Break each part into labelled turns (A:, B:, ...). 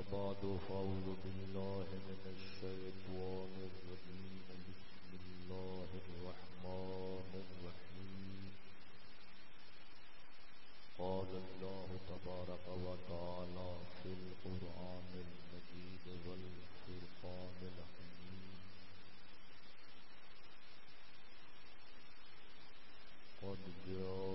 A: بعد فأعوذ بالله من الشيطان الرجيم. بسم الله الرحمن الرحيم. قال الله تبارك وتعالى في القرآن المجيد والفرقان الحميد. قد جاءكم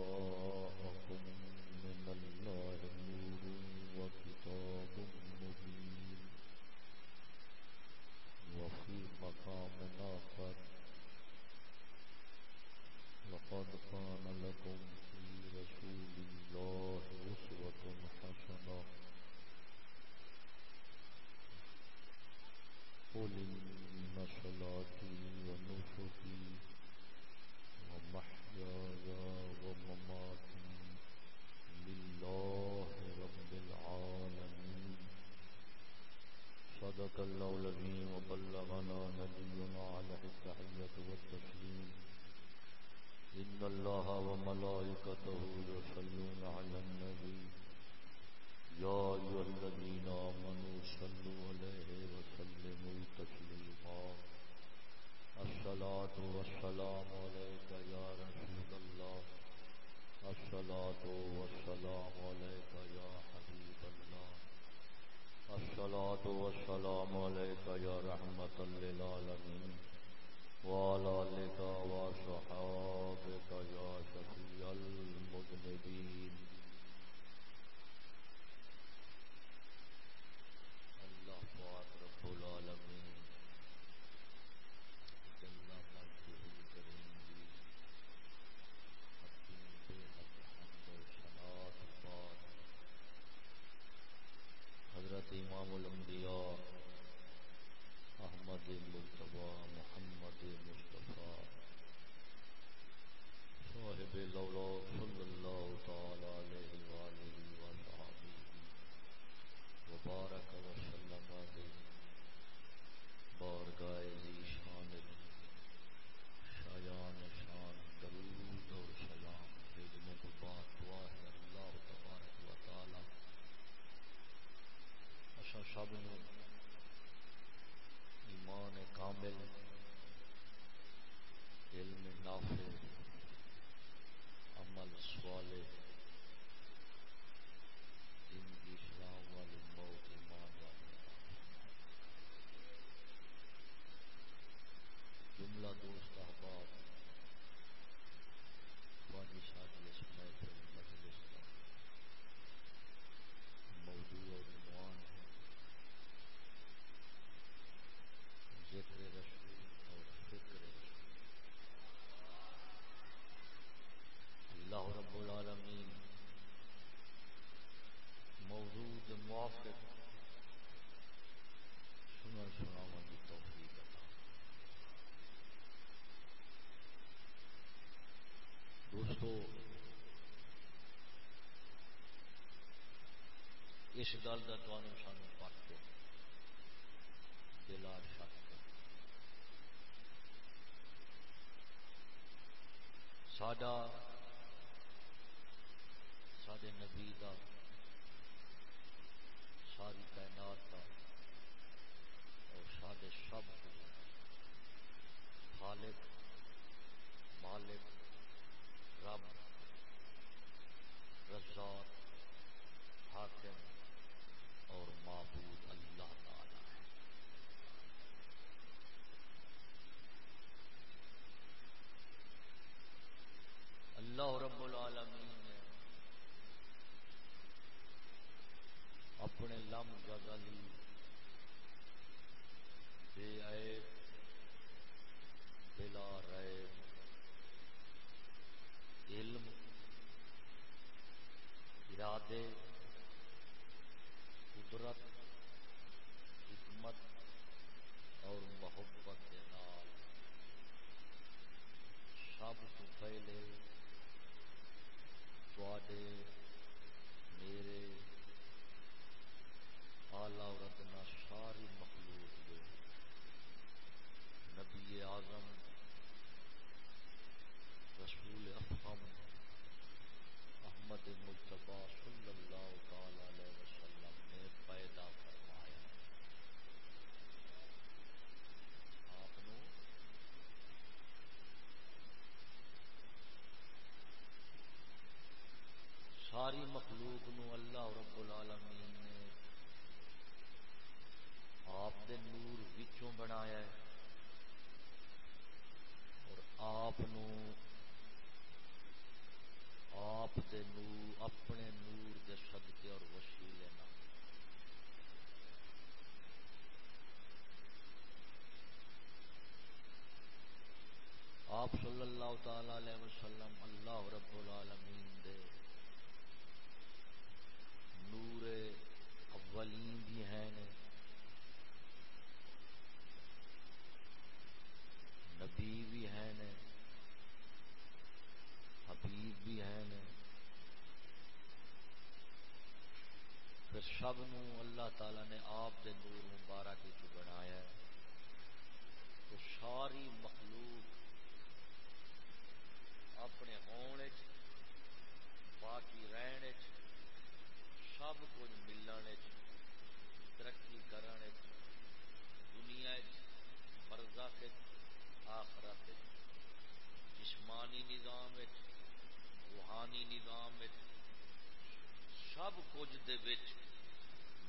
A: صدق الله العظيم وبلغنا نبينا عليه التحية والتسليم. إن الله وملائكته يصلون على النبي. يا أيها الذين آمنوا صلوا عليه وسلموا تسليما. الصلاة والسلام عليك يا رسول الله. الصلاة والسلام عليك يا حبيب الصلاة والسلام عليك يا رحمة للعالمين وعلى آلك وصحابك يا شفيع المذنبين اللہ پاک رب العالمين جل مجدہ کریم دی حکیم بے حد حمد و صلاة بعد حضرت امام الانبیاء احمد مصطفیٰ محمد مصطفیٰ صاحب لولا صلی اللہ تعالی علیہ وآلہ وصحابہ وبارک وسلم علیہ بارگاہ ذی شان شایان شان درود و سلام بجنے کو بات دعا ہے اللہ تبارک و تعالی اچھا سب نے ایمان کامل، علم نافع، عمل صالح، زندگی اسلام والی موت، ایمان والی جملہ دوست احباب، واجی شادی جی اس محفل مجلس کا موضوع اور عنوان ہے ذکر رسول اور فکر رسول اللہ رب العالمین موجود موافق. سنن سناون کی توفیق عطا دوستو، اس گل کا تمہیں سانو پک کے شک ساڈا سارے نبی کا ساری کائنات کا اور سارے سب خالق، مالک، رب، رزاق، حاکم اور معبود اللہ تعالی ہے۔ اللہ رب العالمین اپنے لم غزلی بے عیب بلا ریب۔ علم، ارادے، قدرت، حکمت اور محبت کے نال۔ سب تو پہلے تھوڑے میرے آلہ اور ادنا ساری مخلوق دے۔ نبی اعظم، رسول افہم احمد مصطفیٰ صلی اللہ تعالی علیہ وسلم نے پیدا فرمایا۔ آپ ساری مخلوق نو اللہ رب العالمین نے آپ دے نور وچوں بنایا ہے۔ اور آپ آپ دے نور، اپنے نور دے صدقے اور وسیلے نہ آپ صلی اللہ تعالی علیہ وسلم اللہ رب العالمین دے نور اولین بھی ہیں نبی بھی ہیں حبیب بھی ہیں پھر سب نو اللہ تعالی نے آپ دے نور مبارک چ بنایا تو ساری مخلوق اپنے ہونے باقی رہنے سب کچھ ملنے ترقی کرنے دنیا برزخ آخرت جسمانی نظام روحانی نظام سب کچھ دے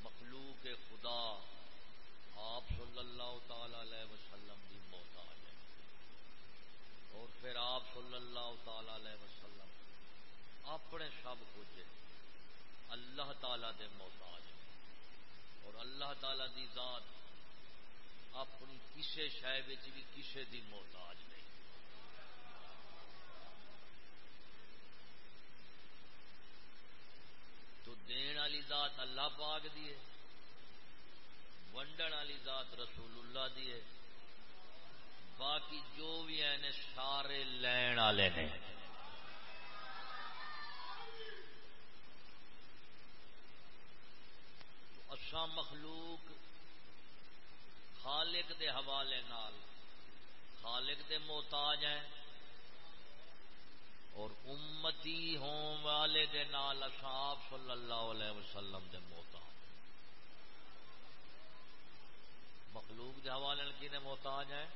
A: مخلوق خدا آپ صلی اللہ تعالی علیہ وسلم کی موت آ اور پھر آپ صلی اللہ تعالی علیہ وسلم اپنے سب کچھ اللہ تعالی دے محتاج اور اللہ تعالی دی ذات اپنی کسی شہ بھی کسی دی محتاج نہیں۔ تو دین والی ذات اللہ پاک دی ہے، ونڈن والی ذات رسول اللہ دی ہے۔ باقی جو بھی ہیں سارے لین والے نے۔ اسا مخلوق خالق دے حوالے نال۔ خالق دے محتاج ہیں۔ اور امتی ہون والے دے نال اصحاب صلی اللہ علیہ وسلم دے محتاج۔ مخلوق دے حوالے کی محتاج ہیں؟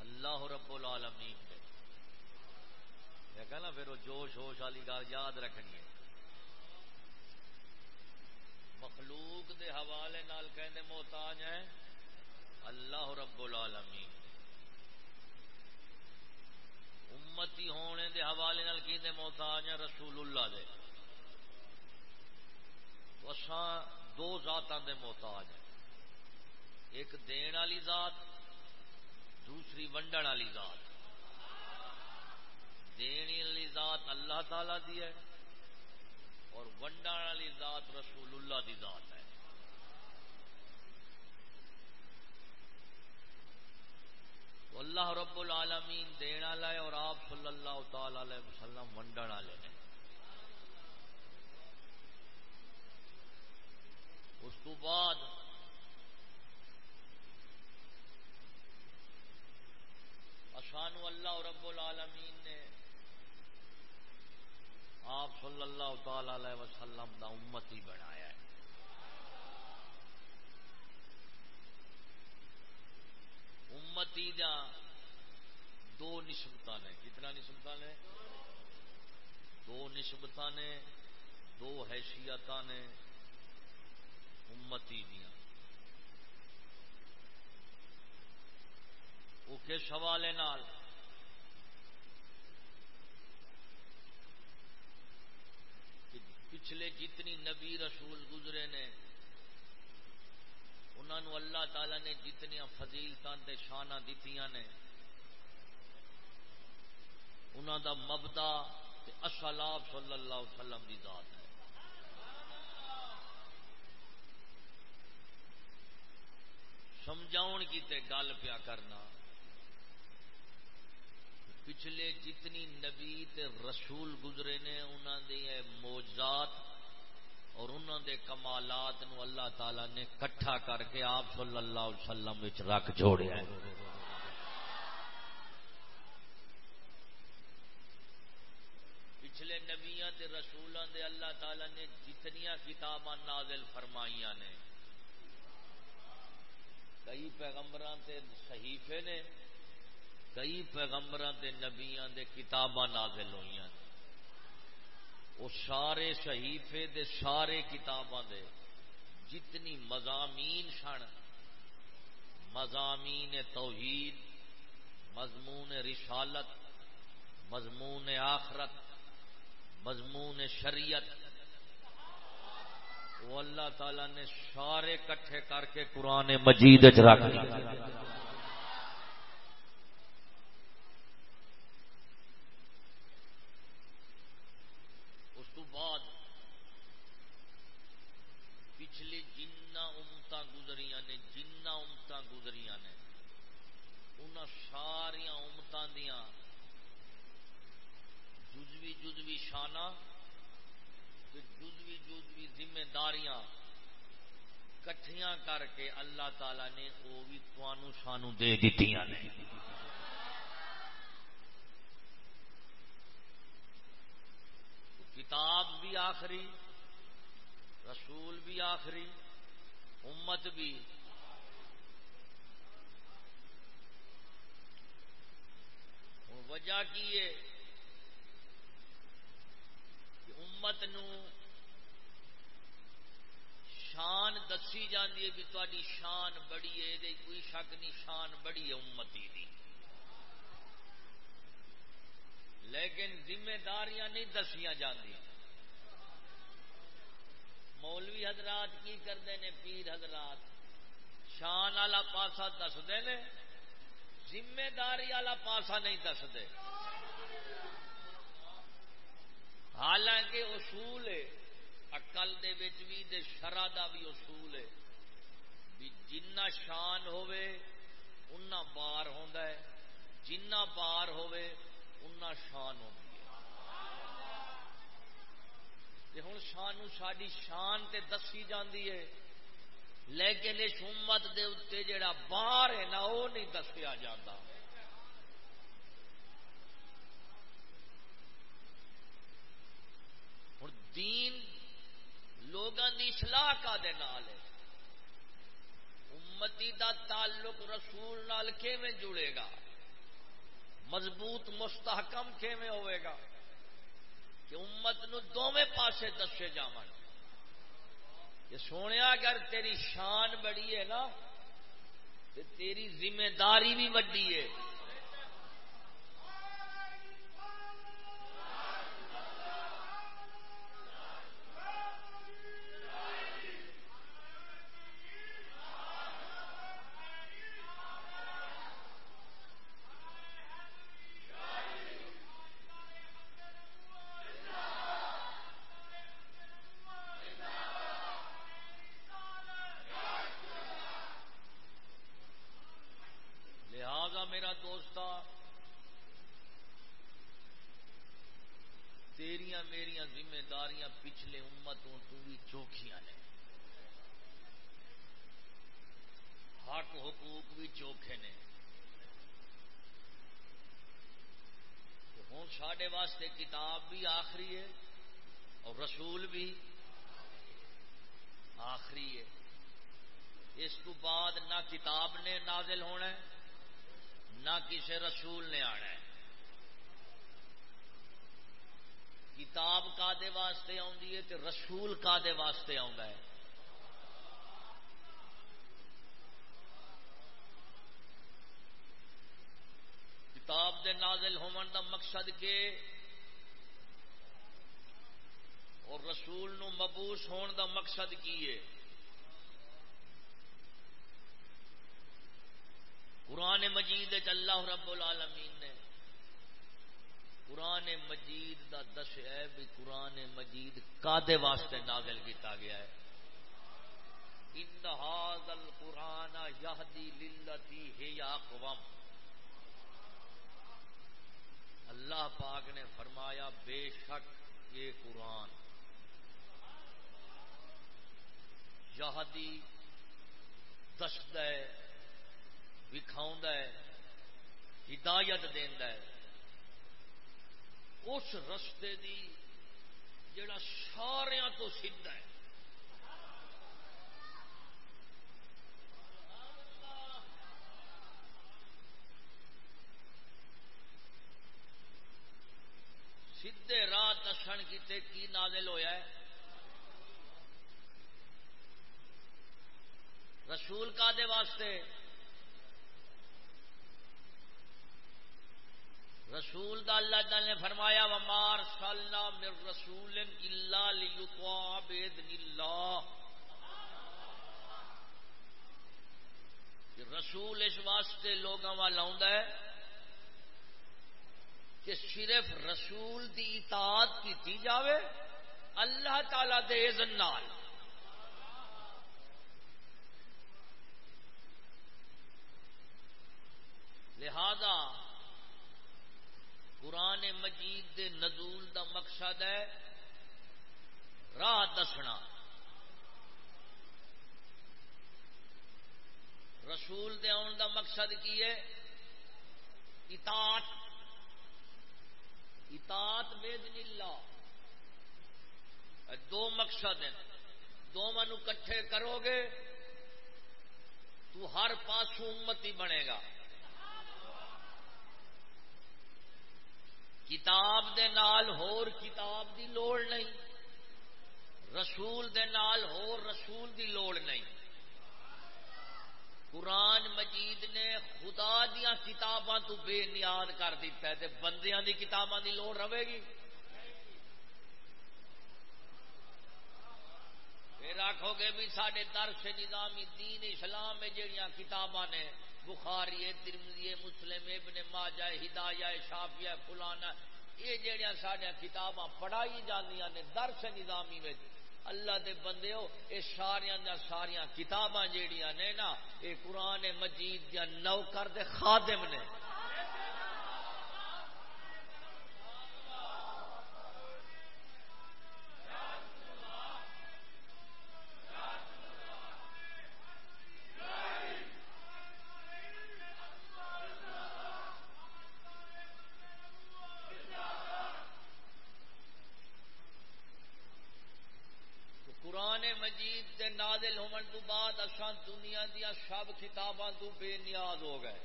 A: اللہ رب العالمین دے۔ کہنا پھر وہ جوش ہوش والی گل یاد رکھنی ہے۔ مخلوق دے حوالے نال کہنے محتاج ہیں۔ اللہ رب العالمین۔ امتی ہونے دے حوالے نال کہنے محتاج ہیں رسول اللہ دے۔ تو اساں دو ذاتاں دے محتاج ہیں۔ ایک دین والی ذات، دوسری ونڈن والی ذات۔ دین والی ذات اللہ تعالی دی ہے۔ اور ونڈا والی ذات رسول اللہ دی ذات ہے۔ تو اللہ رب العالمین دین والا ہے اور آپ صلی اللہ تعالی علیہ وسلم ونڈن والے ہیں۔ اس کو بعد اشان اللہ رب العالمین نے آپ صلی اللہ تعالی علیہ وسلم دا امت ہی بنایا ہے۔ امتی دا دو نسبت نے۔ کتنا نسبت نے؟ دو نسبت نے، دو حیثیت نے امتی دیا وہ کس حوالے نال پچھلے جتنی نبی رسول گزرے نے انہوں اللہ تعالی نے جتنی فضیلت شانہ دیتی نے انہوں دا مبدا اصلاف صلی اللہ علیہ وسلم دی ذات ہے۔ سمجھاؤ کی تے گل پیا کرنا۔ پچھلے جتنی نبی تے رسول گزرے نے انہوں دے موجات اور انہوں دے کمالات نو اللہ تعالی نے کٹھا کر کے آپ صلی اللہ علیہ وسلم رکھ جوڑیا ہے۔ پچھلے نبیاں تے رسولوں دے اللہ تعالی نے جتنیاں کتاباں نازل فرمائیاں نے، کئی پیغمبر صحیفے نے کئی پیغمبر نبیا دے کتاباں نازل ہوئی وہ سارے صحیفے دے سارے کتاباں دے جتنی مضامین سن، مضامین توحید، مضمون رسالت، مضمون آخرت، مضمون شریعت، وہ اللہ تعالی نے سارے کٹھے کر کے قرآن مجید رکھ اس بعد پچھلے جنہ امت گزری نے، جنہ امت گزری نے ان ساریا امتوں دیا جزوی جزوی شانہ جزوی جزوی ذمہ داریاں کٹھیاں کر کے اللہ تعالی نے وہ بھی سانو دے دیتی نے۔ کتاب بھی آخری، رسول بھی آخری، امت بھی۔ وجہ کی ہے امت نو شان دسی جاتی ہے بھی تاری شان بڑی ہے یہ کوئی شک نہیں، شان بڑی ہے امتی دی۔ لیکن ذمہ داریاں نہیں دسیا جی مولوی حضرات کی کرتے ہیں پیر حضرات۔ شان والا پاسا دستے ہیں ذمہ داری والا پاسا نہیں دستے حالانکہ اصول ہے اقل بھی شرح کا بھی اصول ہے۔ بھی جنا شان ہوے اُنہ بار ہوتا ہے۔ جنہ بار ہوے اُنہ شان ہوتی ہے۔ ہوں سانو ساری شان تے دسی جاتی ہے۔ لیکن اس امت دے اتنے جڑا بار ہے نا وہ نہیں دسیا جاتا دین لوگوں کی سلاح کا دے نال ہے۔ امتی دا تعلق رسول نال کیویں جڑے گا؟ مضبوط مستحکم کیویں ہوئے گا کہ امت نو دونوں پاسے دسے جا کہ سونے اگر تیری شان بڑی ہے نا تو تیری ذمہ داری بھی وڈی ہے۔ واسطے کتاب بھی آخری ہے اور رسول بھی آخری ہے۔ اس کو بعد نہ کتاب نے نازل ہونا ہے، نہ کسی رسول نے آنا ہے۔ کتاب کا دے واسطے آدھی ہے تو رسول کا دے واسطے آ کتاب دے نازل ہومن دا مقصد کے اور رسول نو مبوس ہون دا مقصد کی ہے؟ قرآن مجید اللہ رب العالمین نے قرآن مجید دا دس ہے بھی قرآن مجید کادے واسطے نازل کیتا گیا ہے۔ ان القرآن یہدی للتی ہے یا قوم اللہ پاک نے فرمایا، بے شک یہ قرآن یہدی دسد ہے وکھاؤں ہے، ہدایت دینا ہے۔ اس رستے دی جڑا سارا تو سدھ ہے۔ سیدے راہ دسن کیتے کی نازل ہویا ہے؟ رسول کا دے واسطے؟ رسول دا اللہ تعالی نے فرمایا ومار صلی من رسول الا لیطاع باذن اللہ رسول اس واسطے لوگوں والا ہے کہ صرف رسول دی اطاعت کی جاوے، اللہ تعالی دے اذن نال۔ لہذا قرآن مجید دے نزول دا مقصد ہے راہ دسنا۔ رسول دے آن دا مقصد کی ہے؟ اطاعت۔ اطاعت بےدن اللہ۔ دو مقصد ہیں۔ دو منو کٹھے کرو گے تو ہر پاسوں امتی بنے گا۔ کتاب دے نال ہور کتاب دی لوڑ نہیں۔ رسول دے نال ہور رسول دی لوڑ نہیں۔ قرآن مجید نے خدا دیا کتاباں تو بے نیاد کر دیتا ہے تے بندیاں دی کتاباں دی لوڑ رہے گی۔ پھر آخو گے بھی سارے درس نظامی دین اسلام میں جہاں کتاباں نے بخاری ترمزی مسلم، ابن ماجہ، ہدایہ شافیہ فلانا، یہ جڑیاں سڈیا کتاباں پڑھائی جانیاں نے درس نظامی میں اللہ دے بندے ہو یہ ساریا سارا کتاباں جہیا نے نا یہ قرآن مجید یا نوکر دے خادم نے۔ اساں دنیا دیا سب کتاباں تو بے نیاز ہو گئے۔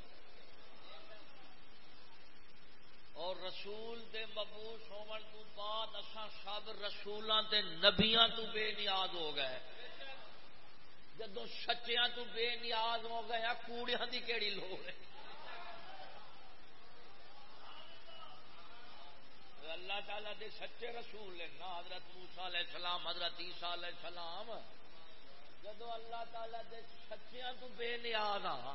A: اور رسول دے مبوس ہومن تو بعد اساں سب رسولاں تے نبیاں تو بے نیاز ہو گئے۔ جدو سچیاں تو بے نیاز ہو گئے کوڑیاں دی کیڑی لوڑ ہے۔ اللہ تعالیٰ دے سچے رسول نے نا حضرت موسا علیہ السلام، حضرت عیسیٰ علیہ السلام۔ جدو اللہ تعالی دے سچیاں تو بے نیاز آ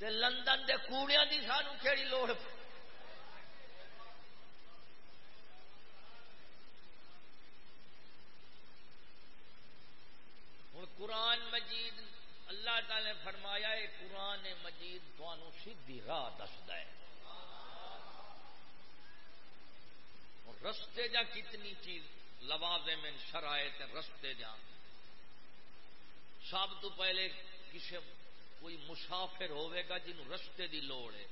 A: لندن دے کوڑیاں دی سانو کیڑی لوڑ؟ ہوں قرآن مجید، اللہ تعالی نے فرمایا ہے قرآن مجید تمہوں سیدھی راہ دستا ہے۔ رستے جا کتنی چیز، لوازم، شرائط، رستے جا سب تو پہلے کسی کوئی مسافر ہوئے گا جن رستے دی لوڑ ہے۔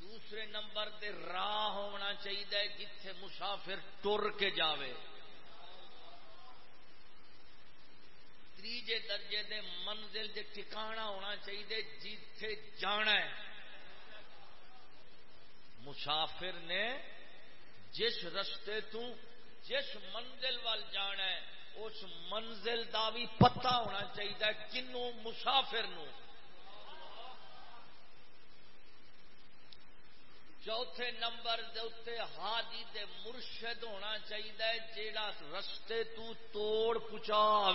A: دوسرے نمبر دے راہ ہونا چاہیے جتھے مسافر ٹر کے جاوے۔ تیجے درجے دے منزل دے ٹھکانا ہونا چاہیے جتھے جانا ہے۔ مسافر نے جس رستے تو جس منزل وال جانا ہے، اس منزل دا بھی پتا ہونا چاہیے کنو مسافر نو چوتھے نمبر دے ہادی دے مرشد ہونا چاہیے جیڑا رستے تو توڑ پچا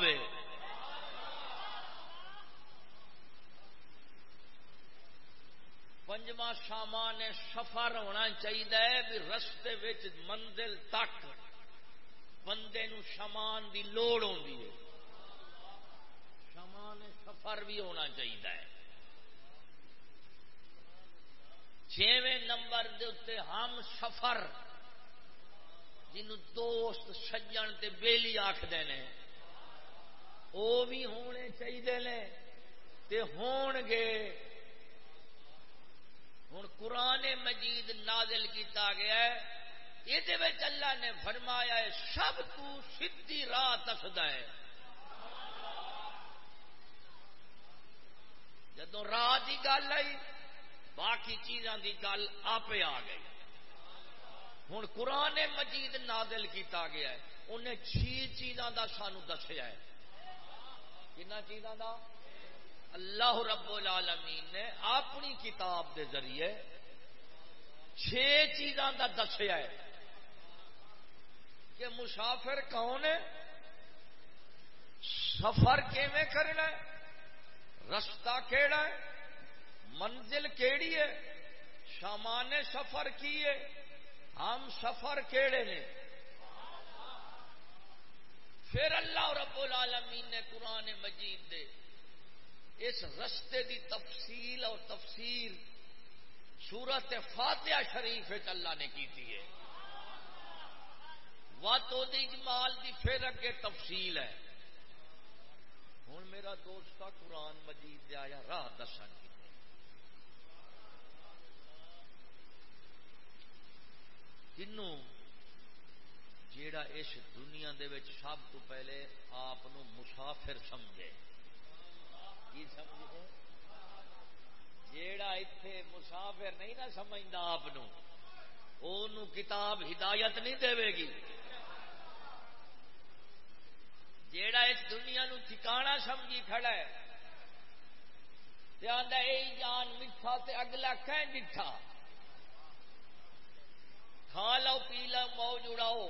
A: پنجواں سامان سفر ہونا چاہیے بھی رستے منزل تک۔ بندے نو سامان کی لوڑ ہوتی ہے۔ سامان سفر بھی ہونا چاہیے چھویں نمبر دے ہم سفر جن دوست سجن تے بیلی آخر نے وہ بھی ہونے چاہیے تے ہون گے۔ ہوں قرآن مجید نازل کیتا گیا ہے۔ یہ اللہ نے فرمایا ہے، سب تو سیدھی راہ دسد ہے۔ جدو راہ کی گل آئی، باقی چیزاں کی گل آپ آ گئی۔ ہوں قرآن مجید نازل کیتا گیا ہے۔ انہیں چھ چیزاں کا سانو دسیا ہے۔ کن چیزاں کا اللہ رب العالمین نے اپنی کتاب دے ذریعے چھ چیزاں کا دسیا ہے۔ کہ مسافر کون ہے؟ سفر کیویں کرنا ہے؟ رستہ کیڑا ہے؟ منزل کیڑی ہے؟ سامان سفر کی ہے؟ ہم سفر کیڑے نے؟ پھر اللہ رب العالمین نے قرآن مجید دے اس رستے دی تفصیل اور تفسیر سورت فاتحہ شریف اللہ نے کی ہے۔ تو اجمال دی پھر اگے تفصیل ہے۔ ہوں میرا دوست کا قرآن مجید دیا آیا، راہ دسن۔ کنوں جیڑا اس دنیا دے سب تو پہلے آپ مسافر سمجھے۔ کی سمجھے؟ جیڑا اتے مسافر نہیں نہ سمجھتا آپ کتاب ہدایت نہیں دے گی۔ جیڑا اس دنیا نو ٹھکانا سمجھی کھڑا ہے آدھا یہ جان میٹھا تے اگلا کہ ڈٹھا کھا لو، پی لو، موج اڑاؤ۔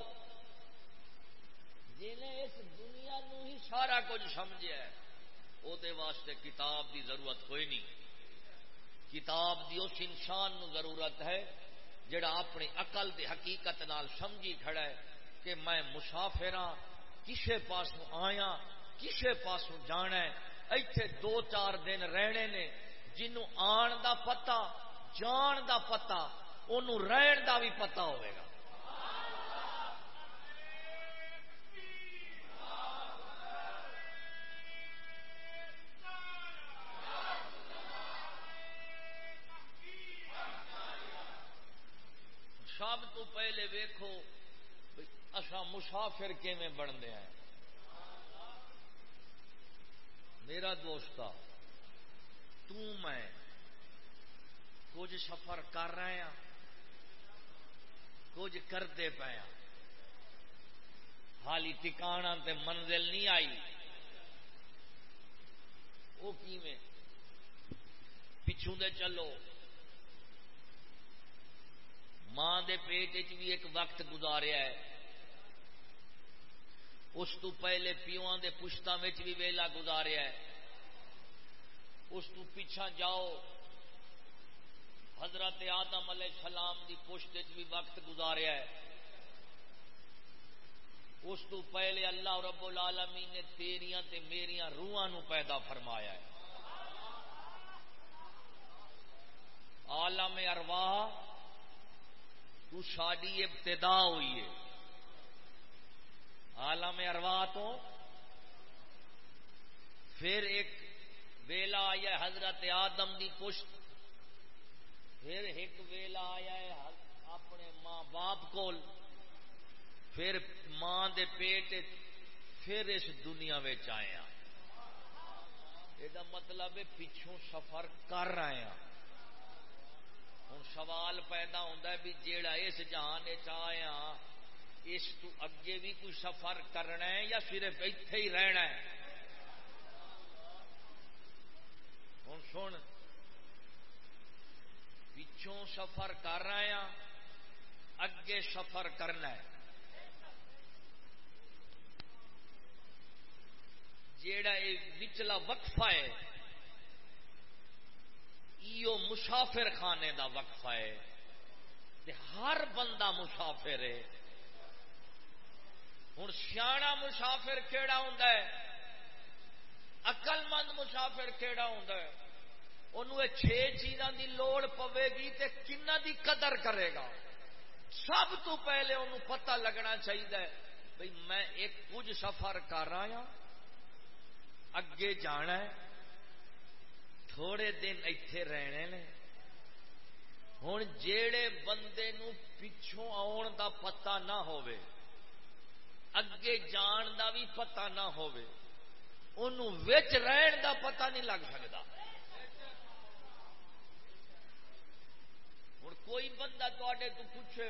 A: جنہیں اس دنیا نو ہی سارا کچھ سمجھا وہ واسطے کتاب دی ضرورت کوئی نہیں۔ کتاب دی اس انسان نو ضرورت ہے جڑا اپنی اقل دی حقیقت نال سمجھی کھڑا ہے کہ میں مسافر ہاں کسے پاسوں آیا کسے پاسوں جانا ہے، ایتھے دو چار دن رہنے نے، جنوں آن دا پتا جان دا پتا انہوں رہن دا بھی پتا ہوئے گا۔ سب تو پہلے ویکھو اصا مسافر کیویں بنتے ہیں؟ میرا دوست میں کچھ سفر کر رہے ہیں کچھ کرتے پے ہاں۔ حالی ٹکانا تے منزل نہیں آئی۔ وہ پچھوں دے چلو۔ ماں دے پیٹ بھی ایک وقت گزاریا ہے۔ اس تو پہلے پیواں دے پشتوں میں بھی ویلا گزاریا ہے۔ اس تو پیچھا جاؤ۔ حضرت آدم علیہ السلام دی پشت بھی وقت گزاریا ہے۔ اس تو پہلے اللہ رب العالمین نے تیریاں تے میریاں روحاں نو پیدا فرمایا ہے۔ عالم ارواح، تو ساری ابتدا ہوئی ہے۔ عالم اروا تو پھر ایک ویلا آیا حضرت آدم دی پشت پھر ایک ویلا آیا ہے اپنے ماں باپ کو پھر ماں دے پیٹ پھر اس دنیا آیا۔ یہ مطلب ہے پچھوں سفر کر رہے ہیں۔ ہوں سوال پیدا ہوتا ہے بھی جیڑا اس جہان چیا اس تو اگے بھی کوئی سفر کرنا ہے یا صرف اتے ہی رہنا ہے؟ ہوں سن پچھوں سفر کر رہے ہیں، اگے سفر کرنا ہے۔ جیڑا یہ وچلا وقفہ ہے، ایو مسافر خانے دا وقفہ ہے۔ ہر بندہ مسافر ہے۔ ہوں سیاح مسافر کہڑا ہوں اقل مند مسافر کہڑا ہوں انہوں چھ چیزوں کی لوڑ پوے گی تے کنہ دی قدر کرے گا؟ سب تو پہلے انہوں پتہ لگنا چاہیے بھئی میں ایک کچھ سفر کر رہا ہوں اگے جانا ہے۔ تھوڑے دن اتے رہنے نے۔ ہوں جیڑے بندے نو پچھوں آن دا پتہ نہ ہوئے اگے جان دا بھی پتہ نہ ہوئے انہوں وچ رہن دا پتہ نہیں لگ سکتا ہوں کوئی بندہ تے تو پوچھے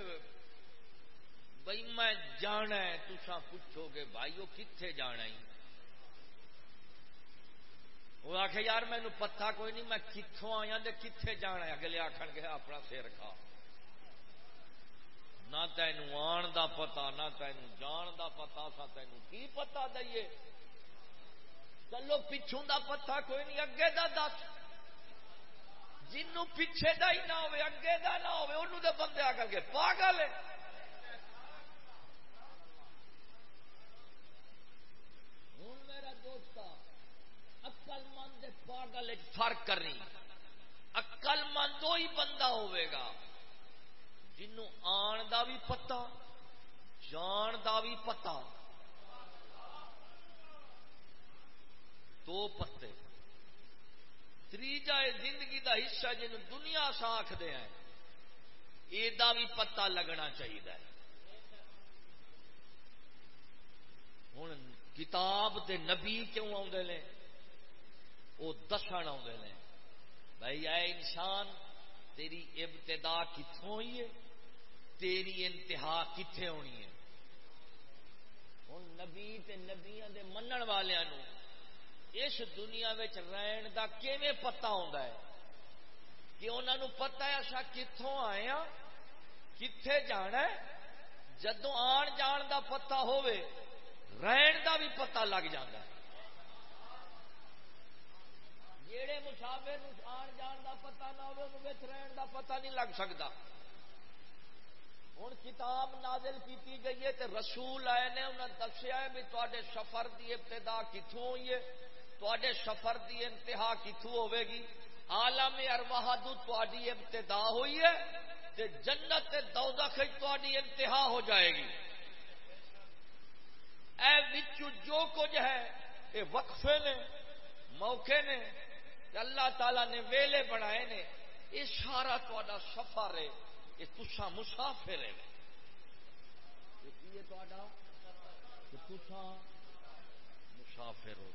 A: بھائی میں جانا ہے تسا پوچھو گے بھائی وہ کتنے جانا ہی وہ آخ یار مینو پتا کوئی نہیں، میں کتوں آیا کتنے جانا اگلے آخر گیا ہاں، اپنا سر کھا۔ نہ تین آن دا پتا نہ تین جان دا پتا سا تین کی پتا دئیے؟ چلو پچھوں دا پتا کوئی نہیں، اگے دا دس۔ جنوں پیچھے دا ہی نہ ہوئے، اگے دا نہ ہوئے انہوں دے بندے آ کر کے پاگل ہے۔ ہوں میرا دوست اکل مند، پاگل فرق کرنی۔ اکل مند وہی بندہ ہوئے گا۔ جنوں آن دا بھی پتا، جان دا بھی پتا۔ دو پتے۔ تیجا زندگی دا حصہ جن دنیا ساکھ دے ہیں۔ یہ بھی پتا لگنا چاہیے ہوں کتاب دے نبی کیوں آدھے نے؟ وہ دسن آدھے نے۔ بھائی اے انسان، تیری ابتدا کتوں ہوئی ہے؟ تیری انتہا کتنے ہونی ہے؟ ہوں نبی نبیا کے منن والوں اس دنیا رہن کا کیویں پتا ہوتا ہے؟ کہ انہوں پتا ہے اصا کتوں آئے ہاں کتنے جانا ہے؟ جدو آن جان کا پتا ہوئے رہن کا بھی پتا لگ جاتا ہے۔ جہے مسافر آن جان کا پتا نہ ہو رہن کا پتا نہیں لگ سکتا ہوں کتاب نازل کی گئی ہے تے رسول آئے نے انہیں دسیا ہے بھی تے سفر کی ابتدا کتوں ہوئی ہے تے سفر کی انتہا کتوں ہوے گی آلم ارواہدو تاری ابتدا ہوئی ہے تے جنت دوزخ تاری انتہا ہو جائے گی۔ اے وچو جو کچھ ہے یہ وقفے نے، موقع نے اللہ تعالی نے ویلے بنائے نے یہ سارا تا سفر ہے۔ یہ تسا مسافر ہے مسافر ہو۔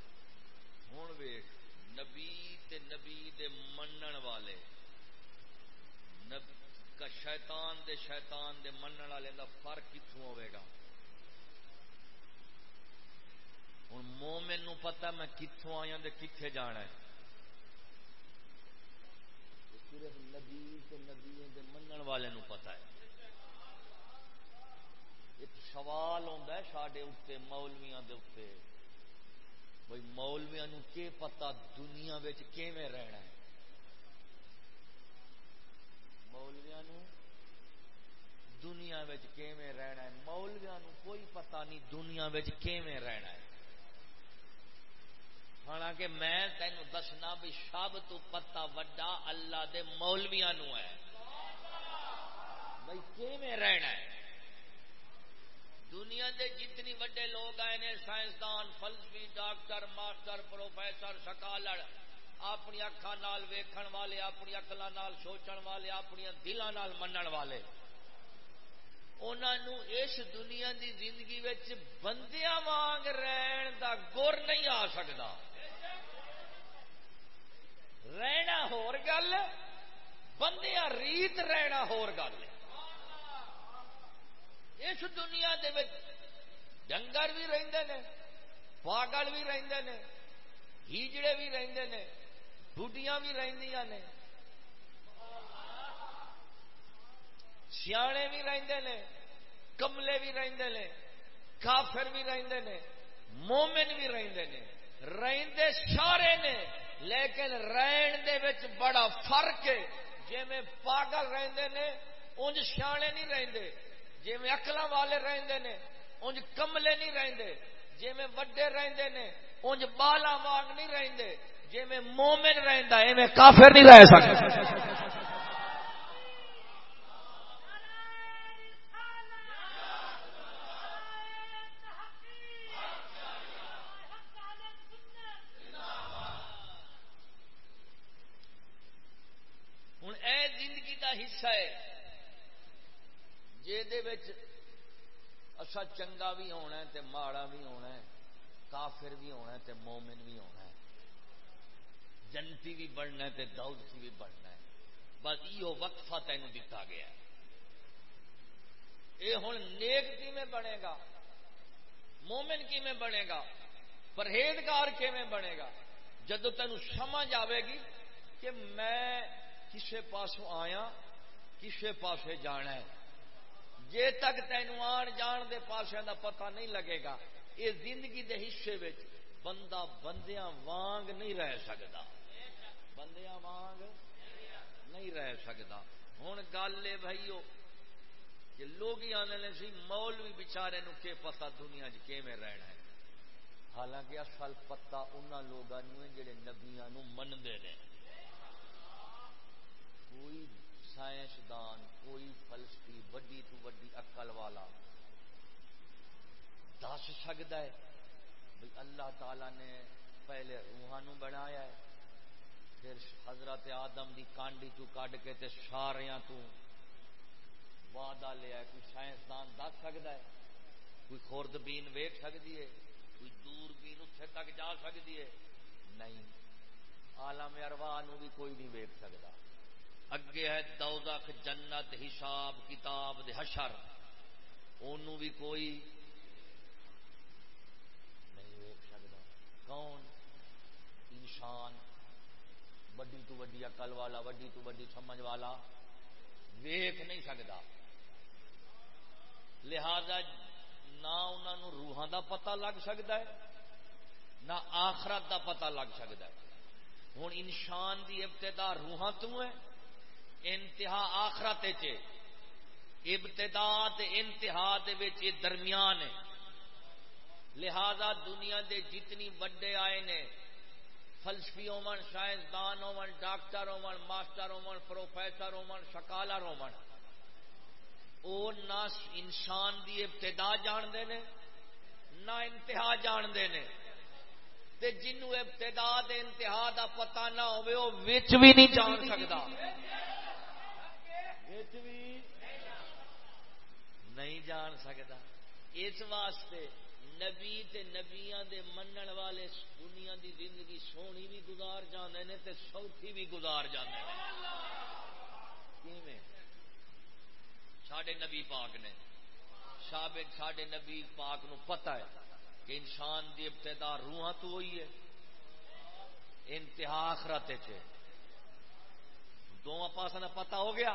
A: ہوں ویخ نبی تے نبی دے منن والے شیطان دے شیطان دے منن والے دا فرق کتوں ہوے گا؟ ہوں مومن نو پتا میں کتوں آیا کتنے جانا ہے۔ صرف نبی تے نبی دے منن والے نو پتا ہے۔ ایک سوال ہوتا ہے سڈے اتنے مولویا دے اتنے بھائی مولویا کی پتا دنیا رہنا ہے؟ مولویا دنیا رہنا ہے؟ مولویا کوئی پتا نہیں دنیا رہنا ہے۔ حالانکہ میں تینوں دسنا بھی سب تو پتا وڈا اللہ دے مولویا نو ہے۔ بھائی کیویں رہنا ہے؟ دنیا دے جتنی وڈے لوگ آئے نے، سائنسدان، فلسفی ڈاکٹر، ماسٹر، پروفیسر سکالڑ اپنی اکھان ویکھن والے، اپنی اکلان سوچن والے، اپنی دلان منن والے۔ انہوں اس دنیا دی زندگی بندیاں وانگ رہن دا گر نہیں آ سکتا رہنا ہور گل، بندیاں ریت رہنا ہور گل۔ اس دنیا دے ڈنگر بھی رہتے ہیں پاگل بھی رہتے ہیں ہیجڑے بھی رہتے ہیں بڑھیاں بھی رہدیاں نے، سیانے بھی رہندے نے، کملے بھی رہندے نے، کافر بھی رہندے نے، مومن بھی رہندے نے، رہندے سارے نے۔ لیکن رہن دے وچ بڑا فرق ہے۔ جی میں پاگل رہندے نے انج سیانے نہیں رہندے۔ جی میں اکلا والے رہندے نے انج کملے نہیں رہندے۔ جی میں وڈے رہندے نے انج بالا واگ نہیں رہندے۔ جی میں مومن رہندا، ایویں کافر نہیں رہ سکتا اسا چنگا بھی ہونا ہے تے ماڑا بھی ہونا ہے، کافر بھی ہونا ہے تے مومن بھی ہونا ہے۔ جنتی بھی بڑھنا ہے تے سی بھی بڑھنا ہے۔ بس یہ وقفہ تین دتا گیا یہ ہوں نیک کی میں بنے گا؟ مومن کی میں بنے گا؟ پرہیزگار کی میں بنے گا؟ جدو تین سمجھ آئے گی کہ میں کسے پاسوں آیا، کسے پاسے جانا ہے۔ جے تک تینوں آن جان دے پاسے دا پتہ نہیں لگے گا یہ زندگی دے حصے وچ بندہ بندیاں وانگ نہیں رہ سکتا بندیاں وانگ نہیں رہ سکتا ہوں گل ہے بھائیو کہ لوگ ہی آنے لے سی، مولوی بچارے نو کہ پتا دنیا چ رہنا ہے؟ حالانکہ اصل پتا انہوں لوگوں جڑے نبیا منگے نے۔ کوئی سائنسدان کوئی فلسفی وڈی تو وڈی اقل والا۔ دس سکتا ہے بھائی اللہ تعالی نے پہلے روحان بنایا ہے، پھر حضرت آدم دی کانڈی تو کڈ کے تے سارا تو وعدہ لیا کوئی سائنسدان دس سکتا ہے، کوئی خوردبین ویک سکتی ہے، کوئی دور بین اتنے تک جا سکتی ہے۔ نہیں آلام ارواہ بھی کوئی نہیں ویک سکتا۔ اگے ہے دوزخ، جنت، حساب، کتاب، دے حشر۔ انہوں بھی کوئی نہیں ویک سکتا کون؟ انسان۔ وڈی تو وڈی اقل والا، وڈی تو وڈی سمجھ والا۔ ویک نہیں سکتا لہذا نہ انہوں روحان دا پتہ لگ سکتا ہے، نہ آخرت دا پتہ لگ سکتا ہے۔ ہوں انسان دی ابتدا روحان تو ہے۔ انتہا آخرت ابتدا انتہا دے درمیان ہے۔ لہذا دنیا دے جتنی وڈے آئے نے فلسفی ہومن سائنسدان ہومن ڈاکٹر ہومن ماسٹر ہومن پروفیسر ہومن شکالر ہومن او نہ انسان دی ابتدا جانتے ہیں نہ انتہا جانتے ہیں جنوں ابتدا دے انتہا دا پتہ نہ ہوئے، وہ بھی نہیں جان سکتا۔ نہیں جان سکتا اس واسطے نبی تے نبیاں دے منن والے دنیا دی زندگی سونی بھی گزار جاندے نے تے سوکھی بھی گزار جاندے نے ساڈے نبی پاک نے سابق ساڈے نبی پاک نو پتہ ہے کہ انسان دی ابتدا روحاں تو ہوئی ہے انتہا آخرت دونوں پاسوں پتہ ہو گیا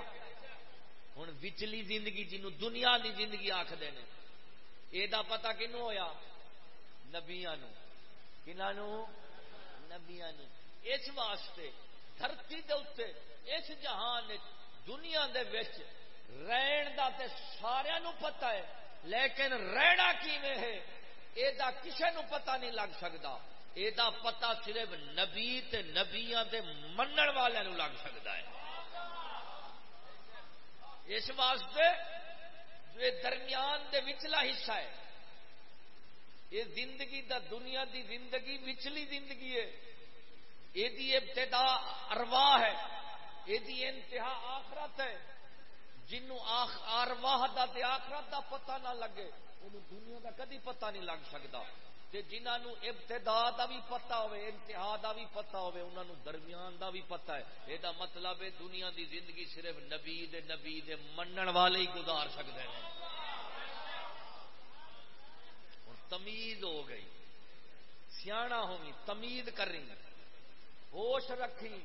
A: ہوں وچلی زندگی جنوں دنیا دی زندگی آخر یہ پتا کنو ہوا نبیا نبیا اس واسطے دھرتی دے اس جہان دنیا دے وچ رہن دا تے سارا پتا ہے، لیکن رہنا کیویں ہے؟ یہ کسی نو پتا نہیں لگ سکتا یہ پتا صرف نبی تے نبیاں دے منن والوں لگ سکتا ہے۔ اس واسطے جو درمیان دے وچلا حصہ ہے، یہ زندگی دا دنیا دی زندگی، وچلی زندگی ہے۔ یہ ابتدا ارواہ ہے، یہ انتہا آخرت ہے۔ جنوں ارواہ دا تے آخرت دا پتہ نہ لگے، انہوں دنیا دا کدی پتہ نہیں لگ سکتا۔ جنہوں ابتدا دا بھی پتا ہوئے، انتہا دا بھی پتا ہوئے درمیان دا بھی پتا ہے۔ یہ مطلب ہے دنیا دی زندگی صرف نبی دے نبی دے منن والے ہی گزار سکتے ہیں۔ تمیز ہو گئی سیاح ہوگی تمیز کر رہی ہوش رکھی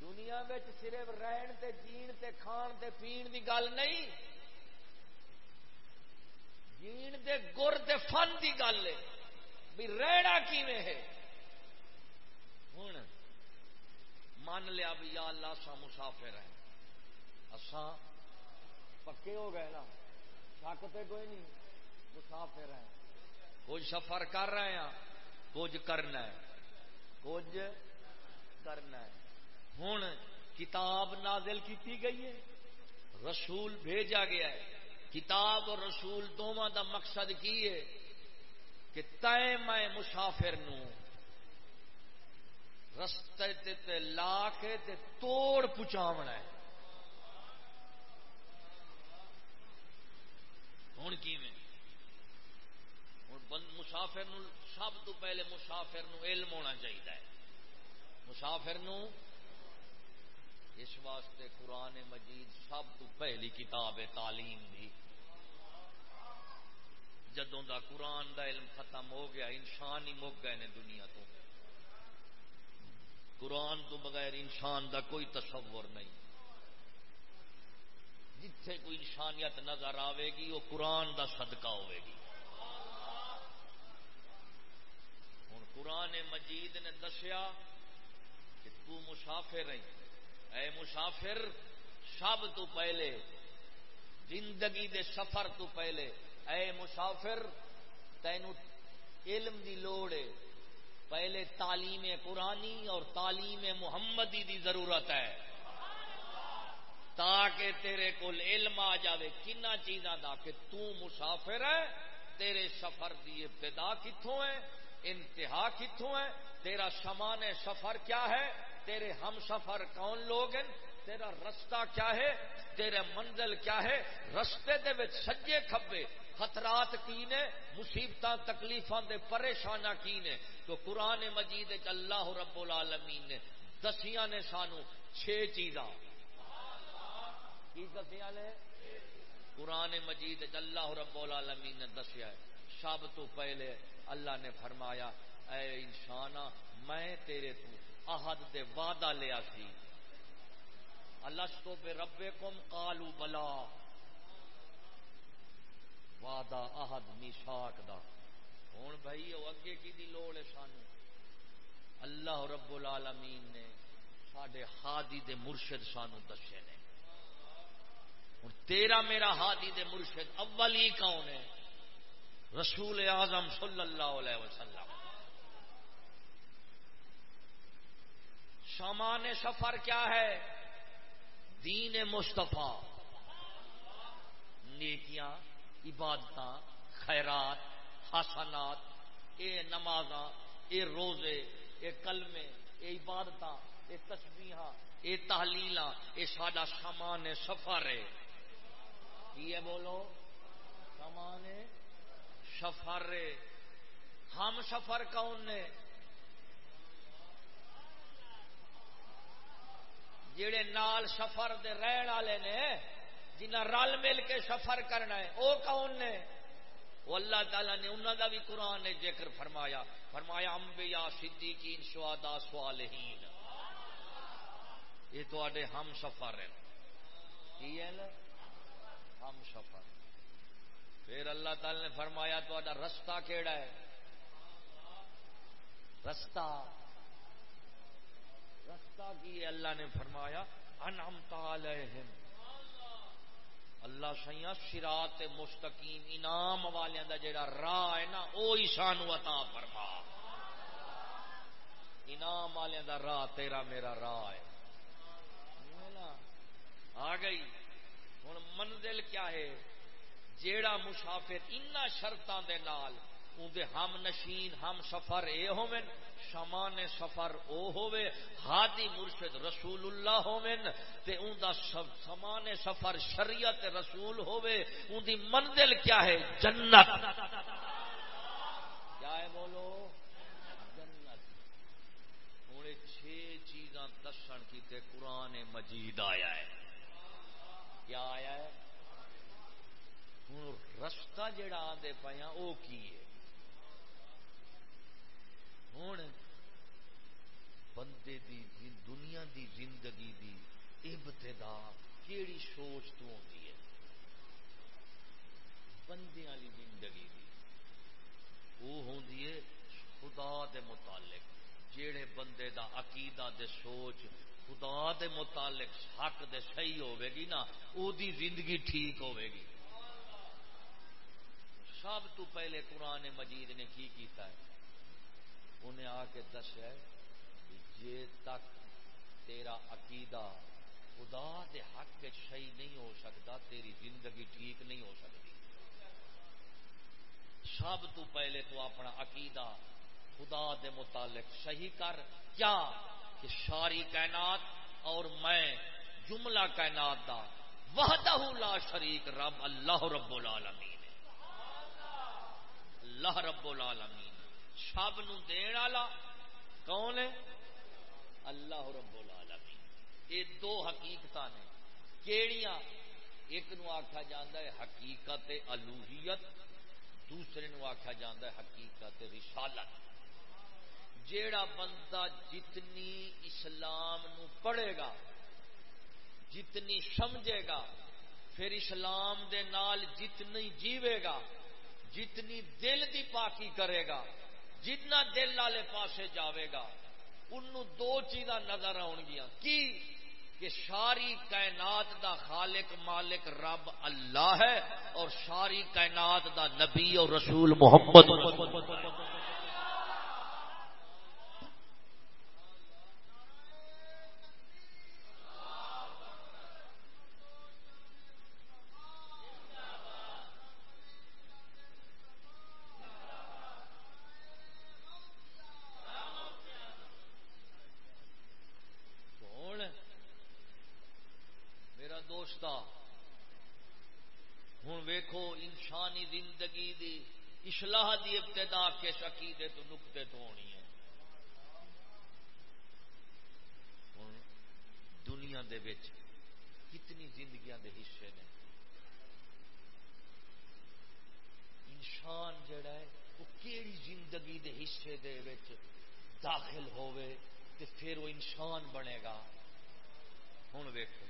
A: دنیا صرف رہن تے جین تے کھان تے پین دی گل نہیں جین دے گر دے فن دی گل ہے۔ بھی رہنا کیویں ہے؟ ہوں من لیا بھی یا اللہ سا مسافر ہے۔ اساں پکے ہو گئے نا۔ شک تے کوئی نہیں۔ مسافر ہے کچھ سفر کر رہے ہیں، کچھ کرنا ہے۔ کچھ کرنا ہے۔ ہوں کتاب نازل کی گئی ہے۔ رسول بھیجا گیا ہے۔ کتاب اور رسول دونوں دا مقصد کی ہے کہ تے میں مسافر نو رستے تے تے لا کے تے توڑ پچاونا ہے۔ ہوں کی مسافر نو سب تو پہلے مسافر نو علم ہونا چاہیے مسافر نو اس واسطے قرآن مجید سب تو پہلی کتاب ہے تعلیم دی۔ جدوں دا قرآن دا علم ختم ہو گیا، انسان ہی مک گئے نے دنیا تو۔ قرآن تو بغیر انسان دا کوئی تصور نہیں۔ جتھے کوئی انسانیت نظر آئے گی، وہ قرآن دا صدقہ ہوئے گی۔ ہوں قرآن مجید نے دسیا کہ تو مسافر رہی اے مسافر سب تو پہلے، زندگی دے سفر تو پہلے، اے مسافر تین علم دی لوڑ ہے۔ پہلے تعلیم قرآنی اور تعلیم محمدی دی ضرورت ہے۔ تاکہ تیرے کو علم آ جائے کن چیزاں دا کہ تو مسافر ہے، تیرے سفر دی ابتدا کتوں ہے، انتہا کتوں ہے، تیرا سامان سفر کیا ہے؟ تیرے ہم سفر کون لوگ ہیں؟ تیرا رستہ کیا ہے؟ تیرے منزل کیا ہے؟ رستے دے سجے کھبے۔ خطرات کی نے؟ مصیبت تکلیفاں دے پریشانہ کی نے؟ تو قرآن مجید اللہ رب العالمین نے دسیاں نے سانو چھ چیزاں۔ کی دسیا نے؟ قرآن مجید اللہ رب العالمین نے دسیا ہے۔ سب تو پہلے اللہ نے فرمایا، اے انسان میں تیرے تو احد دے وعدہ لیا سی۔ اللہ تو بے ربے کم کالو بلا۔ وعدہ احد میساک دا۔ ہوں بھائی وہ اگے کی دی لوڑ ہے سانو؟ اللہ رب العالمین نے سڈے ہادی دے مرشد سانو دسے نے۔ ہوں تیرا میرا ہادی دے مرشد اول ہی کون ہے؟ رسول اعظم صلی اللہ علیہ وسلم۔ سامان سفر کیا ہے؟ دین مصطفیٰ۔ نیکیاں عبادت خیرات، حسنات، اے نماز اے روزے، اے کلمے، اے عبادت اے تسبیح اے تحلیل اے ساڈا سامان سفر ہے۔ یہ بولو؟ سامان سفر ہم سفر کون نے؟ جڑے نال سفر دے رہن والے نے جنہ رل مل کے سفر کرنا ہے وہ کون نے؟ وہ اللہ تعالیٰ نے انہوں کا بھی قرآن نے ذکر فرمایا فرمایا امبیا صدیقین شہدا صالحین۔ یہ تو ہم سفر ہیں۔ ہم سفر۔ پھر اللہ تعالی نے فرمایا تو رستہ کیڑا ہے؟ رستہ۔ رستہ کی اللہ نے فرمایا انم علیہم اللہ سیا سرات مستقیم انعام والوں کا جڑا راہ ہے نا وہی سانو عطا فرما۔ انعام والوں راہ تیرا میرا راہ ہے۔ آ گئی۔ ہوں منزل کیا ہے؟ جیڑا مسافر ان شرطان دے نال اندے ہم نشین، ہم سفر، اے ہومن شمان سفر او ہوئے ہادی مرشد رسول اللہ ہومن تے ان دا سمان سفر شریعت رسول ہوئے ان دی منزل کیا ہے؟ جنت۔ کیا ہے بولو؟ جنت۔ ہوں چھ چیزاں دسن کی تے قرآن مجید آیا ہے۔ کیا آیا ہے؟ ہوں رستہ جڑا آدھے پایا ہاں، وہ کی ہے؟ ہوں بندے دی دنیا دی زندگی دی ابتدا کیڑی سوچ تو ہوتی ہے؟ بندے والی زندگی دی۔ وہ ہوتی ہے خدا دے متعلق، جیڑے بندے دا عقیدہ دے سوچ خدا دے متعلق حق دے صحیح ہوے گی نا، او دی زندگی ٹھیک ہوے گی۔ سب تو پہلے قرآن مجید نے کی کیتا ہے؟ انہیں آ کے دسیا جے تک تیرا عقیدہ خدا دے حق کے صحیح نہیں ہو سکتا، تیری زندگی ٹھیک نہیں ہو سکتی۔ سب تو پہلے تو اپنا عقیدہ خدا دے متعلق صحیح کر۔ کیا کہ ساری کائنات اور میں جملہ کائنات دا وحدہ لا شریک رب اللہ رب العالمین اللہ رب العالمین۔ سب نو دین والا کون ہے؟ اللہ رب العالمین۔ یہ دو حقیقت نے۔ کیڑیاں؟ ایک نو آخا جاندہ ہے حقیقت الوحیت دوسرے نو آخا ہے حقیقت رسالت۔ جیڑا بندہ جتنی اسلام نو پڑھے گا، جتنی سمجھے گا، پھر اسلام دے نال جتنی جیوے گا، جتنی دل دی پاکی کرے گا جتنا دل والے پاسے جاوے گا ان دو چیزاں نظر آن گیا کی؟ کہ ساری کائنات دا خالق، مالک، رب اللہ ہے اور ساری کائنات دا نبی اور رسول محمد ہوں ویکو انسانی زندگی دی اصلاح دی ابتدا کس عقیدے تو نقطے تو ہونی ہے۔ دنیا دے وچ کتنی زندگیاں دے حصے نے۔ انسان جڑا ہے، وہ کیڑی زندگی دے حصے دے وچ داخل ہوئے تے پھر وہ انسان بنے گا۔ ہوں ویکو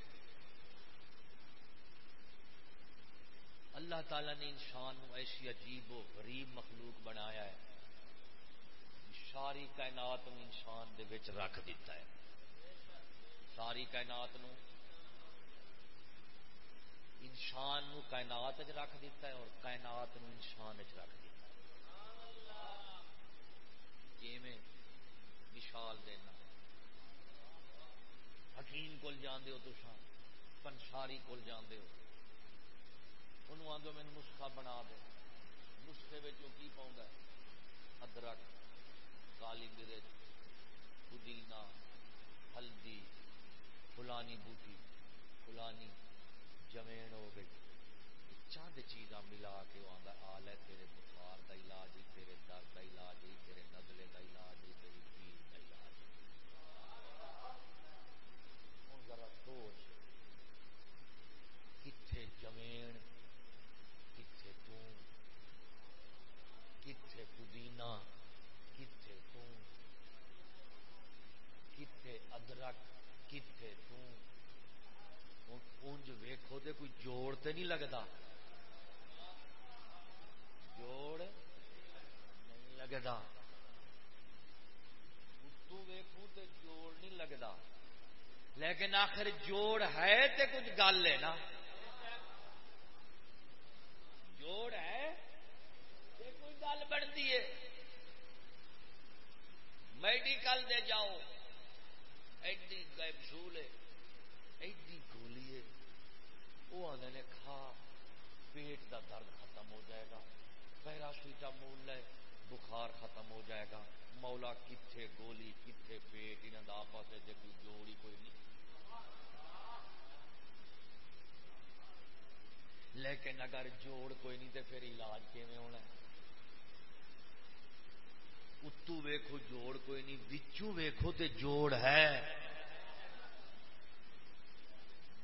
A: اللہ تعالی نے انسان نو ایسی عجیب و غریب مخلوق بنایا ہے ساری کائنات نو انسان دے وچ رکھ دیتا ہے۔ ساری کائنات نو انسان نو کائنات چ رکھ دیتا ہے اور کائنات نو انسان چ رکھ دیتا ہے۔ مثال دینا۔ حکیم کول جاندے ہو تو پنساری کول جاندے ہو۔ انہوں آدھو میں نسخہ بنا دے۔ نسخے کی پاؤں ادرک، کالی مرچ، پودینہ، ہلدی، فلانی بوٹی، فلانی جمین ہو گئی۔ چند چیزاں ملا کے وہ آدھا آ لے تیرے بخار کا علاج ہی تیرے درد کا علاج ہی تیرے نزلے کا علاج ہی تیری پیڑ کا علاج۔ ہوں ذرا سوچ۔ کتنے جمین کتھے پودینہ، کتھے توں، کتھے ادرک، کتھے توں۔ اونج ویکھو تے کوئی جوڑ تے نہیں لگتا جوڑ نہیں لگتا اتو ویکھو تے جوڑ نہیں لگتا لیکن آخر جوڑ ہے تے کچھ گل ہے نا۔ جوڑ ہے، یہ کوئی گل بنتی ہے۔ میڈیکل دے جاؤ ایڈی گیپسول ہے، ایڈی گولی ہے۔ وہ آدھے نے کھا، پیٹ دا درد ختم ہو جائے گا، پیراسیٹامول ہے، بخار ختم ہو جائے گا۔ مولا کتنے گولی کتنے پیٹ انہوں کا آپس کوئی جوڑی کوئی نہیں۔ لیکن اگر جوڑ کوئی نہیں تو پھر علاج کیون ہونا اتو ویکو جوڑ کوئی نہیں بچو ویکو تو جوڑ ہے۔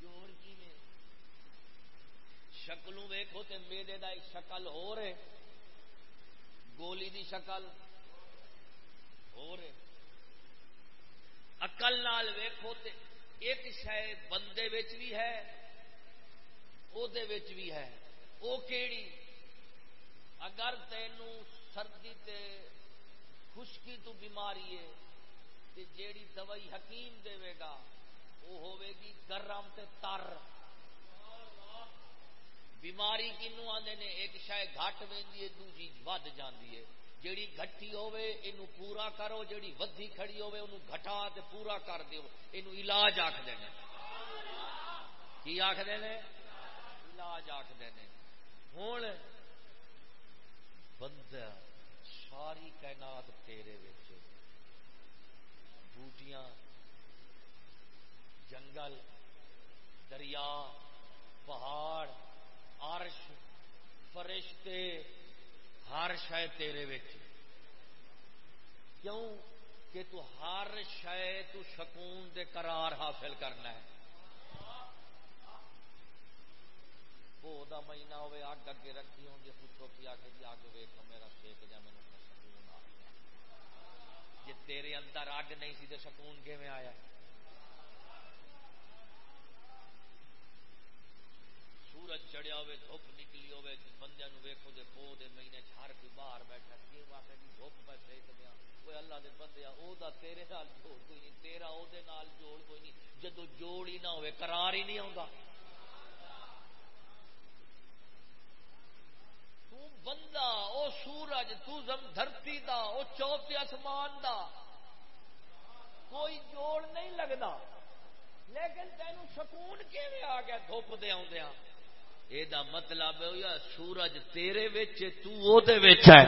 A: جوڑ کی شکلوں ویکو تو میرے کا شکل ہو رہے گولی دی شکل ہو رہے اقل نال ویکو تے ایک شہ بندے بھی ہے۔ وہ بھی ہے وہ کیڑی اگر تینوں سردی تے خشکی تو بیماری ہے تے جیڑی دوائی حکیم دے گا وہ ہوے گی گرم تے تر بیماری کنو آدھے نے ایک شاید گھٹ وی دوجی ود جاندی ہے جیڑی گٹھی ہوے پورا کرو جیڑی ودھی کھڑی ہوے انہوں گھٹا تے پورا کر دیو علاج آکھ دینے کی آکھ دینے علاج آکھ دینے ہوں بندہ ساری کائنات تیرے وچ بوٹیاں، جنگل، دریا، پہاڑ، عرش، فرشتے، ہر شہ تیرے وچ کیوں؟ کہ تو ہر شہ تو سکون دے قرار حاصل کرنا ہے۔ وہ دا مہینہ ہوئے اگ اگے رکھی ہوں جی گے پوچھو کہ آگے جی اگ ویکو میرا سیک جا میرے سکون آ گیا جی تیرے اندر اگ نہیں سی تو سکون کیون آیا؟ سورج چڑیا ہوئے، دھوپ نکلی ہوئے بندے ویکو دے پو دے مہینے ہر کوئی باہر بیٹھا کی واقع جی دھوپ میں سیک دیا۔ وہ اللہ دے بندے او دا تیرے نال جوڑ کوئی نہیں، تیرا او دے نال جوڑ کوئی نہیں۔ جدو جوڑ ہی نہ ہوئے، قرار ہی نہیں آتا بندہ، او سورج، تو زم دھرتی دا، او چوتھے آسمان دا۔ کوئی جوڑ نہیں لگتا لیکن تینوں سکون کیویں آ گیا دھوپ دے آدھا یہ مطلب سورج تیرے وچ تو دے وچ ہے۔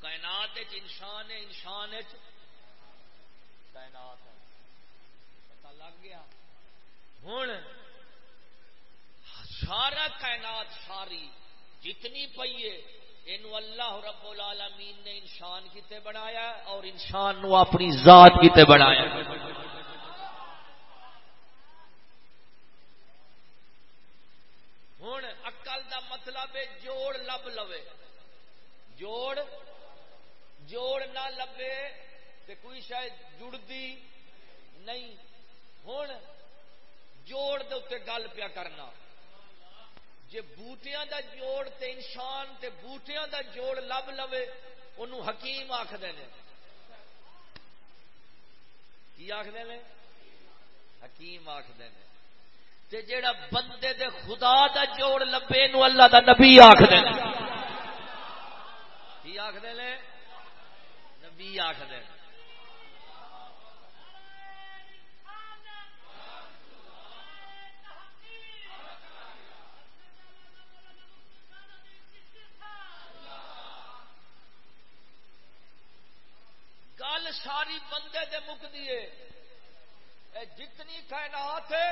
A: کائنات انسان ہے انسان کائنات ہے۔ پتا لگ گیا۔ ہوں سارا کائنات ساری جتنی پیے یہ اللہ رب العالمین نے انسان کتے بنایا اور انسان نو اپنی ذات کتے بنایا۔ ہوں اکل دا مطلب ہے جوڑ لب لوے۔ جوڑ جوڑ نہ لبے۔ تے کوئی شاید جڑتی نہیں۔ ہوں جوڑ دے گل پیا کرنا۔ جے بوٹیاں دا جوڑ تے انسان تے بوٹیاں دا جوڑ لب لوے انہوں حکیم آخر کی آخر حکیم آخر تے جیڑا بندے دے خدا دا جوڑ لبے نو اللہ دا نبی آخر کی آخر نبی آخر گل ساری بندے دے مک دیے اے جتنی کائنات ہے،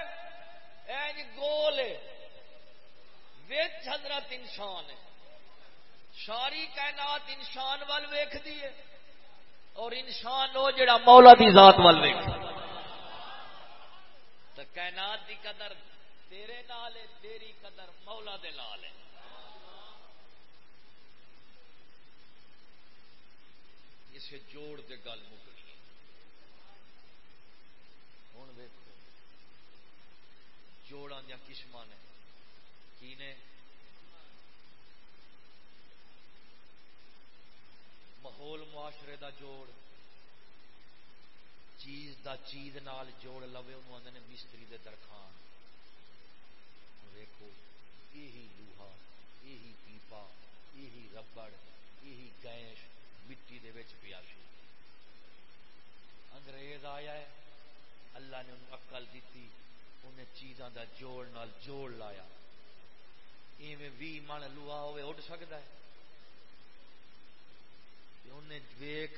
A: اے جی گول وچ حضرت انسان ہے۔ ساری کائنات انسان وال ویخ دیے اور انسان وہ جڑا مولا دی ذات وال ویخ تو کائنات دی قدر تیرے نال ہے، تیری قدر مولا دے نال ہے۔ اسے جوڑ دے گل مکنی ہوں ویکو جوڑا دیا قسم نے۔ کی نے؟ ماحول معاشرے دا جوڑ۔ چیز دا چیز نال جوڑ لوے، انہوں آدھے نے مستری دے درخان ویکو یہی لوہا یہی پیپا یہی ربڑ یہی گیس مٹی دے وچ پیا سی۔ انگریز آیا ہے۔ اللہ نے انہوں اقل دیتی، انہیں چیزاں دا جوڑ نال جوڑ لایا۔ ایویں بھی من لوہا ہوئے اڈ سکتا ہے۔ انہیں ویک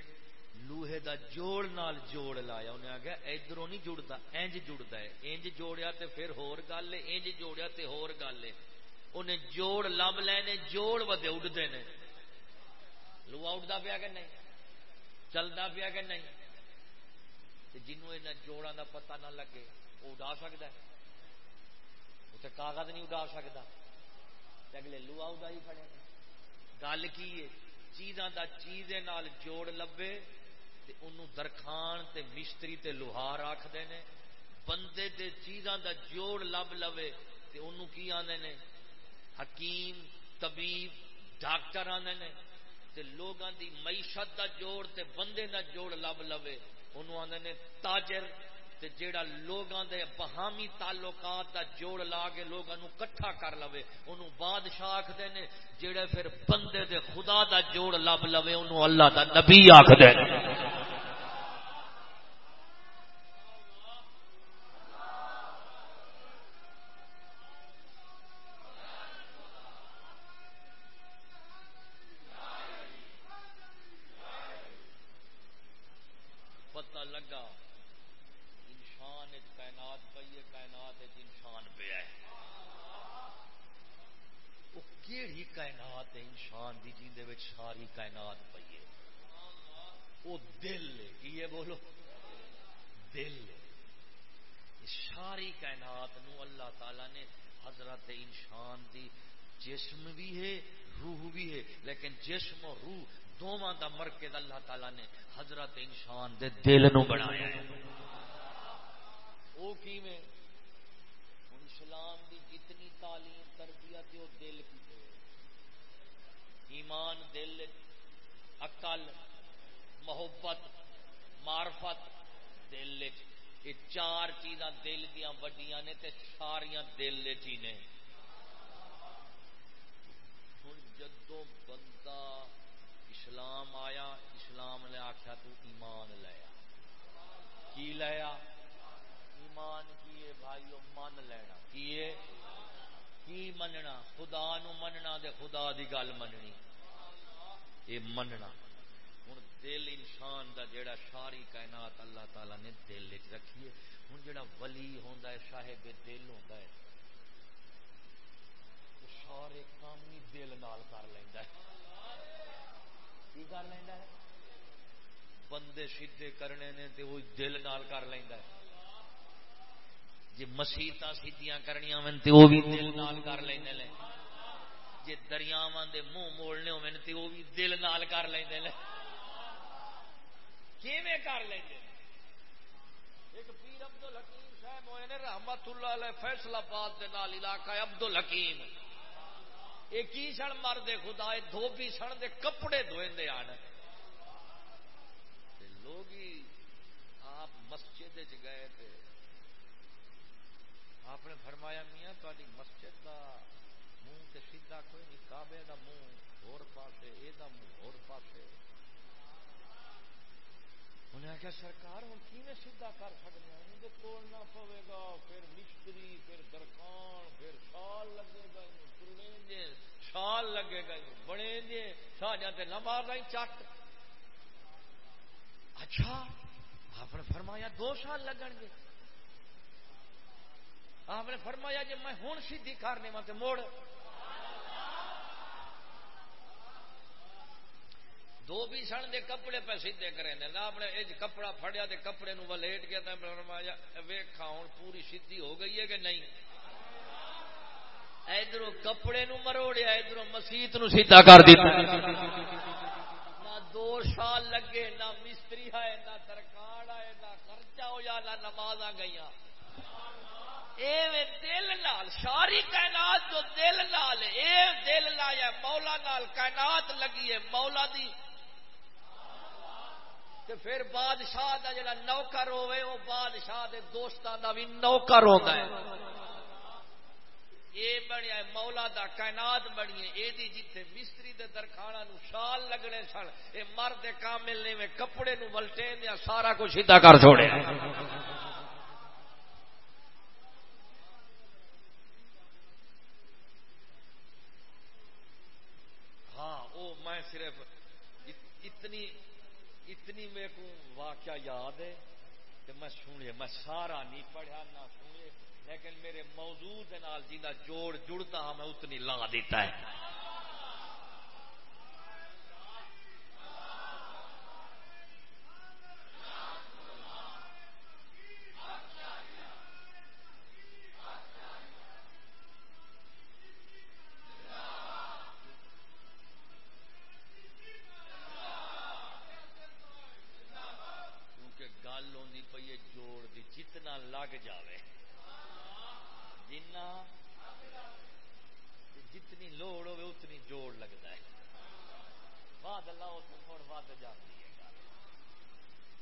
A: لوہے دا جوڑ نال جوڑ لایا۔ انہیں آگیا، ادھروں نہیں جڑتا انج جڑتا ہے۔ انج جوڑیا تے پھر ہور گل ہے انج جوڑیا تے ہور گل ہے۔ انہیں جوڑ لب لینے جوڑ ودے اڈتے ہیں لوہا اٹھتا پیا کہ نہیں؟ چلتا پیا کہ نہیں؟ جنوں یہ جوڑا کا پتا نہ لگے، وہ اڈا سکتا ہے۔ اسے کاغذ نہیں اڈا سکتا اگلے لو آؤ ہی کھڑے گل کی ہے؟ چیزاں دا چیزیں نال جوڑ لبے، تے انہوں درخان تے مستری تے لوہار آخر نے۔ بندے دے چیزاں دا جوڑ لب لوے تے انہوں کی آنے نے؟ حکیم، طبیب، ڈاکٹر آنے نے۔ تے لوگاں دی معیشت دا جوڑ تے بندے دا جوڑ لب لوے۔ انہوں آدھے نے تاجر تے جیڑا لوگاں دے بہامی تعلقات دا جوڑ لا کے لوگاں نو کٹھا کر لوے۔ انہوں بادشاہ آکھ نے جیڑے پھر بندے دے خدا دا جوڑ لب لوے، انہوں اللہ دا نبی آکھ دے دل نو بنایا ہے۔ وہ اسلام دی جتنی تعلیم، تربیت وہ دل کی ایمان، دل اقل محبت، معرفت، دل۔ یہ چار چیزاں دل دیا وڈیاں نے تے ساریاں دل چی نے ہوں جدو بندہ اسلام آیا، اسلام نے آخیا تو ایمان لیا کی لیا ایمان کیے بھائیو من لینا۔ کیے کی مننا؟ خدا نو مننا دے خدا دی گل مننی۔ یہ مننا۔ ہوں دل انسان دا جیڑا ساری کائنات اللہ تعالی نے دل چ رکھیے ہوں جیڑا ولی ہوندا ہے، صاحب دل ہوندا ہے سارے کام ہی دل نال کر لینا کی کر لینا ہے؟ بندے سیدھے کرنے نے تے وہ دل نال کر لینا ہے۔ جی مسیحت سیدیاں کرنیا من تے وہ بھی دل نال کر لینے لے جی دریاواں دے منہ موڑنے ہوئے تے وہ بھی دل نال کر لینے لے کیویں کر لینے ایک پیر عبد الحکیم صاحب ہوئے نے رحمت اللہ علیہ فیصلہ باد دے نال علاقہ عبد الحکیم یہ کی سن مرد خدا دھوبی سن دے، کپڑے دھوئے آن۔ آنے لوگ آپ مسجد گئے تھے آپ نے فرمایا، میاں تاری مسجد کا منہ تے سیدھا کوئی نہیں کابے کا منہ ہور پاسے یہ منہ ہوسے پاسے۔ انہیں آخیا سرکار، ہوں کی سیدھا کر سکتے ہیں انہیں توڑنا پوے گا، پھر مستری، پھر درخان پھر سال لگے گا سال لگے گا بڑے جی شاہ جاتے نہ مار رہی چٹ. اچھا آپ نے فرمایا دو سال لگن گے۔ آپ نے فرمایا جی میں ہوں سیدھی کرنے مت موڑ۔ دو بھی سن دے کپڑے پہ سیدھے کرے نہ اپنے کپڑا فڑیا دے کپڑے نو ولیٹ گیا فرمایا ویکھا ہوں پوری سیدھی ہو گئی ہے کہ نہیں؟ ادھر کپڑے نو مروڑیا ادھر مسیت نو سیدھا کر دیتا۔ دو سال لگے، نہ مستری ہے نہ درکان ہے نہ خرچہ ہو یا نہ نماز گئی دل نال، ساری کائنات جو دل نال اے دل لایا مولا نال کائنات لگی ہے، مولا دی تے پھر بادشاہ دا جڑا نوکر ہوئے وہ بادشاہ دے دوستان دا بھی نوکر ہوتا ہے۔ یہ بنیا مولا دا کائنات بنی ہے۔ یہ جتھے مستری دے درخانا نو شال لگنے سن یہ مرد کامل نے میں کپڑے نو ملٹے دیا سارا کچھ سیدھا کر چھوڑے۔ ہاں وہ میں صرف اتنی اتنی میرے کو واقعہ یاد ہے کہ میں سنیا میں سارا نہیں پڑھا نہ سنے لیکن میرے موضوع جوڑ جڑتا ہاں میں اتنی لا دیتا ہے جتنا لگ جاوے جنا جتنی لوڑ ہوے اتنی جوڑ لگتا ہے بعد اللہ مڑ ود جاتی ہے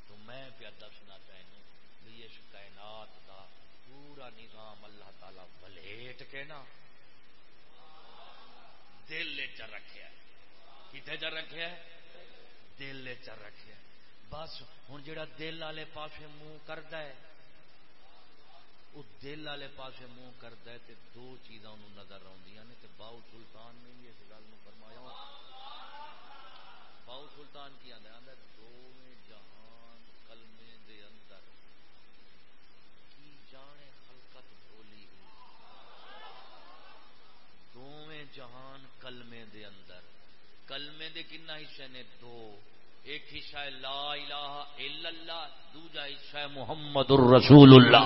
A: تو میں پیا دسنا تینوں بھی اس کائنات کا پورا نظام اللہ تعالی بلیٹ کے نا دل چ رکھا کتنے چ رکھا دل چ رکھا بس ہوں جا دل والے پاس منہ کرتا ہے۔ وہ دل والے پاس منہ کرتا ہے دو چیزاں نظر آدی نے باؤ سلطان نے بھی اس گل فرمایا۔ باؤ سلطان کی آدھا آدھا دو جہان کلمے دے اندر کی جانے خلقت بولی ہوئی۔ جہان کلمے دے اندر۔ کلمے دے کنا حصے نے دو۔ ایک حصہ ہے لا الہ الا اللہ، دوجا حصہ ہے محمد الرسول اللہ۔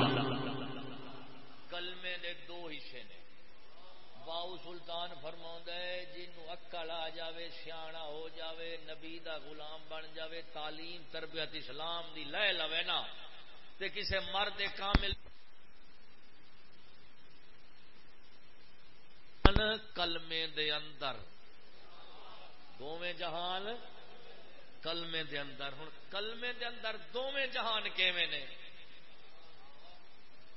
A: کلمے دے دو حصے نے۔ باؤ سلطان فرما ہے جنوں اکل آ جاوے سیاح ہو جاوے، نبی دا غلام بن جاوے، تعلیم، تربیت، اسلام دی لے لوے نا۔ تے کسے مرد کامل کلمے دے اندر۔ دوویں جہان کلمے دے اندر ہوں کلمے دے اندر دونوں جہان کیویں نے؟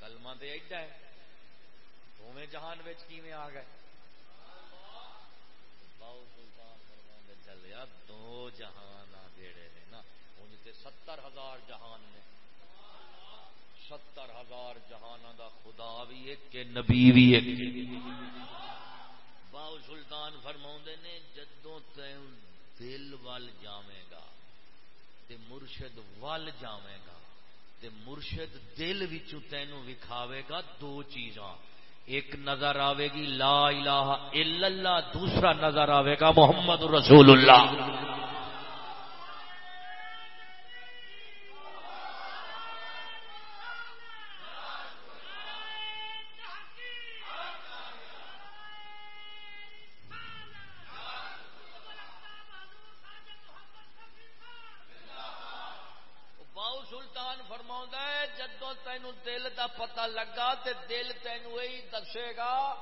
A: کلمہ دے ایڈا ہے۔ دونوں جہان کیویں آ گئے؟ باؤ سلطان فرما چلیا دو جہان آ جڑے نے نا۔ ہوں تے ستر ہزار جہان نے۔ ستر ہزار جہان دا خدا بھی ایک نبی بھی ایک۔ باؤ سلطان فرما نے، جدوں دل ول جاوے گا، تے مرشد ول جاوے گا، تے مرشد دل وچوں تینوں وکھاوے گا دو چیزاں۔ ایک نظر آئے گی لا الہ الا اللہ، دوسرا نظر آئے گا محمد رسول اللہ دل تینوں یہی دسے گا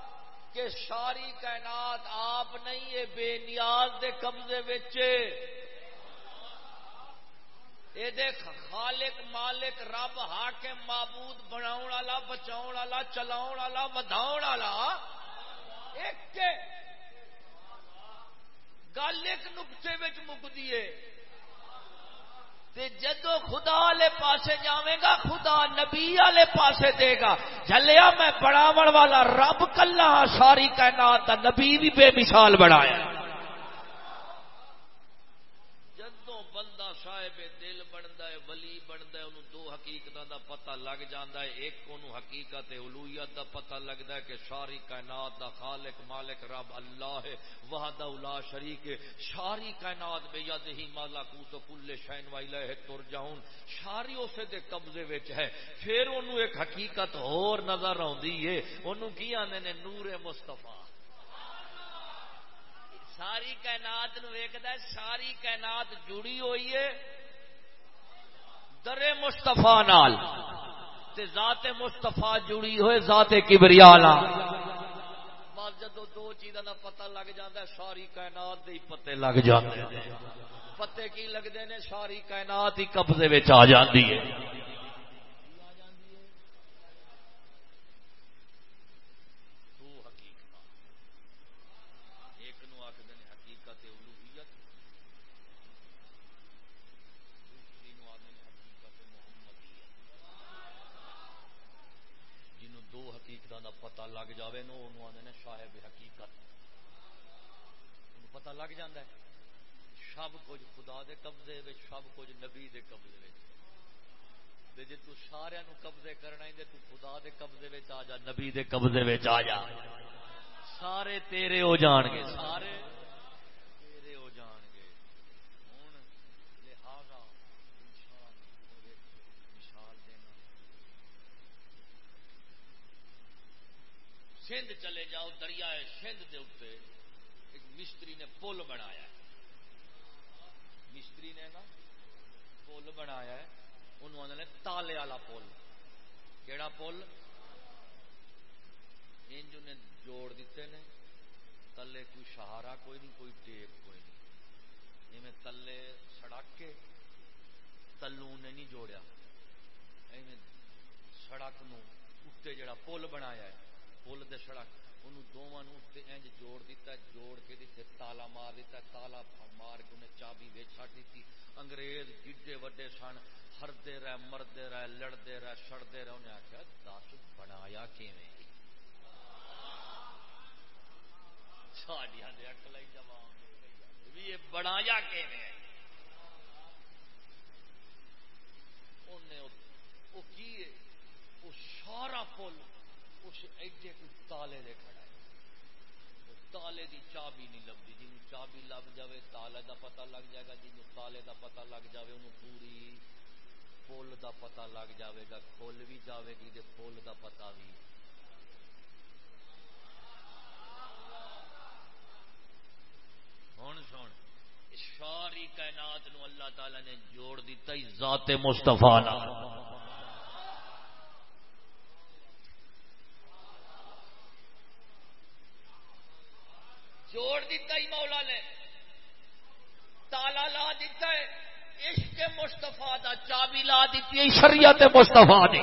A: کہ ساری کائنات آپ نہیں ہے بے نیاز دے قبضے ویچے اے دیکھ، خالق، مالک، رب، حاکم، معبود بناؤ والا بچاؤ والا چلاؤ والا وداؤ والا۔ ایک گل ایک نقطے مکتی ہے۔ جدو خدا والے پاسے جاویں گا، خدا نبی والے پاسے دے گا۔ جلیا میں بڑا والا رب کلا ساری کائنات نبی بھی بے مثال بنایا صاحب دل بنتا ہے ولی بنتا ہے انہوں دو حقیقت دا پتہ لگ جاتا ہے، ایک انہوں حقیقت الویت دا پتہ لگتا ہے کہ ساری کائنات دا خالق، مالک، رب اللہ ہے، وحدہ الا شریک ہے۔ ساری کائنات بے ید ہی مالا کو تو کل شین وائلہ ہے تر جاؤن ساری اسے دے قبضے وچ ہے۔ پھر انہوں ایک حقیقت اور نظر آندی ہے۔ انہوں کی آنے نے؟ نور مصطفیٰ۔ ساری کائنات نو ویکد ساری کائنات جڑی ہوئی ہے۔ در مستفا نال ذات مستفا جڑی ہوئے ذات کبریا بس جدو دو چیزوں کا پتہ لگ جاتا ہے، ساری کائنات دے پتے لگ جاتے پتے کی لگتے ہیں ساری کائنات ہی قبضے آ جاتی ہے۔ پتہ لگ جائے نو آدھے صاحب حقیقت۔ پتہ لگ جا سب کچھ خدا دے قبضے سب کچھ نبی دے قبضے جی تارا قبضے کرنا ہی تو خدا دے قبضے آ جا، نبی دے قبضے آ جا۔ سارے تیرے ہو جان گے۔ سارے سندھ چلے جاؤ، دریائے سندھ کے اتنے ایک مستری نے پل بنایا مستری نے نا پل بنایا انہوں نے تالے والا پل۔ کیڑا پل؟ انج نے جوڑ دیتے نے۔ تلے کوئی سہارا کوئی نہیں، کوئی ٹیک کوئی نہیں۔ ایویں تلے سڑک کے تلو نے نہیں جوڑیا۔ ایویں سڑک نو اتنے جڑا پل بنایا ہے پل دے سڑک انہوں دونوں انج جوڑ دیتا، جوڑ کے دیتے تالا مار دیتا، تالا مار کے انہیں چابی ویچ چڑ دیتی۔ انگریز جڈے وڈے سن، ہردے رہے مردے رہے لڑتے رہے سڑتے رہے انہیں آخیا دس بنایا کیویں؟ بنایا کیویں؟ سارا پل اس ایڈے کو تالے دے کھڑا ہے۔ تالے دی چابی نہیں لگتی جن چابی لگ جاوے، تالے دا پتہ لگ جائے گا جن تالے دا پتہ لگ جاوے، انہوں پوری پل دا پتہ لگ جاوے گا کھل بھی جاوے گی پل دا پتہ بھی۔ ہوں سن ساری کائنات نو اللہ تعالی نے جوڑ دیتا ہی ذات مستفا جوڑ دیتا ہی مولا نے۔ تالا لا دیتا ہے، عشق مستفا دا، چابی لا دیتی ہے، شریعت مستفا نے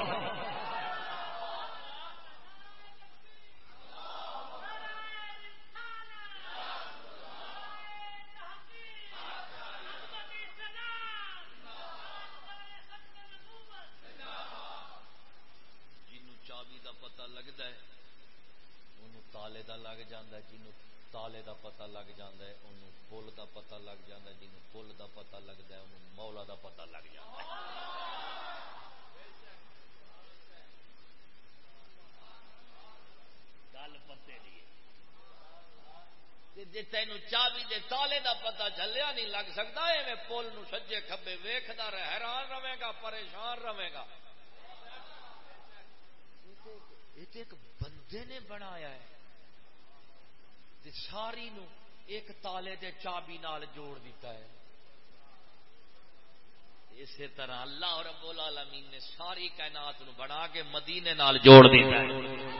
A: لگ جاندہ ہے پل دا پتہ لگ جاندہ جن جنہوں پل دا پتہ لگ ہے مولا کا پتا لگ جاندہ گل پتے لیے جی تین چابی کے تالے کا پتا چلیا نہیں لگ سکتا ہے پل نجے کبے کھبے ویکھدا حیران رہے گا، پریشان رہے گا۔ ایک بندے نے بنایا ہے۔ تے ساری نو ایک تالے دے چابی نال جوڑ دیتا ہے۔ اسی طرح اللہ رب العالمین نے ساری کائنات نو بنا کے مدینے نال جوڑ دیتا ہے۔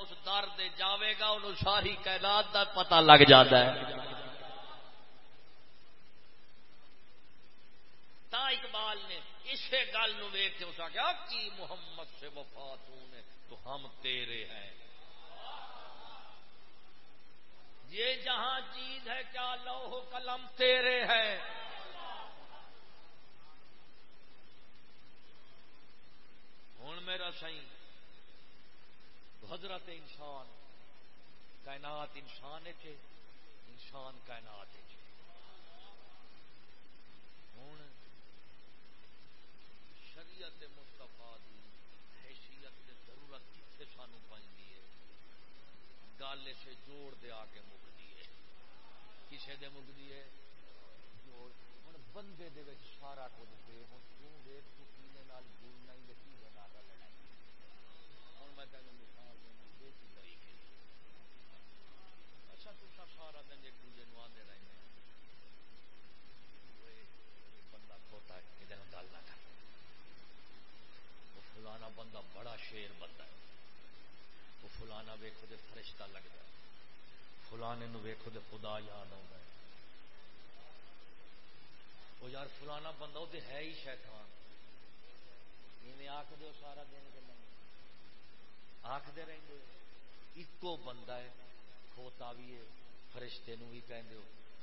A: اس در دے جاوے گا، انہوں ساری کائنات دا پتہ لگ جاتا ہے۔ تا اقبال نے اسے گل نو ویک کے اس آخیا کی محمد سے وفات نے تو ہم تیرے ہیں۔ یہ جہاں چیز ہے، کیا لوہ قلم تیرے ہے ہوں میرا سی حضرت انسان، کائنات انسان انسان کائنات ہوں شریعت مستفا کی حیثیت کی ضرورت کتنے سانو پی گل اسے جوڑ دے آ کے مکتی ہے۔ کسے دے مکتی ہے؟ جوڑ۔ ہوں بندے دے سارا کچھ دے ہوں تیک تو جڑنا ہی کی لڑائی ہوں میں تینوں سارا دن ایک دوجے نو آدھے رہتے بندہ کھوتا ہے یہ گل نہ کر وہ فلانا بندہ بڑا شیر بندہ ہے۔ وہ فلانا ویکو دے فرشتہ لگتا ہے۔ فلانے نو ویکو دے خدا یاد آتا ہے۔ وہ یار فلانا بندہ وہ ہے ہی شیطان۔ میں آخ دو سارا دن کے نہیں۔ آخر رہتے ایکو بندہ ہے، کھوتا بھی ہے، فرشتے نو بھی کہہ دیو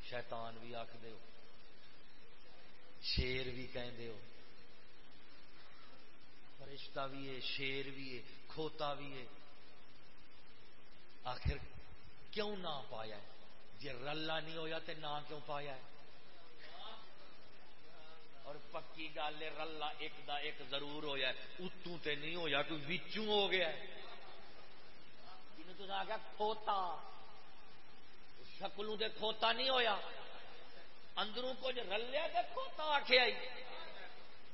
A: شیطان بھی آخ دیو شیر بھی کہہ دیو فرشتہ بھی ہے، شیر بھی ہے، کھوتا بھی ہے۔ آخر کیوں نہ پایا ہے؟ جی رلا نہیں ہویا تو نہ کیوں پایا ہے؟ اور پکی گل ہے رلا ایک دا ایک ضرور ہویا ہے۔ اتوں تے نہیں ہویا کوئی بچوں ہو گیا ہے؟ جنہیں تو آ کھوتا۔ شکلوں دے کھوتا نہیں ہویا۔ اندروں کچھ رلیا دے کھوتا آخیا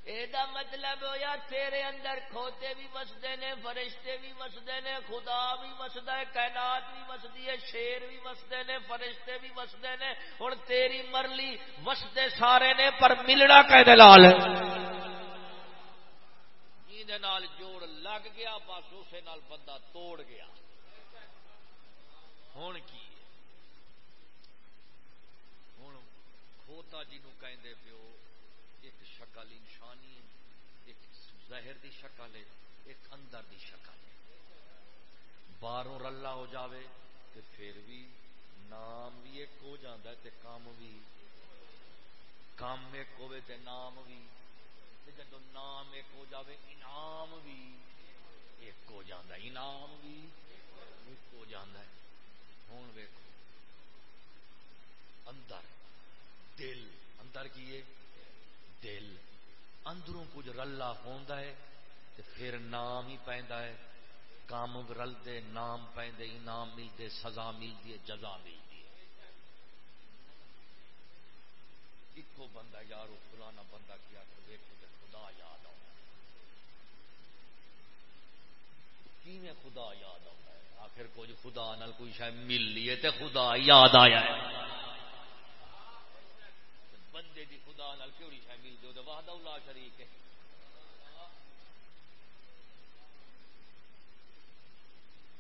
A: یہ مطلب ہوا تیرے اندر کھوتے بھی وسدے نے، فرشتے بھی وسدے نے، خدا بھی وسدا ہے، کائنات بھی وسدی ہے، شیر بھی وسدے نے، فرشتے بھی وسدے نے۔ ہوں تیری مرلی وسدے سارے نے، پر ملنا کہ لال جی جوڑ لگ گیا، بس اسے نال بندہ توڑ گیا۔ ہوں کی؟ ہوں کھوتا جی پیو شکل انسانی ہے، ایک زہر دی شکل ہے، ایک اندر دی شکل ہے۔ باہروں رلا ہو جاوے تو پھر بھی نام بھی ایک ہو جاتا ہے کام بھی۔ کام ایک ہوے نام بھی۔ جب نام ایک ہو جاوے، انعام بھی ایک ہو جاتا انعام بھی ایک ہو جاتا ہے۔ ہوں ویکو اندر، دل۔ اندر کی دل اندروں کچھ رلا ہوندا ہے تے پھر نام ہی پہنتا ہے۔ کام رلتے نام پہنتے انعام ملتے سزا ملتی ہے، جزا ملتی ہے۔ ایک بندہ یار فلانا بندہ کیا تو دیکھو تو خدا یاد آ خدا یاد آ آخر کچھ خدا نال کوئی شاید مل لیے تے خدا یاد آیا ہے۔ بندے دی خدا نال کیڑی شاید مل دو وحدہ اللہ شریک ہے۔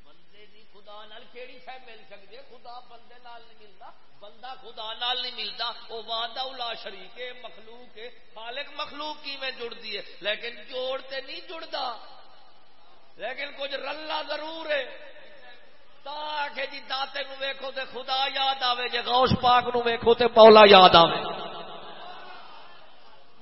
A: بندے دی خدا نال کیڑی شاید مل سکتی خدا بندے نال نہیں ملتا بندہ خدا نال نہیں ملتا وہ وعدہ الا شریک ہے، مخلوق ہے۔ خالق مخلوق کی میں ہے؟ لیکن جوڑتے نہیں جڑتا لیکن کچھ رلا ضرور ہے۔ جی داتے نو ویکھو تے خدا یاد آوے، جے غوث پاک نو ویکھو تے پولا یاد آوے۔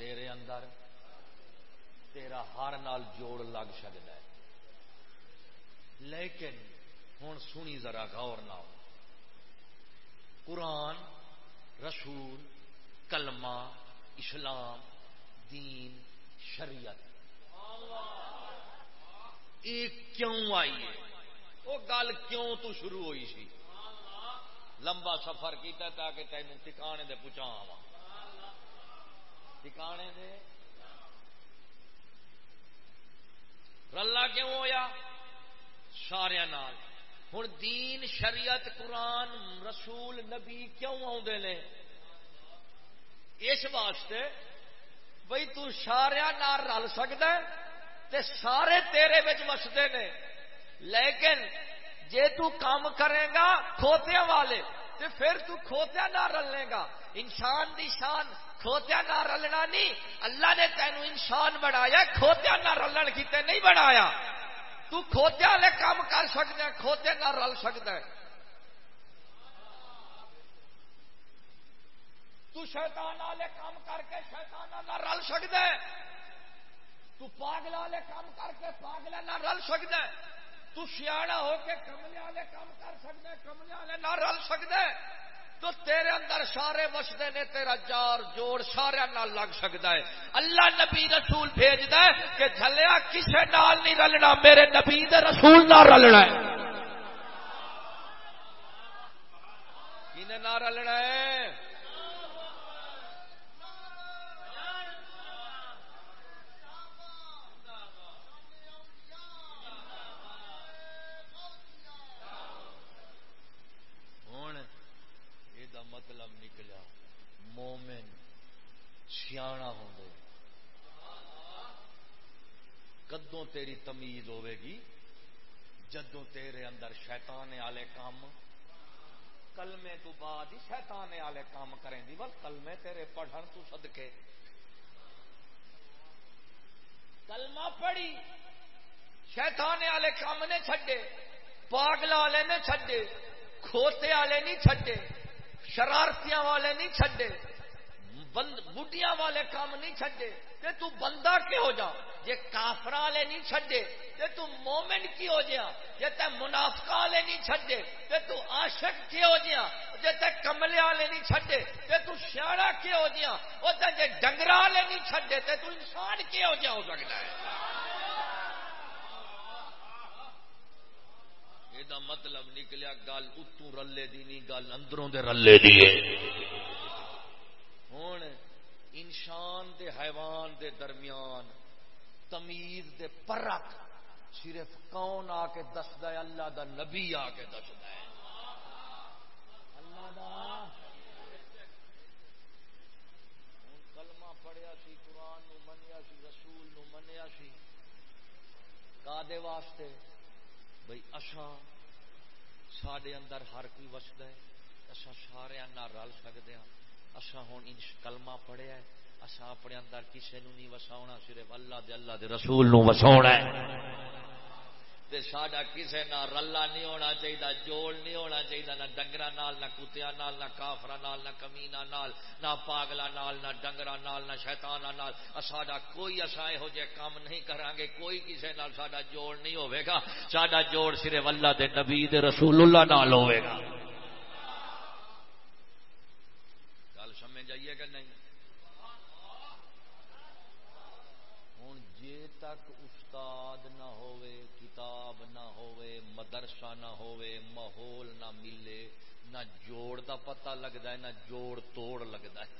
A: تیرے اندر تیرا ہر نال جوڑ لگ سکتا ہے۔ لیکن ہوں سنی ذرا غور نہ قرآن، رسول، کلمہ، اسلام، دین، شریعت۔ یہ کیوں آئی ہے؟ وہ گل کیوں تو شروع ہوئی سی؟ لمبا سفر کیتا تاکہ تینوں ٹکانے دے پچا ٹکانے دے۔ رلا کیوں ہویا؟ سارا نال۔ ہوں دین، شریعت، قرآن، رسول، نبی کیوں آدھے نے؟ اس واسطے بھائی تاریا نال رل سکتا تے سارے تیرے بچ وستے نے۔ لیکن جے تو کام کرے گا کھوتیا والے تے پھر تو کھوتیا نہ رلنے گا۔ انسان دی شان کھوتیا نہ رلنا نہیں۔ اللہ نے تینوں انسان بنایا کھوتیا نہ رلن کیتے نہیں بنایا۔ تو کھوتیا والے کام کر سکتا ہے کھوتے نہ رل سکتا ہے تو شیطان والے کام کر کے شیطان نہ رل سکتا ہے تو پاگل والے کام کر کے پاگل نہ رل سکتا ہے تو سیاح ہو کے کملے والے کام کر سکتے کملے والے نہ رل سکتے تو تیرے اندر سارے وسدے نے تیرا جار جوڑ سارے نال لگ سکتا ہے۔ اللہ نبی رسول بھیج ہے کہ جلیا کسے نال نہیں رلنا، میرے نبی دے رسول نہ رلنا ہے۔ رلنا ہے؟ سیاح ہوں کدوں تیری تمیز ہوے گی؟ جدوں تیرے اندر شیطان والے کام۔ کلمے تو بعد ہی شیطان والے کام کریں دی بس کلمے تیرے پڑھن تو صدقے۔ کلمہ پڑھی، شیطان والے کام نے چھڈے، پاگل والے نے چھڈے، کھوتے والے نہیں چھڈے۔ شرارتیاں والے نہیں چھڈے۔ بند والے کام نہیں چھڈے۔ تے تو بندہ کی ہو جا؟ جے کافر والے نہیں چھڈے، تے تو مومن کی ہو جا؟ جے تے منافقہ والے نہیں چھڈے، تے تو عاشق کی ہو جا؟ جے تے کملے والے نہیں چھڈے، تے تو سیاڑا کی ہو جا؟ او تے جے ڈنگرا والے نہیں چھڈے، تے تو انسان کی ہو جا؟ ہو سکتا ہے۔ یہ مطلب نکلیا، گل اتوں رلے دی نہیں، گل اندروں دے رلے دی ہوں انسان دے حیوان دے درمیان تمیز دے پرک صرف کون آ کے دستا ہے؟ اللہ دا نبی آ کے دستا ہے۔ اللہ دا۔ کلمہ پڑھیا سی، قرآن نو منیا سی، رسول نو منیا سی۔ کا واسطے؟ بھائی اچھا سڈے اندر ہر کوئی وسد ہے۔ اصا سارے رل سکتے ہاں۔ اصا ہوں کلمہ پڑھیا اصا اپنے اندر کسی نو نہیں وساؤنا صرف اللہ دے اللہ دے رسول نو وساؤنا تے ساڈا کسی نہ رلا نہیں ہونا چاہیے جوڑ نہیں ہونا چاہیے نہ ڈنگر نہ کتیا نال، نہ کافر نال، نہ کمینا نال، نہ پاگلا نال، نہ ڈنگر نال، نہ شیطان نال۔ ساڈا کوئی اصا یہو جہ کام نہیں کریں گے، کوئی کسی نال ساڈا جوڑ نہیں ہوئے گا۔ ساڈا جوڑ صرف اللہ دے نبی دے رسول اللہ نال ہوئے گا۔ جائیے کہ نہیں؟ ہوں جے تک استاد نہ ہوئے کتاب نہ ہوئے، مدرسہ نہ ہوئے، ماحول نہ ملے، نہ جوڑ دا پتہ لگتا ہے، نہ جوڑ توڑ لگتا ہے۔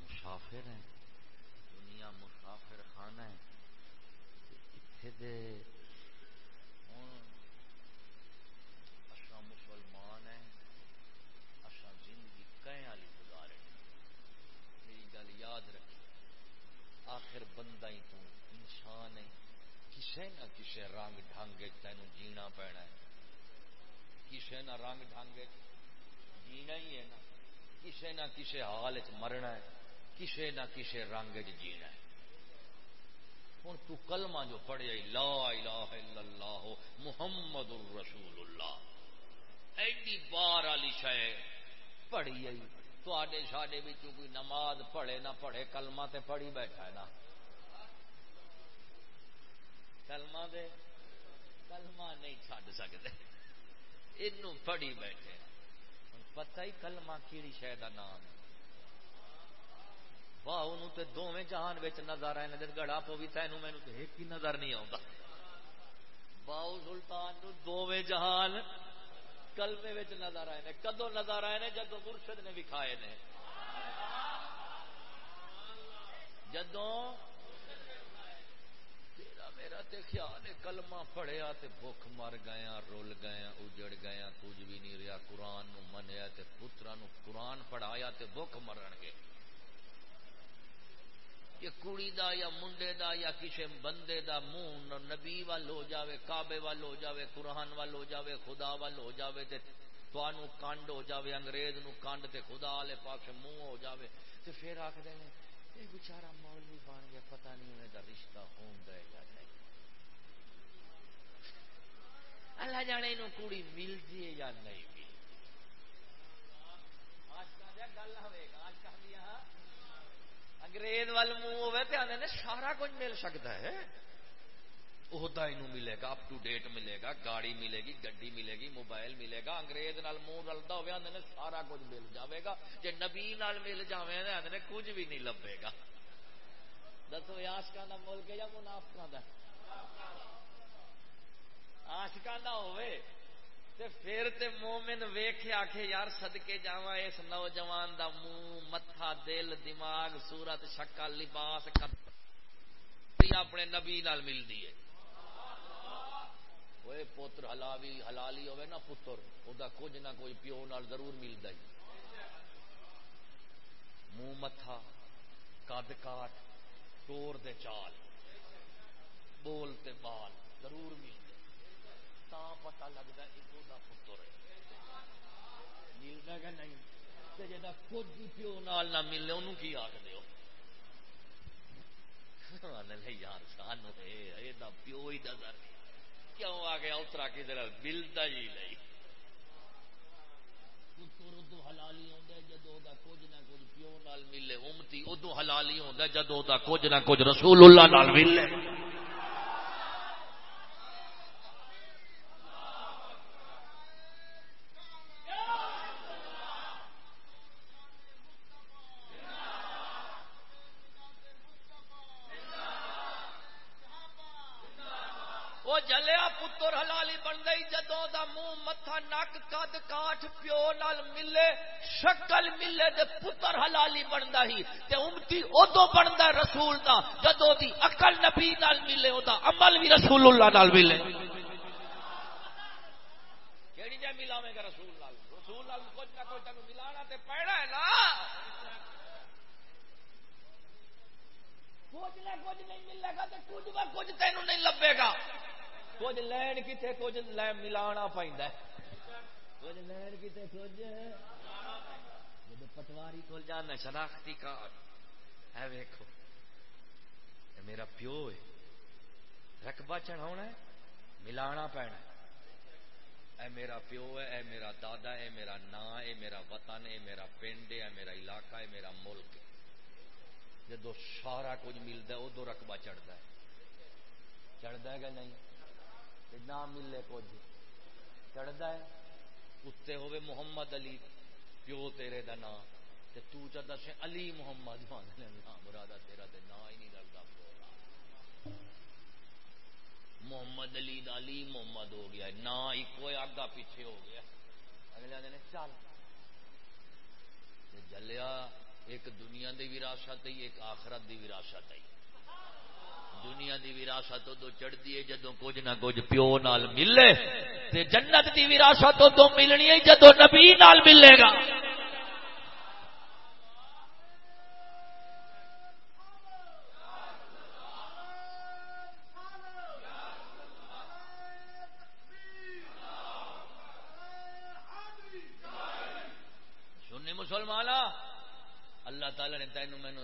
A: مسافر ہیں اچھا مسلمان ہیں اچھا زندگی کہیں والی گزارے میری گل یاد رکھی آخر بندہ ہی تو انسان ہے۔ کسے نہ کسے رنگ ڈھنگ تین جینا پینا ہے۔ کسے نہ رنگ ڈھنگ جینا ہی ہے نا۔ کسے نہ کسے حال مرنا ہے۔ کسے نہ کسے رنگ جینا ہے۔ ہوں تو کلمہ جو پڑھیا لا الہ الا اللہ، محمد الرسول اللہ۔ ایڈی بار والی شہ پڑھی آئی تے سڈے کوئی نماز پڑھے نہ پڑھے، کلمہ تے پڑھی بیٹھا ہے نا۔ کلمہ دے، کلمہ نہیں چڈ سکتے یہ پڑھی بیٹھے۔ پتہ ہی کلمہ کیڑی شہ کا نام ہے۔ واہ ان دونوں جہان نظر آئے دن گڑا پوی تینوں مینو تو ایک ہی نظر نہیں آتا باؤ سلطان دونوں جہان کلمے نظر آئے نے۔ کدو نظر آئے نے؟ جدو مرشد نے وکھائے نے۔ جدو تے خیال کلمہ پڑھیا تے بھوک مر گیا، رول گیا، اجڑ گیا، کچھ بھی نہیں رہا قرآن نو منیا تے پترا نو قرآن پڑھایا تے بھوک مرن گے۔ کہ کڑی دا یا منڈے دا یا کسی بندے دا منہ نبی وال ہو جاوے، کعبے وال ہو جاوے، قرآن وال ہو جاوے، خدا وال ہو جاوے تے توانو کانڈ ہو جاوے، انگریز نو کانڈ تے خدا والے پاس منہ ہو جاوے۔ تے پھر آخر یہ بچارا مولوی بن گیا، پتہ نہیں انہیں دا رشتہ ہون دے یا نہیں۔ اللہ جانے انہوں کڑی مل جیے یا نہیں مل آج کا گل انگریز وال منہ ہوئے تو آدھے سارا کچھ مل سکتا ہے۔ عہدہ یہ ملے گا اپ ٹو ڈیٹ ملے گا، گاڑی ملے گی، گڈی ملے گی، موبائل ملے گا۔ انگریز نال منہ رلتا ہوا آدھے سارا کچھ مل جاوے گا۔ جی نبی نال مل جائے آدھے کچھ بھی نہیں لبے گا۔ دسو آشکا کا ملک ہے یا منافقہ کا آشکا ہوئے تے پھر تے مومن ویخے آخ یار سدکے جا اس نوجوان دا منہ متھا دل دماغ سورت شکل لباس اپنے نبی نال ملتی ہے وہ پوتر ہلاوی ہلالی ہوئے نا پتر وہ کچھ نہ کوئی پیو نال ضرور ملتا ہی منہ متھا کد کاٹ ٹور دے چال بول تے بال ضرور ملتے تا پتا لگتا ایک پتر ملتا کہ نہیں؟ جا کچھ پیو نال نہ ملے انہوں کی آخ دو یار سانو پیو ہی نظر کیوں آ گیا اترا کدھر ملتا ہی نہیں؟ ادو حلالی آ جدو کچھ نہ کچھ پیو نال ملے، امتی ادو حلالی آ جدو کچھ نہ کچھ رسول اللہ نال ملے۔ قد کاٹ پیو نال ملے، شکل ملے دے پتر حلالی بندا ہی، تے امتی اودو بندا رسول دا جدو دی اقل نبی نال ملے، او دا عمل بھی رسول اللہ نال ملے۔ کیڑی جے ملاویں گا رسول نال؟ رسول نال کچھ نہ کچھ تینوں ملانا تے پینا ہے نا۔ کچھ نہ کچھ نہیں ملے گا تے کچھ نہ کچھ تینوں نہیں لبے گا۔ کچھ لین کتے کچھ ملانا پیندا ہے۔ کچھ لین کتے کچھ۔ جب پٹواری کول جانا شناختی کارڈ۔ ہے ویکھو میرا پیو ہے۔ رقبہ چڑھاؤنا ہے، ملانا پینا اے میرا پیو ہے، اے میرا دادا ہے میرا نا ہے میرا وطن ہے میرا پنڈ ہے میرا علاقہ ہے میرا ملک ہے۔ جدو سارا کچھ ملتا ہے، ادو رقبہ چڑھتا ہے۔ چڑھتا ہے کہ نہیں؟ نہ ملے کچھ۔ چڑھتا ہے۔ اتنے ہوئے محمد علی، پیو تیرے دا نام تو دس علی محمد مرادہ تیرا تے نا ہی نہیں محمد علی علی محمد ہو گیا نہ کوئی آگا پیچھے ہو گیا۔ اگلے دن چل۔ جلیا، ایک دنیا دی وراثت ہے ایک آخرت دی وراثت ہے دنیا دی وراثت تو چڑھتی ہے جدو کچھ نہ کچھ پیو نال ملے، تے جنت دی وراثت ادو ملنی ہے جدو نبی نال ملے گا۔ سنی مسلمان اللہ تعالی نے تینوں مینو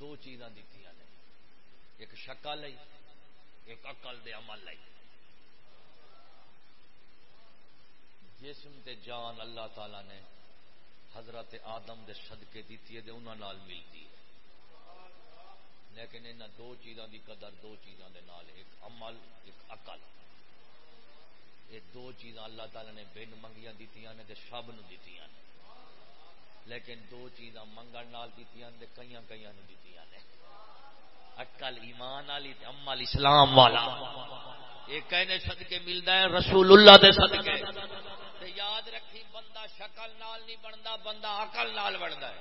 A: دو چیزاں دیتی شکل ایک اقل دے عمل لائی جسم تے جان اللہ تعالی نے حضرت آدم دے صدقے دیتی ہے، دے انہاں نال ملتی ہے۔ لیکن انہاں دو چیزاں دی قدر دو چیزاں دے نال، ایک عمل، ایک عقل۔ یہ دو چیزاں اللہ تعالی نے بن منگیاں دیتیاں نے تے سب نو دیتیاں نے۔ لیکن دو چیزاں منگن نال دیتیاں نے کئیاں کئیاں نو دیتیاں نے۔ اکل ایمان والی عمل اسلام والا۔ یہ کہنے صدقے ملتا ہے رسول اللہ دے صدقے۔ تے یاد رکھی بندہ شکل نال نہیں بنتا بندہ عقل نال بنتا ہے۔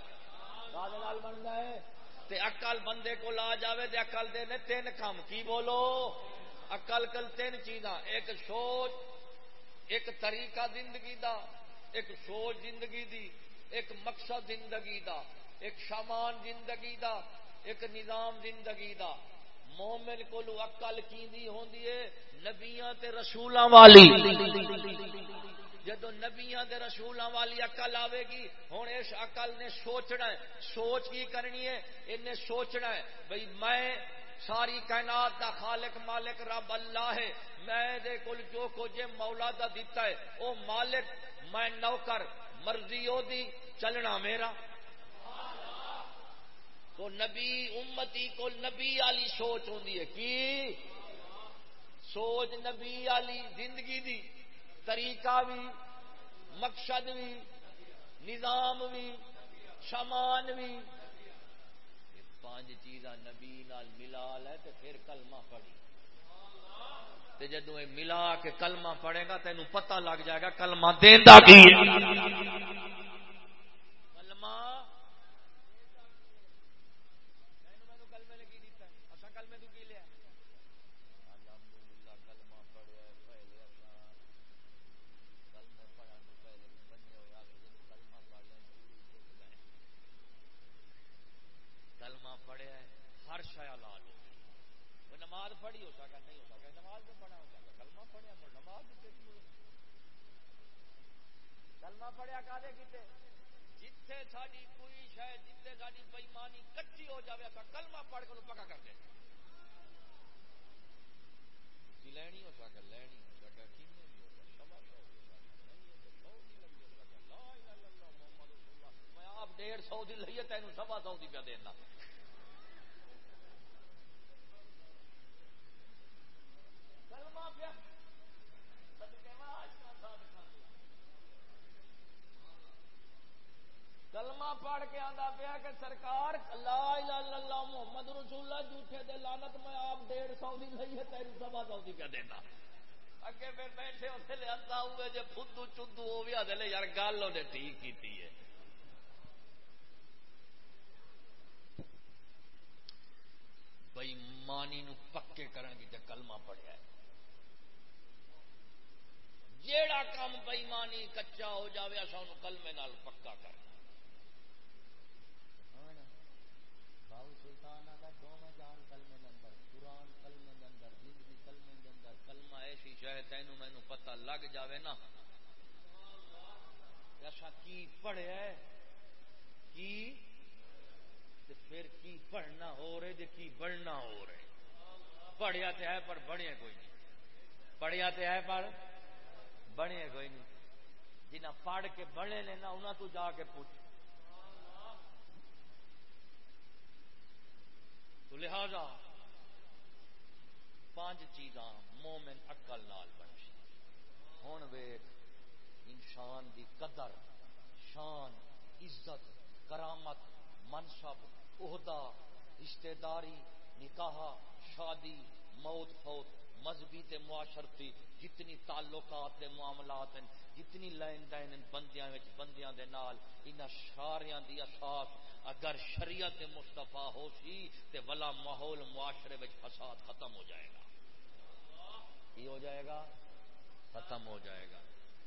A: بنتا ہے۔ تے عقل بندے کو لا جاوے تے عقل دے نے تین کام۔ کی بولو؟ عقل کل تین چیزاں۔ ایک سوچ ایک طریقہ زندگی دا ایک سوچ زندگی دی ایک مقصد زندگی دا ایک سامان زندگی دا ایک نظام زندگی دا۔ مومن کو اکل کی ہوندی ہے، نبیاں تے رسولاں والی۔ جدو نبیاں تے رسولاں والی اکل آوے گی، ہن اس اکل نے سوچنا ہے۔ سوچ کی کرنی ہے؟ انہیں سوچنا ہے۔ بھئی میں ساری کائنات دا خالق، مالک، رب اللہ ہے۔ میں دے کل جو کو جے مولا دا دیتا ہے۔ او مالک، میں نوکر، مرضی او دی، چلنا میرا۔ تو نبی امتی کو نبی والی سوچ ہوتی ہے کی؟ سوچ نبی والی زندگی دی، طریقہ بھی مقصد بھی نظام بھی سامان بھی پانچ چیزاں نبی نال ملا لے تو پھر کلمہ پڑھی۔ جدو ملا کے کلمہ پڑے گا تینوں پتہ لگ جائے گا کلمہ دینا کی کالے کیتے۔ جتھے ساری کوئی شاید جتھے ساری بےمانی کٹی ہو جاوے تو کلمہ پڑھ کے پکا کر دے۔ جی لینی ہو سکا لینی میں آپ ڈیڑھ سو دی لئیے تین سوا سو دی پہ دینا کلمہ پیا۔ کلمہ پڑھ کے آتا پیا کہ سرکار، لا الہ الا اللہ، محمد رسول اللہ جھوٹے دے لانت میں آپ ڈیڑھ سو دی لئی ہے تیری سوا سو دی پہ دینا اگے پھر بیٹھے اتنے لے آتا ہوئے، جے فدو چدو وہ بھی آدھے یار گل انہیں ٹھیک کی ہے۔ بئی مانی نو پکے کرن کی تے کلمہ پڑھیا ہے۔ جیڑا کام بےمانی کچا ہو جاوے اصا ان کلمے نال پکا کرنا۔ شاید تینوں مینو پتا لگ جاوے نا۔ ایسا کی پڑھیا کی؟ پھر کی پڑھنا ہو رہے جی کی بڑھنا ہو رہے۔ پڑھیا تو ہے پر بڑھیا کوئی نہیں۔ پڑھیا تو ہے پر بڑھیا کوئی نہیں۔ جنہ پڑھ کے بڑھے نے نا انہوں تو جا کے پوچھ۔ تو لہذا پانچ چیزاں۔ مومن اکل نال بن ہوں ویخ انسان دی قدر، شان، عزت، کرامت، منصب، عہدہ رشتے داری نکاح، شادی، موت فوت، مذہبی تے معاشرتی، جتنی تعلقات تے معاملات ہیں، جتنی لین دین بندیاں بندیاں دے نال ان ساریاں دی اساس اگر شریعت مستفا ہو سی تے ولا ماحول معاشرے وچ فساد ختم ہو جائے گا۔ کی ہو جائے گا، ختم ہو جائے گا۔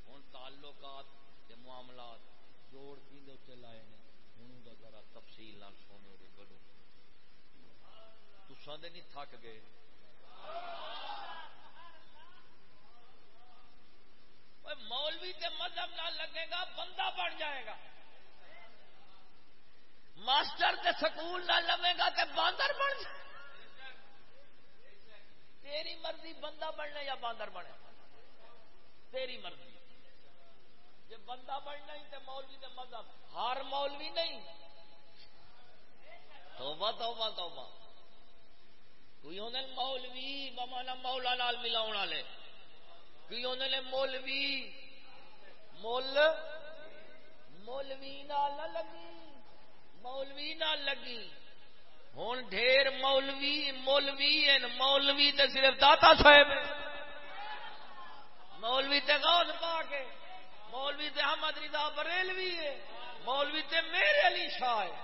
A: ہوں تعلقات کے معاملات جوڑ کی اتنے لائے ہیں ہوں ذرا تفصیل نہ سونے گے کرو تو نہیں تھک گئے۔ مولوی کے مذہب نہ لگے گا، بندہ بن جائے گا۔ ماسٹر کے سکول نہ لگے گا تو باندر بن جائے تیری مرضی بندہ بننا یا باندر بنے؟ تیری مرضی۔ جی بندہ بننا ہی تو مولوی دے مذہب، ہر مولوی نہیں۔ توبہ توبہ توبہ۔ کوئی ہونے مولوی بمانا مولا نال ملاؤ والے۔ کوئی ہونے نے مولوی، مول، مولوی نال نہ لگی، مولوی نال لگی۔ ہوں ڈھیر مولوی مولوی مولوی تو صرف داتا صاحب مولوی تے غوث پا کے مولوی تے احمد رضا بریلوی ہے مولوی تے میرے علی شاہ ہے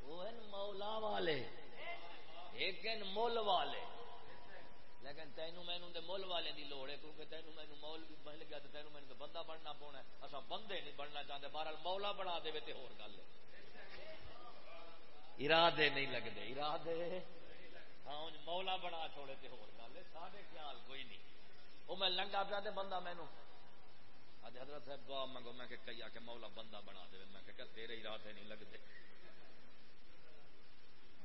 A: وہ ہیں مولا والے۔ ایک ہیں مول والے۔ لیکن تینوں مینو مول والے دی لوڑ ہے، کیونکہ تینوں مینو مول بھی مل گیا تو تینوں مینو بندہ بننا پونا ہے۔ اصا بندے نہیں بننا چاہتے بہرحال مولا بنا دے تے ہور گل ہے۔ ارادے نہیں لگتے، ارادے؟ ہاں مولا بنا چھوڑے تے ہو گل سارے خیال کوئی نہیں۔ وہ میں لنگا پیا تے بندہ مینو اج حضرت صاحب دعا منگو، میں کہ کئی آ کے مولا بندہ بنا دے، میں کہ تیرے ارادے نہیں لگتے۔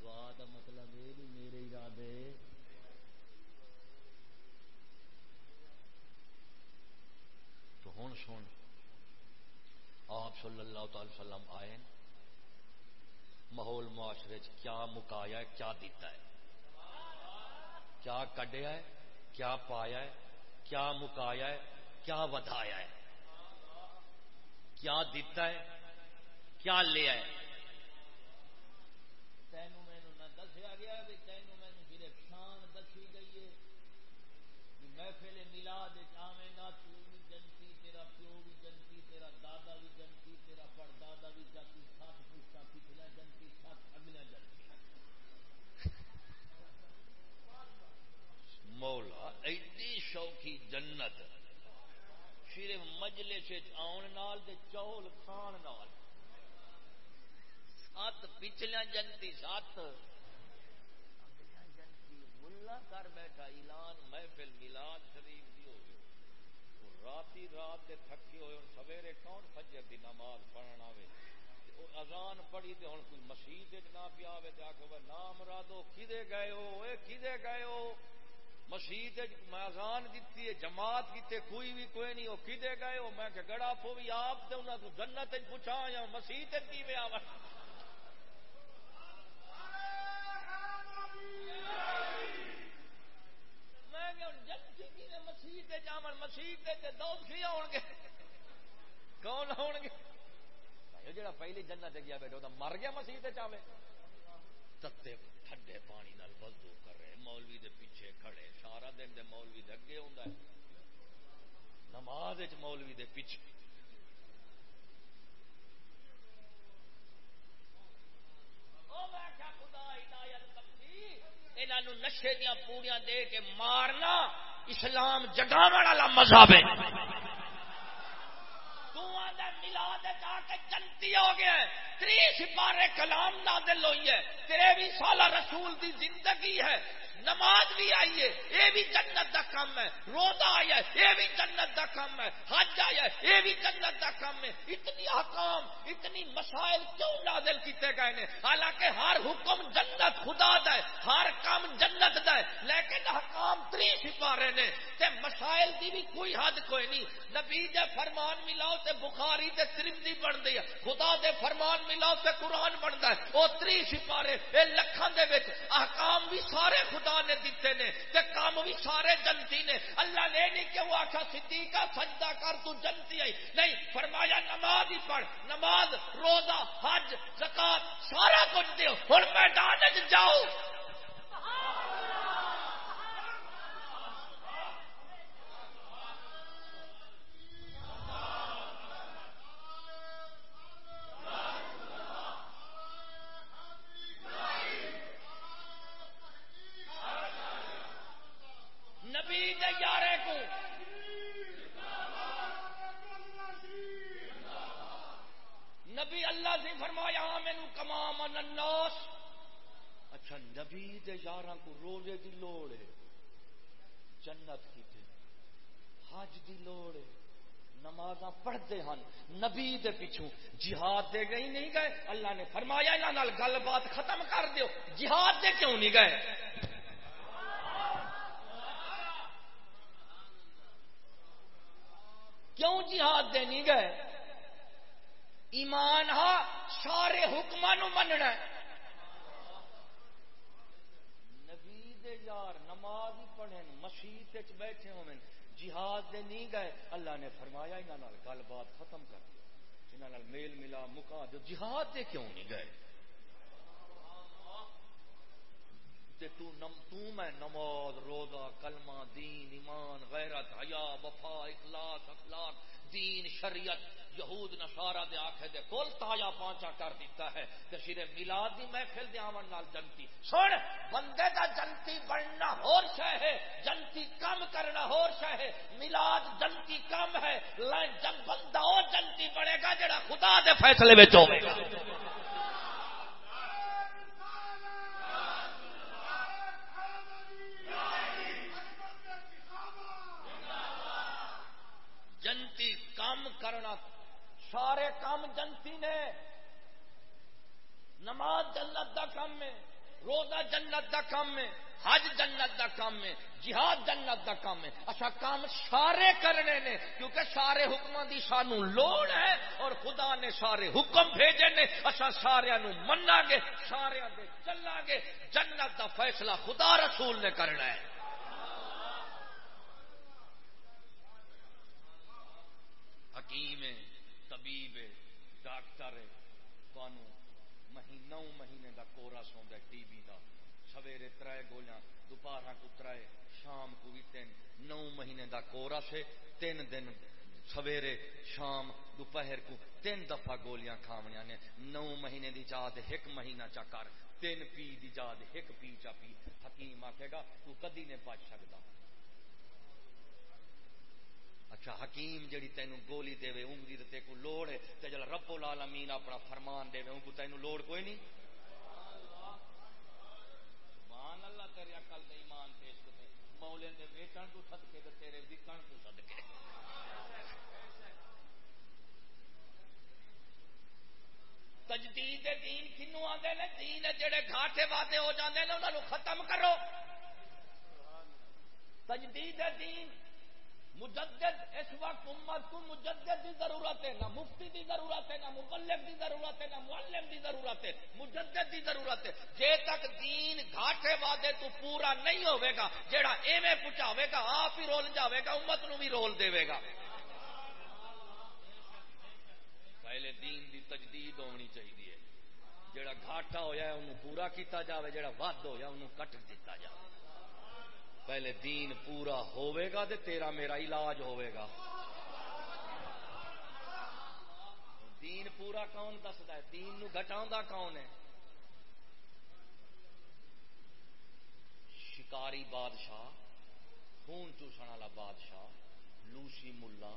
A: دعا کا مطلب یہ بھی میرے ارادے۔ تو ہوں سن، آپ صلی اللہ تعالی وسلم آئے۔ ماحول معاشرے کیا مکایا ہے، کیا دیتا ہے؟ کیا کڈیا ہے، کیا پایا ہے، کیا مکایا ہے، کیا ودایا ہے؟ کیا دیتا ہے، کیا لیا ہے؟ تینوں میں دسیا گیا بھی تینوں مینو صرف شان دسی گئی ہے محفل ملاد آویں نہ جنتی تیرا پیو بھی جنتی تیرا دادا بھی جنتی تیرا پڑدادا بھی جنتی سات پوچھتا پچھلا جنتی سات اگلا جنتی مولا، ایڈی شوقی جنت۔ صرف مجلے آن نال دے چول کھان نال۔ سات پچھلیا جنتی، سات۔ ملا کر بیٹھا اعلان، محفل ملاد شریف دی ہو گئی۔ راتی رات دے تھکے ہوئے ہوں، سویرے کون فجر دی نماز پڑھنا وے اذان پڑھی تے ہوں کوئی مسیح نہ پیا آئے تے آخو نام رادو کدے گئے ہو؟ اے کدے گئے ہو؟ مسیح میزان دیتی ہے، جماعت کیتے کوئی بھی کوئی نہیں، وہ کدے گئے، وہ میں کہ گڑا پو بھی آپ تو انہوں کو جنت پوچھا یا مسیح کی میں آوا میں کہ جنتی کی مسیح تے جامن، مسیح تے دوست ہی آن گے۔ کون آن گے؟ جڑا پہلی جنت گیا بیٹھو تو مر گیا مسیح تے چاہے تتے ٹھنڈے پانی نال وضو کر۔ مولوی دے پیچھے کھڑے، سارا دن دے مولوی دے اگے ہوندا ہے۔ نماز وچ مولوی دے پیچھے۔ نشے دیا پوریاں دے کے مارنا اسلام جگا والا مذہب ہے۔ ملا دے جا کے جنتی ہو گیا تری سپارے کلام نازل ہوئی ہے۔ تیرے بھی سالہ رسول دی زندگی ہے۔ نماز بھی آئی ہے، یہ بھی جنت دا کام ہے۔ روزہ آیا ہے، یہ بھی جنت دا کام ہے۔ حج آیا ہے، یہ بھی جنت دا کام ہے۔ اتنی حکام اتنی مسائل کیوں نازل کیتے گئے نے؟ حالانکہ ہر حکم جنت خدا دا ہے، ہر کام جنت دا ہے۔ لیکن حکام تری سپارے نے، تے مسائل دی بھی کوئی حد کوئی نہیں۔ نبی دے فرمان ملاؤ تے بخاری تے ترمذی بن ہے خدا دے فرمان ملاؤ تے قرآن بندا ہے۔ او تری سپارے، اے لکھاں دے وچ احکام بھی سارے خدا خدا نے دیتے نے تے کام بھی سارے جنتی نے۔ اللہ نے نہیں کہ وہ آخا صدیقہ، سجدہ کر، تو جنتی آئی۔ نہیں، فرمایا، نماز ہی پڑھ۔ نماز، روزہ، حج، زکات، سارا کچھ دیو۔ ہر میدان جاؤ۔ نماز پڑھتے ہیں نبی دے پیچھوں جہاد دے گئی نہیں گئے۔ اللہ نے فرمایا یہاں گل بات ختم کر دیو۔ جہاد دے کیوں نہیں گئے؟ کیوں جہاد دے نہیں گئے؟ ایمان ہا سارے حکمان مننا نبی دے یار، نماز ہی پڑھیں مسیح بیٹھے ہوئے جہاد دے نہیں گئے اللہ نے فرمایا انہوں گل بات ختم کر دیا انہوں میل ملا مکا دو۔ جہاد دے کیوں نہیں گئے؟ تو نم تو میں نماز، روزہ، کلمہ، دین، ایمان، غیرت، حیا، وفا، اخلاص، اخلاق، دین، شریعت یہود نشارا دے آخے دے کول تایا پانچا کر دیتا ہے تے شیر میلاد دی محفل دے آون نال جنتی۔ سن، بندے دا جنتی بننا ہور شے ہے، جنتی کم کرنا ہور شے ہے۔ میلاد جنتی کم ہے جب بندہ او جنتی بنے گا جڑا خدا دے فیصلے وچ ہوے گا۔ جنتی کام کرنا سارے کام جنتی نے۔ نماز جنت دا کام ہے، روزہ جنت دا کام ہے، حج جنت دا کام ہے، جہاد جنت دا کام ہے۔ اچھا کام سارے کرنے نے، کیونکہ سارے حکم دی سانو لوڑ ہے اور خدا نے سارے حکم بھیجے نے۔ اچھا سارے منا گے، سارے چلا گے۔ جنت دا فیصلہ خدا رسول نے کرنا ہے۔ حکیم ہے۔ طبیب ہے، ڈاکٹر ہے تمہوں مہینہ مہینے کا کورا سوندا ٹی بی کا سویرے تر گولیاں دوپہر کو تر شام کو بھی تین، نو مہینے کا کورا سے تین دن سویرے، شام، دوپہر کو تین دفعہ گولیاں کھاونیاں نے۔ نو مہینے دی جاد ایک مہینہ چا کر، تین پی دی جاد ایک پی چا پی۔ حکیم آکھے گا، تو کدی نے بچ سکتا۔ اچھا حکیم جڑی تینوں گولی دے انگلی تے کو لوڑ ہے، تے جل رب العالمین اپنا فرمان دے ان کو تینوں لوڑ کوئی نہیں؟ سبحان اللہ تیرے عقل دے ایمان پیش کرتے مولے دے ویچن تو صدقے تے تیرے وکن تو صدقے۔ تجدید دین کنو آندے نے؟ دین جڑے گھاٹے واتے ہو جاندے نے، انہاں نو ختم کرو۔ تجدید دین مجدد، اس وقت امت کو مجدد کی ضرورت ہے، نہ مفتی کی ضرورت ہے، نہ مبلغ کی ضرورت ہے، نہ معلم کی ضرورت ہے، مجدد کی ضرورت ہے۔ جے تک دین گھاٹے وعدے تو پورا نہیں ہوئے گا جیڑا ایویں پہنچاوے گا، آپ ہی رول جاوے گا، امت نو بھی رول دے گا۔ پہلے دین دی تجدید ہونی چاہیے جڑا گھاٹا ہویا ہے، انہوں پورا کیتا جاوے جڑا ود ہویا انہوں کٹ دیتا جاوے۔ پہلے دین پورا ہوئے گا تے تیرا میرا علاج ہوئے گا۔ دین پورا کون دستا ہے؟ دین نو گھٹاؤں کون ہے؟ شکاری بادشاہ، خون چوسن والا بادشاہ، لوسی ملا،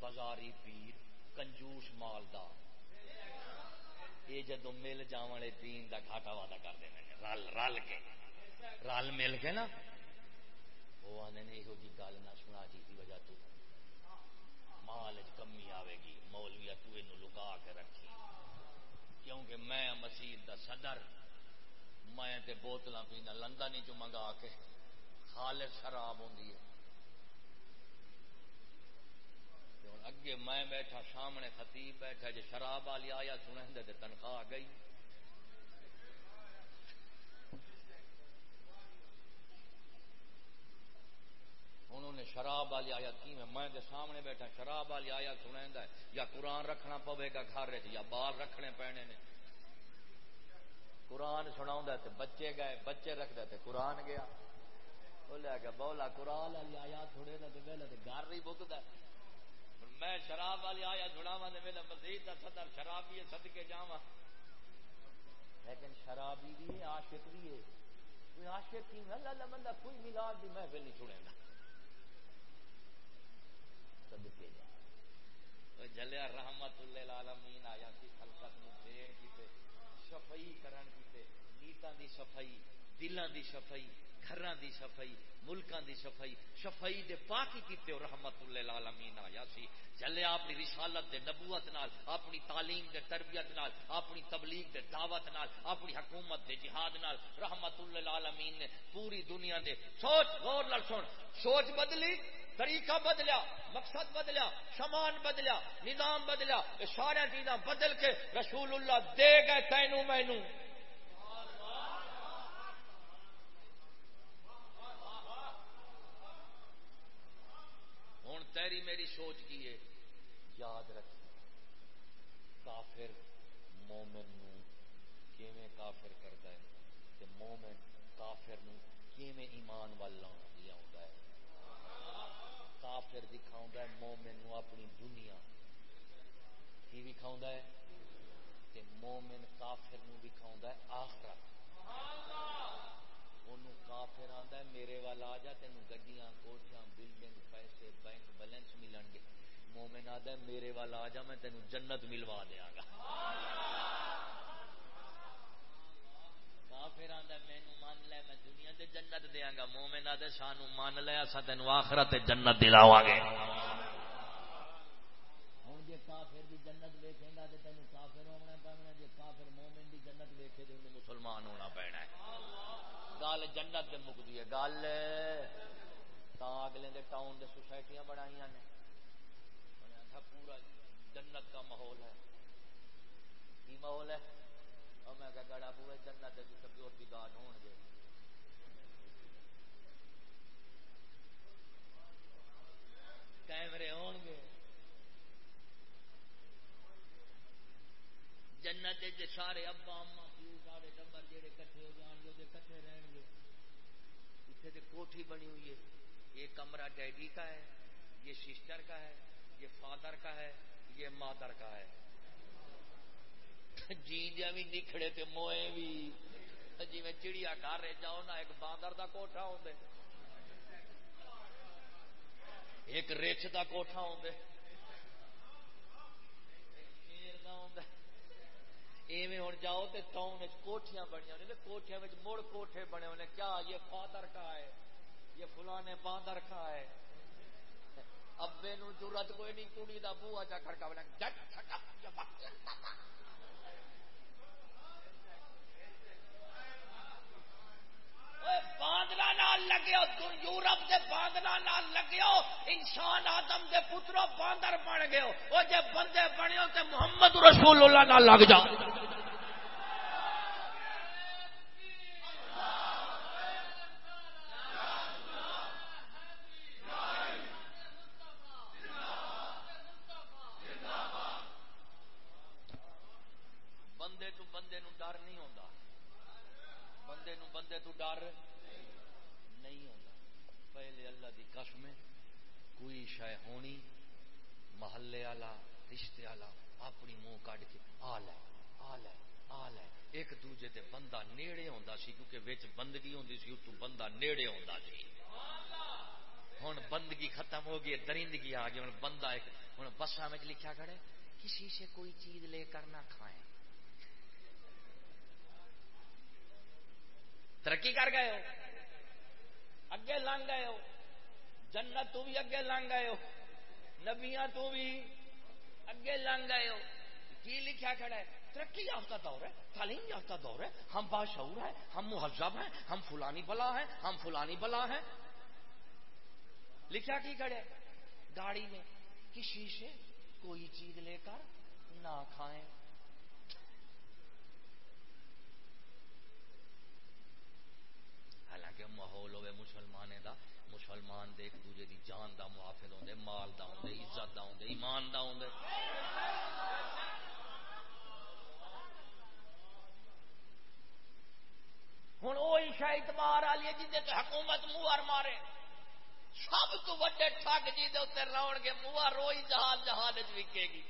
A: بازاری پیر، کنجوس مالدار۔ یہ جدو مل جا دین دا گھاٹا وادا کر دیں رل رل کے رل مل کے نا وہ آنے نے یہو جی گل نہ سنا جی کی وجہ تو مال کمی آئے گی، مولوی لکا کے رکھی۔ کیونکہ میں مسیح دا صدر، میں تے بوتل پینا، لندن چ منگا کے خالص شراب ہوں اگے میں بیٹھا، سامنے خطیب بیٹھا جی شراب والی آیا سنے تنخواہ گئی۔ انہوں نے شراب والی آیا کی میں میں سامنے بیٹھا، شراب والی آیا سنا یا قرآن رکھنا پوے گا گھر یا بال رکھنے پینے نے۔ قرآن سنا بچے گئے، بچے رکھتے تھے قرآن گیا۔ بولیا گیا بولا قرآن والی آیا تھوڑے گھر ہی بکتا میں شراب والی آیا جڑاوا دے میرا مزید کا صدر شرابی سد کے جاوا لیکن شرابی بھی ہے عاشق بھی ہے۔ کوئی عاشق کی اللہ اللہ بندہ کوئی ملاد بھی محفل نہیں چھوڑے گا۔ صدقے جا جلیا رحمت اللہ العالمین آیا سی خلقت نو دین کیتے صفائی کرن کیتے نیتاں دی صفائی دلاں دی صفائی گھر دی صفائی، ملکاں دی صفائی صفائی دے پاکی کیتے اور رحمت اللہ العالمین آیا سی۔ چلے اپنی رسالت دے نبوت نال، اپنی تعلیم دے تربیت نال، اپنی تبلیغ دے دعوت نال، اپنی حکومت دے جہاد نال رحمت اللہ العالمین نے پوری دنیا دے سوچ غور نال سن۔ سوچ بدلی طریقہ بدلیا، مقصد بدلیا سامان بدلیا، نظام بدلیا سارے چیزاں بدل کے رسول اللہ دے گئے تینوں مینوں۔ تیری میری سوچ کی ہے، یاد رکھ۔ کافر مومن نو کیویں کافر کرتا ہے؟ کہ مومن کافر نو کیویں ایمان وال کافر دکھاؤں ہے مومن نو اپنی دنیا۔ کی دکھاؤں ہے؟ کہ مومن کافر نو دکھاؤں ہے آخرت کافر آتا ہے، میرے وال آ جا تین گڈیاں، کوٹیاں، بلڈنگ، پیسے، بینک بیلنس ملن گے۔ مومن آتا ہے، میرے وال آ جا، میں تینوں جنت ملوا دیا گا۔ کافر مینو مان لے، میں دنیا دے جنت دیا گا مومن آتا سانو مان لے اصا تین آخرت جنت دلاوا گے۔ کافر دی جنت ویکے گا تو تینوں کافر ہونا پڑنا کافر مومن دی جنت مسلمان ہونا پینا ہے۔ گل جنت مکتی ہے، گل۔ اگلے دے ٹاؤن دے سوسائٹیاں بنائی نے۔ پورا جنت کا ماحول ہے۔ کی ماحول ہے؟ اور میں گڑا پورے جنت جی، سیکورٹی گارڈ ہون گے کیمرے ہون گے۔ جنت جی، سارے ابا اما پیو سارے ٹبر جہے کٹھے ہو جان گے کٹھے رہن گے۔ اتنے جی کوٹھی بنی ہوئی ہے۔ یہ کمرہ ڈیڈی کا ہے، یہ سسٹر کا ہے، یہ فادر کا ہے، یہ مادر کا ہے۔ جی بھی نکھڑے تے موئے بھی۔ جی میں چڑیا گھر رہ جاؤ نا، ایک باندر دا کوٹھا ہوں ایک رچ دا کوٹھا ہوں ایویں ہوں جاؤ تو ٹاؤن کوٹیاں بنی ہوئی کوٹیاں مڑ کوٹھے بنے ہونے۔ کیا یہ فادر کا ہے؟ یہ فلانے باندر کا ہے؟ ابے نو ضرورت کوئی نہیں، کڑی کا بوا چا کھڑکا بنا باندنا نال یورپ کے باندنا نال انسان آدم کے پترو باندر بن گئے وہ جی بندے بنے تے محمد رسول اللہ لگ جاؤ سے تو ڈر نہیں ہوتا پہلے اللہ دی قسم کوئی شے ہونی، محلے والا، رشتے والا، اپنی منہ کھ کے آ لے آ لے آ لے۔ ایک دوجے دے بندہ نیڑے ہوندا سی، کیونکہ وچ بندگی ہوندی سی تو بندہ نیڑے ہوندا سی۔ بندگی ختم ہو گئی درندگی آ گئی ہوں بندہ ایک، ہن بساں وچ کھڑے کسی سے کوئی چیز لے کر نہ کھائیں۔ ترقی کر گئے ہو۔ اگے لانگ گئے ہو۔ جنت تو بھی اگے لانگ گئے ہو۔ نبیاں تو بھی اگے لانگ گئے ہو۔ کی لکھا کھڑا ہے؟ ترقی یافتہ دور ہے، تعلیم یافتہ دور ہے۔ ہم باشعور ہیں، ہم مہذب ہیں، ہم فلانی بلا ہیں، ہم فلانی بلا ہیں۔ لکھا کی کھڑے گاڑی میں۔ کسی سے کوئی چیز لے کر نہ کھائیں۔ کہ ماحول ہوے مسلمان دا، مسلمان دے ایک دوجے دی جان دا محافظ ہوندے مال دا ہوندے عزت دا ہوندے ایمان دا ہوندے ہوں وہ عشا اتبار والی ہے جی حکومت موہر مارے۔ سب تو وڈے ٹھگ جی راؤ گے، موہر روئی جہاز جہاز وکے گی۔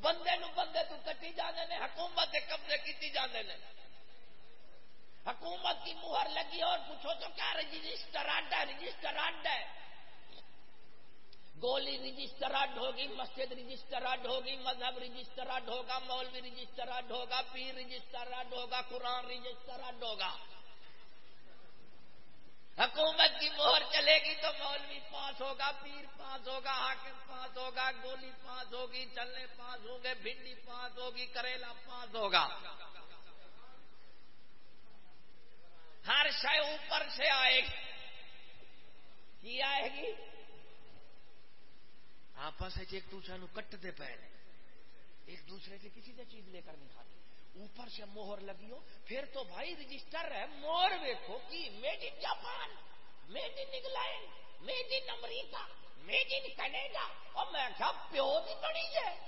A: بندے نو بندے تو کٹی جانے نے، حکومت قبضے کیتی جانے نے۔ حکومت کی مہر لگی اور پوچھو تو کیا رجسٹر ہے رجسٹر ہے۔ گولی رجسٹر اڈ ہوگی، مسجد رجسٹر اڈ ہوگی، مذہب رجسٹر ہوگا، مولوی رجسٹر اڈ ہوگا، پیر رجسٹر اڈ ہوگا، قرآن رجسٹر اڈ ہوگا۔ حکومت کی مہر چلے گی تو مولوی پاس ہوگا، پیر پاس ہوگا، حاکم پاس ہوگا، گولی پاس ہوگی، چلنے پاس ہوں گے، بھنڈی پاس ہوگی، کریلا پاس ہوگا۔ ہر شے اوپر سے آئے گی۔ کی آئے گی؟ آپس ایک دوسرے نو کٹتے پے ایک دوسرے سے کسی سے چیز لے کر نہیں کھاتے۔ اوپر سے مہر لگی ہو۔ پھر تو بھائی رجسٹر ہے۔ مور ویکو کہ made in Japan made in England made in America made in Canada اور میں کیا پیو بھی بڑی ہے۔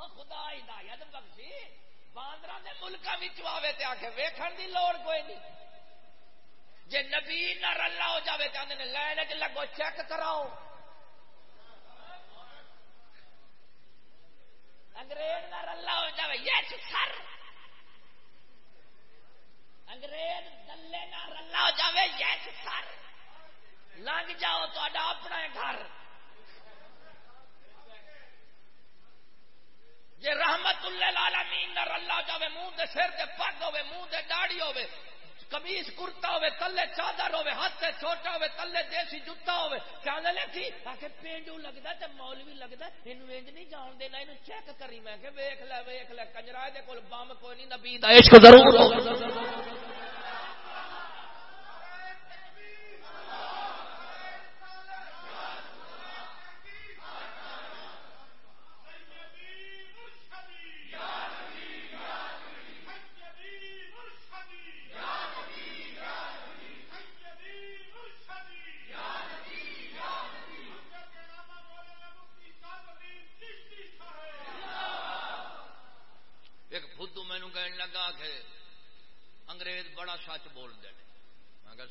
A: خدا ہدایت بخشی باندرا نے ملکا بچ آئے تو آخ ویکھن دی لوڑ کوئی نہیں جی نبی نہ رلا ہو جائے تو آدھے لائن چ لگو چیک کراؤ اگریز نہ رلا ہو جائے یچ سر انگریز دلے نہ رلا ہو جائے یچ سر لنگ جاؤ تو اپنا گھر جی رحمت اللہ العالمین نہ جاوے، منہ دے سر تے پگ ہوے منہ دے داڑھی ہوے کمیز کرتا ہوے تلے چادر ہوے ہاتھ تے چھوٹا ہوے تلے دیسی جتا ہوے چاندے لے کی آکھے پینڈو لگتا تے مولوی لگتا اینو انج نہیں جان دینا اینو چیک کری میں کہ ویکھ لے ویکھ لے کنجرا دے کول بم کوئی نہیں، نبی دا عشق ضرور ہو۔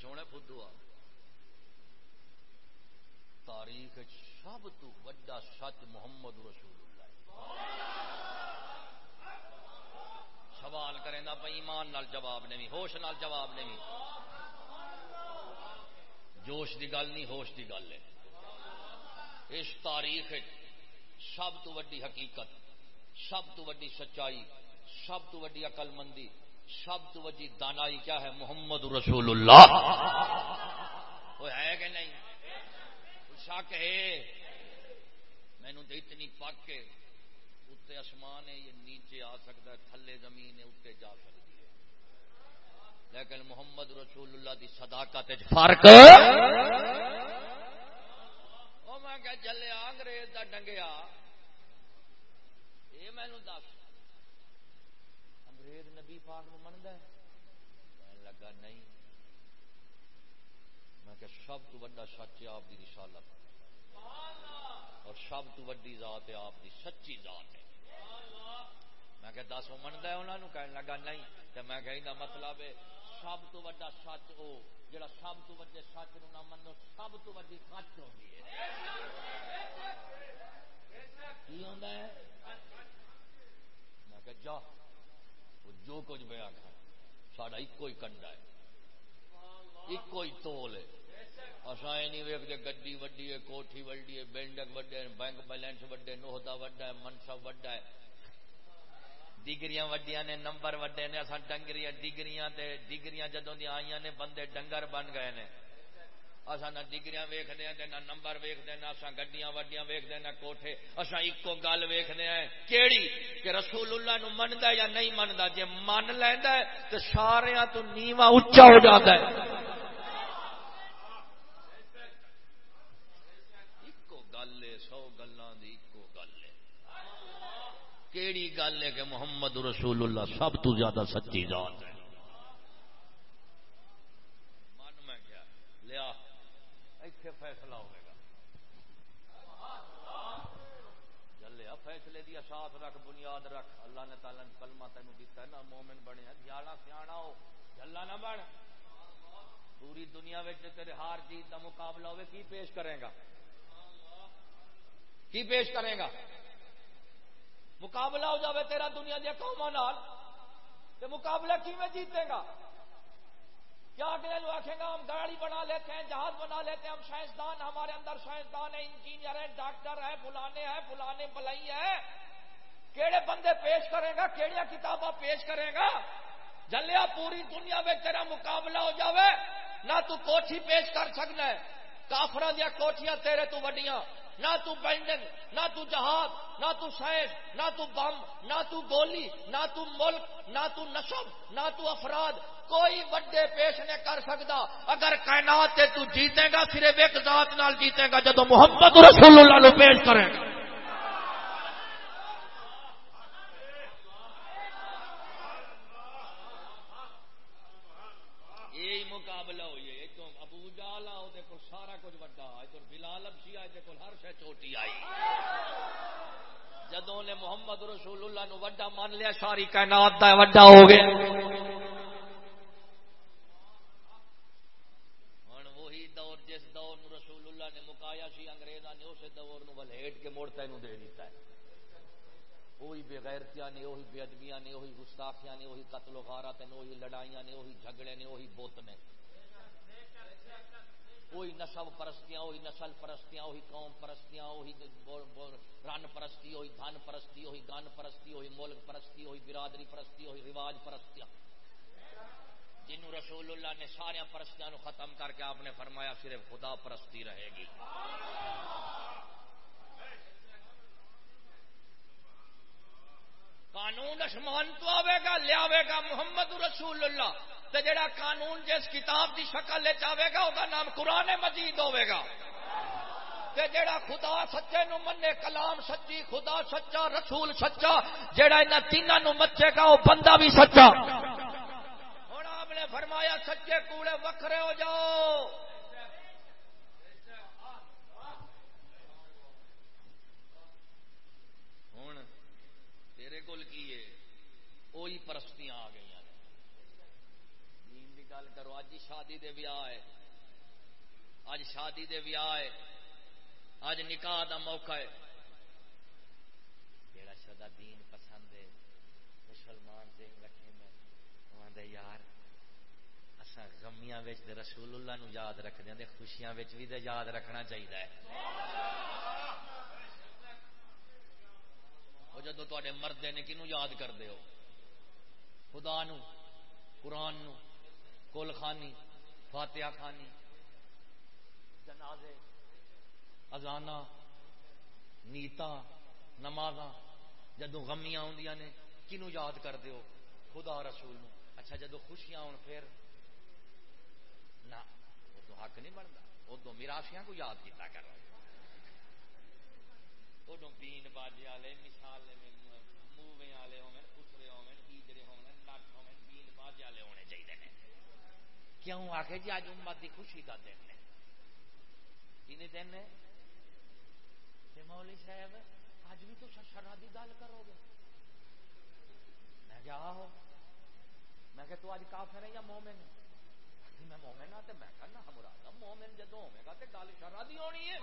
A: سونا فدو آ۔ تاریخ سب تو وڈا سچ محمد رسول اللہ۔ سوال کریں دا پہ ایمان نال جواب نہیں، ہوش نال جواب نہیں۔ جوش دی گل نہیں، ہوش دی گل ہے۔ اس تاریخ سب تو وڈی حقیقت، سب تو وڈی سچائی، سب تو وڈی عقل مندی سب تو وجی دانائی کیا ہے؟ محمد رسول اللہ۔ وہ ہے کہ نہیں؟ شک ہے؟ مینو تو اتنی پک کے اتنے آسمان ہے یہ نیچے آ سکتا ہے، تھلے زمین ہے اتنے جا سکتی ہے۔ لیکن محمد رسول اللہ کی صداقت فرق۔ میں کہ جلے انگریز کا ڈنگیا۔ یہ مینو دس۔ انگریز نبی پاک نو منگا لگا نہیں۔ میں کہ سب تو بڑا سچ آپ دی رسالت۔ اور سب تو وڈی ذات ہے آپ دی سچی ذات ہے۔ میں کہ دس وہ منگا انہوں نے کہنے لگا نہیں۔ تو میں کہ مطلب ہے سب تو وڈا سچ وہ جڑا سب تو وڈے سچ نو نہ منو سب تو وڈی سچ ہوتی ہے۔ کی ہوتا ہے؟ میں کہ جا۔ جو کچھ بیا کر ساڈا ایک ہی کنڈا ہے ایک ہی تول ہے۔ اصا یہ نہیں ویکتے گڈی وڈی ہے، کوٹھی وڈی ہے، بینڈک وڈے بینک بیلنس وڈے نوہدا وڈا ہے، منصب وڈا ہے۔ ڈگریاں وڈیاں نے، نمبر وڈے نے اصا ڈنگریاں، ڈگریاں تے، ڈگریاں جدوں دی آئیاں نے، بندے ڈنگر بن گئے نے۔ اصا نہ ڈگریاں ویکھدے ہیں نہ نمبر ویکھدے ہیں اصا گڈیاں وڈیاں ویکھدے ہیں، نہ کوٹھے۔ اصا ایکو گل ویکھدے ہیں، کیڑی؟ کہ رسول اللہ نو مندا یا نہیں مندا؟ جے من لیندا ہے تے سارے تو نیواں اونچا ہو جاتا ہے۔ کیڑی گل ہے کہ محمد رسول اللہ سب تو زیادہ سچی ذات ہے۔ من میں کیا، لیا۔ ایتھے فیصلہ ہوئے گا؟ جلیا فیصلے دی اساس رکھ، بنیاد رکھ۔ اللہ نے تعالی نے کلمہ تینوں دیتا ہے نا، مومن بنے جانا سیاح ہو جلا نہ بن۔ پوری دنیا تیرے ہار جیت کا مقابلہ ہوئے، کی پیش کرے گا؟ کی پیش کرے گا؟ مقابلہ ہو جاوے تیرا دنیا دیا قوم مقابلہ کی میں جیتے گا؟ کیا اگلے لوگ آخے گا ہم گاڑی بنا لیتے ہیں، جہاز بنا لیتے ہیں، ہم سائنسدان ہمارے اندر سائنسدان ہے انجینئر ہے ڈاکٹر ہے فلانے ہے فلانے بلائی ہے کیڑے بندے پیش کرے گا کیڑیا کتاباں پیش کرے گا جلیا پوری دنیا میں تیرا مقابلہ ہو جاوے، نہ تو کوٹھی پیش کر سکنا ہے۔ کافر دیا کوٹیاں تیرے تو وڈیاں۔ نہ تو بینڈنگ، نہ تو جہاز نہ تو سائنس، نہ تو بم، نہ تو گولی، نہ تو ملک، نہ تو نسب، نہ تو افراد کوئی وڈے پیش نہیں کر سکتا اگر کائنات تے تو جیتے گا صرف ایک ذات نال جیتے گا جدو محمد رسول اللہ نو پیش کرے گا۔ یہی مقابلہ ہوئی ہے۔ تو ابو جالا سارا کچھ وڈا۔ بلال آئے کو ہر چوٹی آئی۔ جدوں نے محمد رسول اللہ نو وڈا مان لیا، ساری کائنات دا وڈا ہو گیا ہن وہی دور جس دور نو رسول اللہ نے مکایا سی انگریزاں نے اس دور نو ولیٹ کے موڑ تینو دے دیتا ہے وہی بے غیرتیاں نے وہی بے ادبیاں نے وہی گستاخیاں نے وہی قتل و غارت نے وہی لڑائیاں نے وہی جھگڑے نے وہی بوت نے۔ وہی نسب پرستیاں وہی نسل پرستیاں وہی قوم پرستیاں وہی رن پرستی ہوئی دھن پرستی ہوئی گن پرستی ہوئی ملک پرستی ہوئی برادری پرستی ہوئی رواج پرستیاں۔ جنہوں رسول اللہ نے سارے پرستیاں ختم کر کے آپ نے فرمایا صرف خدا پرستی رہے گی۔ قانون اسمان تو آئے گا لیا گا محمد رسول اللہ۔ تو جڑا قانون جس کتاب کی شکل لے چاہے گا وہ نام قرآن مجید ہوے گا۔ تے جڑا خدا سچے نو منے، کلام سچی، خدا سچا، رسول سچا، جڑا انہاں تیناں نو مچے گا وہ بندہ بھی سچا۔ نے فرمایا، سچے کوڑے وکھرے ہو جاؤ۔ ہن تیرے کول کی ہے؟ وہی پرستیاں آ گئی دین کی گل کرو اج شادی دے ویاہ ہے۔ اج شادی دے ویاہ ہے۔ اج نکاح دا موقع ہے۔ جیڑا شدہ دین پسند ہے، مسلمان ذہن رکھے میں یار اساں غمیاں وچ تے رسول اللہ نو یاد رکھ دے خوشیاں وچ بھی تے یاد رکھنا چاہیے ہے۔ وہ جدو تے مرد نے کنو یاد کر دے ہو؟ خدا نو، قرآن نو کل خانی، فاتحہ خانی، جنازے ازانا نیتا نماز جدو غمیاں آدی نے کنو یاد کر دیو خدا رسول نو۔ اچھا جدو خوشیاں آن پھر حق نہیں بنتا۔ ادو مراشیاں کو یاد کیتا کرو ادو بین باجے والے، مثال مووے والے ہوئے خسرے ہوئے ایجڑے ہوئے نٹ ہوئے بین باجے والے ہونے چاہیے کیوں آ کے جی اج امت کی خوشی کا دن ہے؟ کن دن ہے؟ مولی صاحب اج بھی تو شرح کی گل کرو گے۔ میں کیا ہو میں کہ تو اج کافر ہے یا مومن ہے میں مومن ہاں میں کہنا مراد مومن جدو ہوے گا تو گل شرح ہونی ہے۔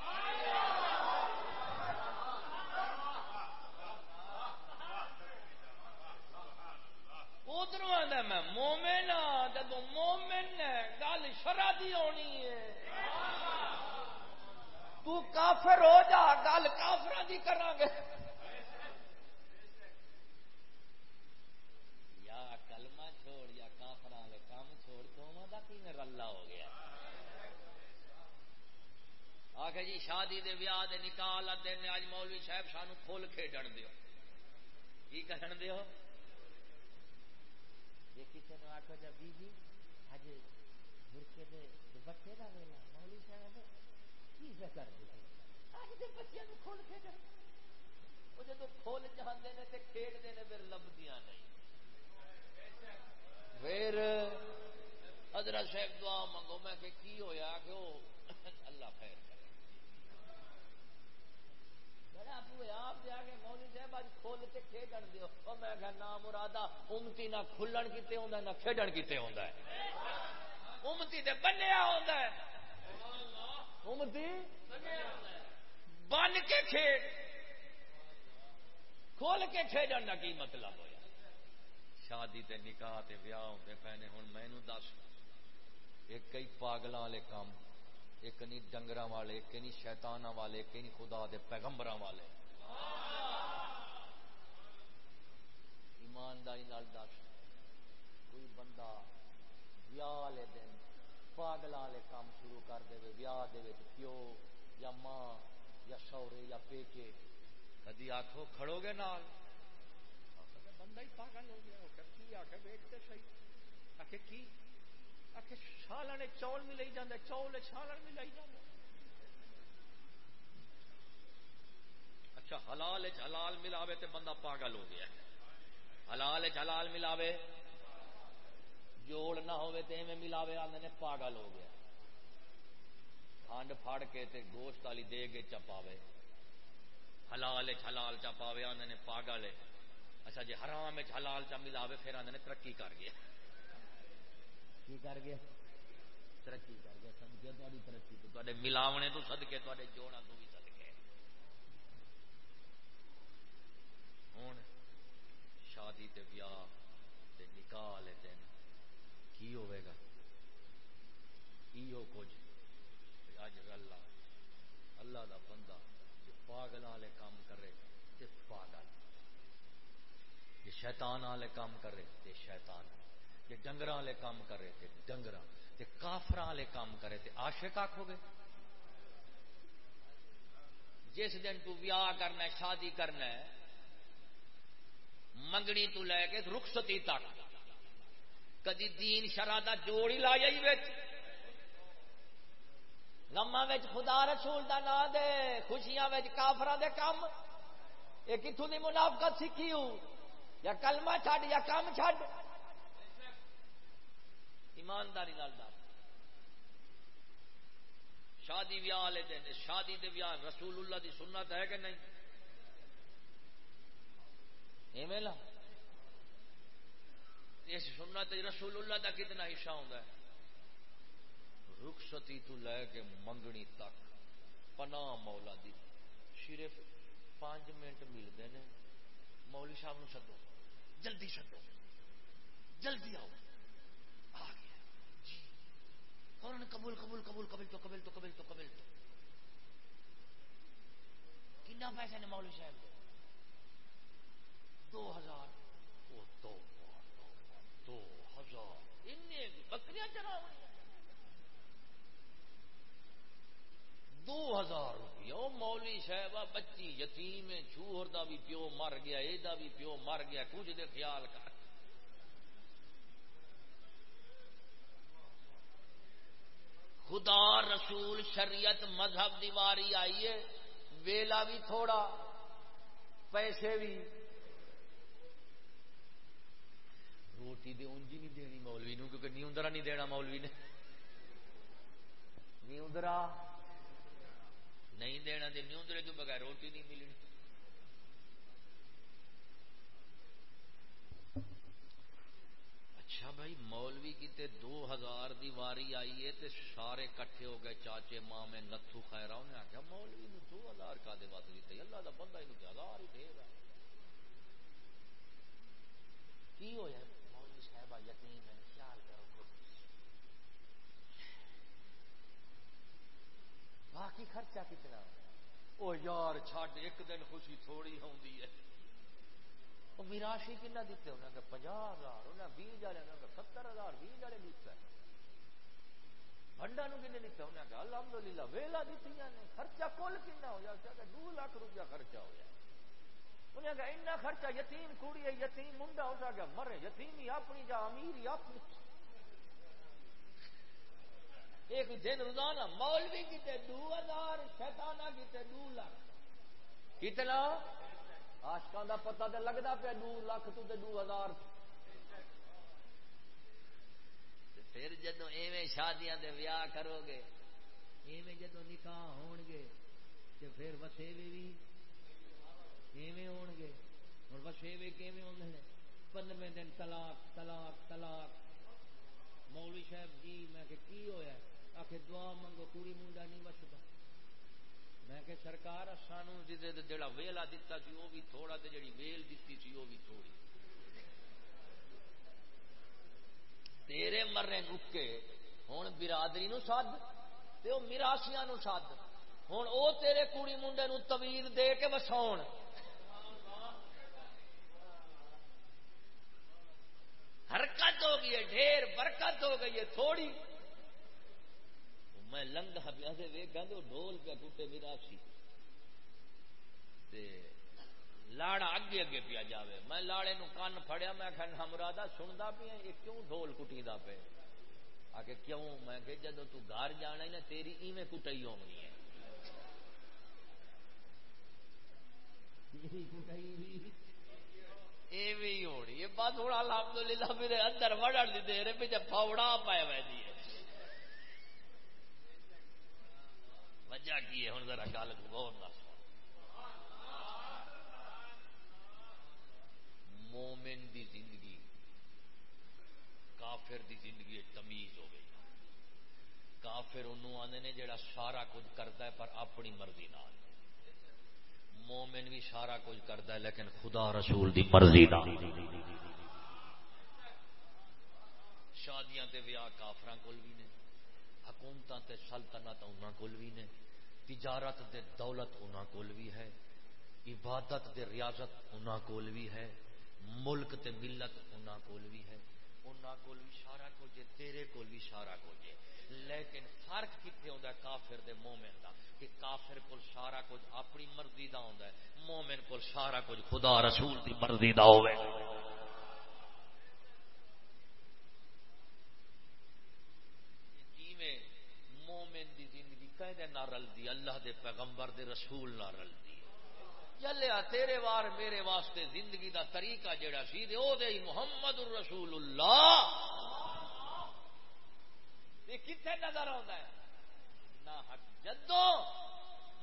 A: ادھر آدھا میں مومن ہاں جب مومن ہے گل شرح کی ہونی ہے۔ تو کافر ہو جا، گل کافر کی کرا گے یا کلمہ چھوڑ یا کافر والے کام چھوڑ دونوں کا کی رلا ہو گیا آخ جی شادی دے ویاہ دے نکال دن اج مولوی صاحب سانو کھول کھیڈن دیو۔ کی کرن دیو؟ جی کسی نے آخو جا بی جی اج برکے دے بچے کا ویلا، مولوی صاحب کی کر بچے کھول کے وہ جب کھول جانے نے تو کھیڈتے ہیں پھر لبدیاں نہیں۔ پھر حضرت صاحب دعا منگو میں کہ کی ہویا کہ وہ اللہ خیر کرے کھول کے کھیڈن دیو میں نہ ہاں مرادہ، امتی نہ کھلن کیتے ہوں نہ کھیڈن کیتے ہوں امتی تے بنیا ہوتا ہے۔ امتی بن کے کھیڈ۔ کھول کے کھیڈن کا کی مطلب ہوا شادی تے نکاح تے ویاہ ہوتے پہنے ہوں مینو دس۔ ایک کئی پاگل والے کام ایک نہیں ڈنگر والے، ایک نہیں شیتانا والے، ایک نہیں خدا دے پیغمبر والے۔ ایمانداری دس، کوئی بندہ ویاہ والے دن پاگل والے کام شروع کر دے، ویاہ دے پیو یا ماں یا سورے یا پیچے کدی آخو کھڑو گے نال بندہ ہی پاگل ہو گیا آخر کی آخ ویٹتے سی آخ کی؟ آخ سالن چول بھی ملائی جانا چول سالن ملائی جانا اچھا حلال حلال ملاوے تے بندہ پاگل ہو گیا حلال حلال ملاوے، جوڑ نہ ہوئے تے میں ملاوے آدھے نے پاگل ہو گیا۔ کھانڈ پھاڑ کے تے گوشت والی دے کے چپاوے۔ حلال حلال چپاوے آدھے نے پاگل ہے۔ اچھا جی حرام حلال چا ملاوے، پھر آدھے نے ترقی کر گیا۔ کی کر گیا ترقی کر گیا سدکے تاری ترقی تو تے ملاونے تو سدکے تے جوڑا تو بھی سدکے ہوں شادی تے بیاہ تے نکاح والے دن کی ہوئے گا؟ کچھ۔ اج اللہ اللہ دا بندہ جو پاگل والے کام کرے تے پاگل۔ یہ شیطان والے کام کرے تے شیطان۔ یہ ڈنگر والے کام کرے تے ڈنگر تے کافر والے کام کرے تے عاشق آخو گے؟ جس دن تو ویاہ کرنا ہے، شادی کرنا ہے، منگنی تو لے کے رخصتی تک۔ کدی دین شرح کا جوڑ ہی لا جائی بچ لما خدا رسول دا نا دے، خوشیاں کافر دے کام یہ کتوں کی منافقت سیکھی ہوں؟ یا کلمہ چھڈ یا کام چھڈ؟ ایمانداری نال دس۔ شادی ویاہ والے دن شادی دے ویاہ رسول اللہ دی سنت ہے کہ نہیں؟ ایویں اس سنت رسول اللہ دا کتنا حصہ ہوتا ہے۔ رخصتی تو لے کے منگنی تک پناہ مولا دی۔ صرف پانچ منٹ ملتے ہیں مولی صاحب نو سدو۔ جلدی سدو۔ جلدی آؤ آ گیا جی فوراً قبول قبول قبول قبل تو قبل تو قبل تو قبل تو۔ کنا پیسے نے مولوی صاحب دو ہزار۔ دو دو ہزار۔ بکریاں چلا دو ہزار روپیہ۔ مولی صاحب بچی یتیم چوہر دا بھی پیو مر گیا یہ بھی پیو مر گیا۔ کچھ دے خیال کر۔ خدا رسول شریعت مذہب دیواری آئیے ویلا بھی تھوڑا، پیسے بھی۔ روٹی دے انجی نہیں دینی مولوی نو، کیونکہ نیوندرا نہیں دینا مولوی نے۔ نیوندرا نہیں دینا دے نیوندرے تو بغیر روٹی نہیں ملنی۔ اچھا بھائی، مولوی کی تے دو ہزار دی واری آئی ہے تے سارے کٹھے ہو گئے، چاچے، ماں میں نتھو خیرا انہیں آخیا مولوی نو دو ہزار کا دے واسطے دیتے اللہ دا بندہ یہ ہزار ہی دے گا کی ہویا مولوی صاحبہ یتیم ہے خیال کرو باقی خرچہ کتنا؟ او یار، چھڈ، ایک دن خوشی تھوڑی ہوندی ہے۔ وہ میراشی کنا دیتے انہیں کہ پناہ ہزار انہیں بھی جالے انہیں کہ ستر ہزار بھی جالے دیتا ہے بنڈا نو کنے دیتا انہیں کہ الحمدللہ ویلا دیتی نے، خرچہ کل کنا ہو جاتا کہ دو لاکھ روپیہ خرچہ ہو جائے۔ انہیں کہ اتنا خرچہ یتیم کوڑی ہے، یتیم منڈا ہو سکا مرے یتیم ہی اپنی جا امیر ہی اپنی۔ ایک دن روزانہ مولوی کیتے دو ہزار، شیطانہ کیتے دو لاکھ۔ کتنا؟ آشکان دا پتہ تے لگتا پیا دو لاکھ تو تے دو ہزار۔ پھر جدو ایویں شادیاں دے ویاہ کرو گے، ایویں جدو نکاح ہون گے تے پھر وسیوے بھی ایویں ہون گے اور وسیوے کیویں ہوندے ہیں پندرہ دن طلاق طلاق طلاق۔ مولوی صاحب جی میں کہ کی ہویا؟ آخ دعا منگو کوڑی منڈا نہیں وسدا میں کہ سرکار سانو جڑا ویلا دتا سی وہ بھی تھوڑا تے جڑی ویل دتی سی وہ بھی تھوڑی۔ تیرے مرنے رکے ہوں برادری نو سد تے وہ مراسیا نو سد۔ ہوں وہ تیرے کڑی منڈے نو دے کے وساؤ حرکت ہو گئی ہے، ڈھیر برکت ہو گئی ہے، تھوڑی۔ میں لنگا پیا تو ڈول پیا ٹوٹے میراسی لاڑا اگے اگے پیا جاوے۔ میں لاڑے نو کان فڑیا میں کہ ہمرادا سنتا پیا یہ کیوں ڈھول کٹی پہ آ کے کیوں؟ میں کہ جدو تو گھر جانا نا تیری ایویں کٹائی ہونی ہے۔ ایویں ہونی یہ بات تھوڑا الحمد للہ میرے اندر وڑن دی دے رہے پہ پاؤڑا پائے وے دی وجہ کی ہے ہوں ذرا گل غور دس مومن دی زندگی، کافر دی زندگی تمیز ہو گئی۔ کافر انہوں آنے نے جڑا سارا کچھ کرتا ہے پر اپنی مرضی نہ مومن بھی سارا کچھ کرتا ہے لیکن خدا رسول دی مرضی نہ شادیاں تے ویاہ کافراں کول بھی نے، حکومتاں تے سلطنت انہاں کول بھی نے۔ تجارت دے دولت انہاں کول بھی ہے، عبادت دے ریاضت انہاں کول بھی ہے، ملک تے ملت انہاں کول بھی ہے۔ انہاں کول بھی سارا کچھ ہے تیرے کول بھی سارا کچھ ہے لیکن فرق کتنے ہوتا ہے کافر دے مومن دا؟ کہ کافر کول سارا کچھ اپنی مرضی دا ہوندا ہے، مومن کول سارا کچھ خدا رسول دی مرضی دا ہوے مومن دی زندگی کہندے نہ رلدی، اللہ دے پیغمبر دے رسول نہ رلدی۔ چلیا تیرے وار میرے واسطے زندگی دا طریقہ جڑا سی دے او دے محمد الرسول اللہ یہ کتنے نظر آتا ہے؟ نہ جدو،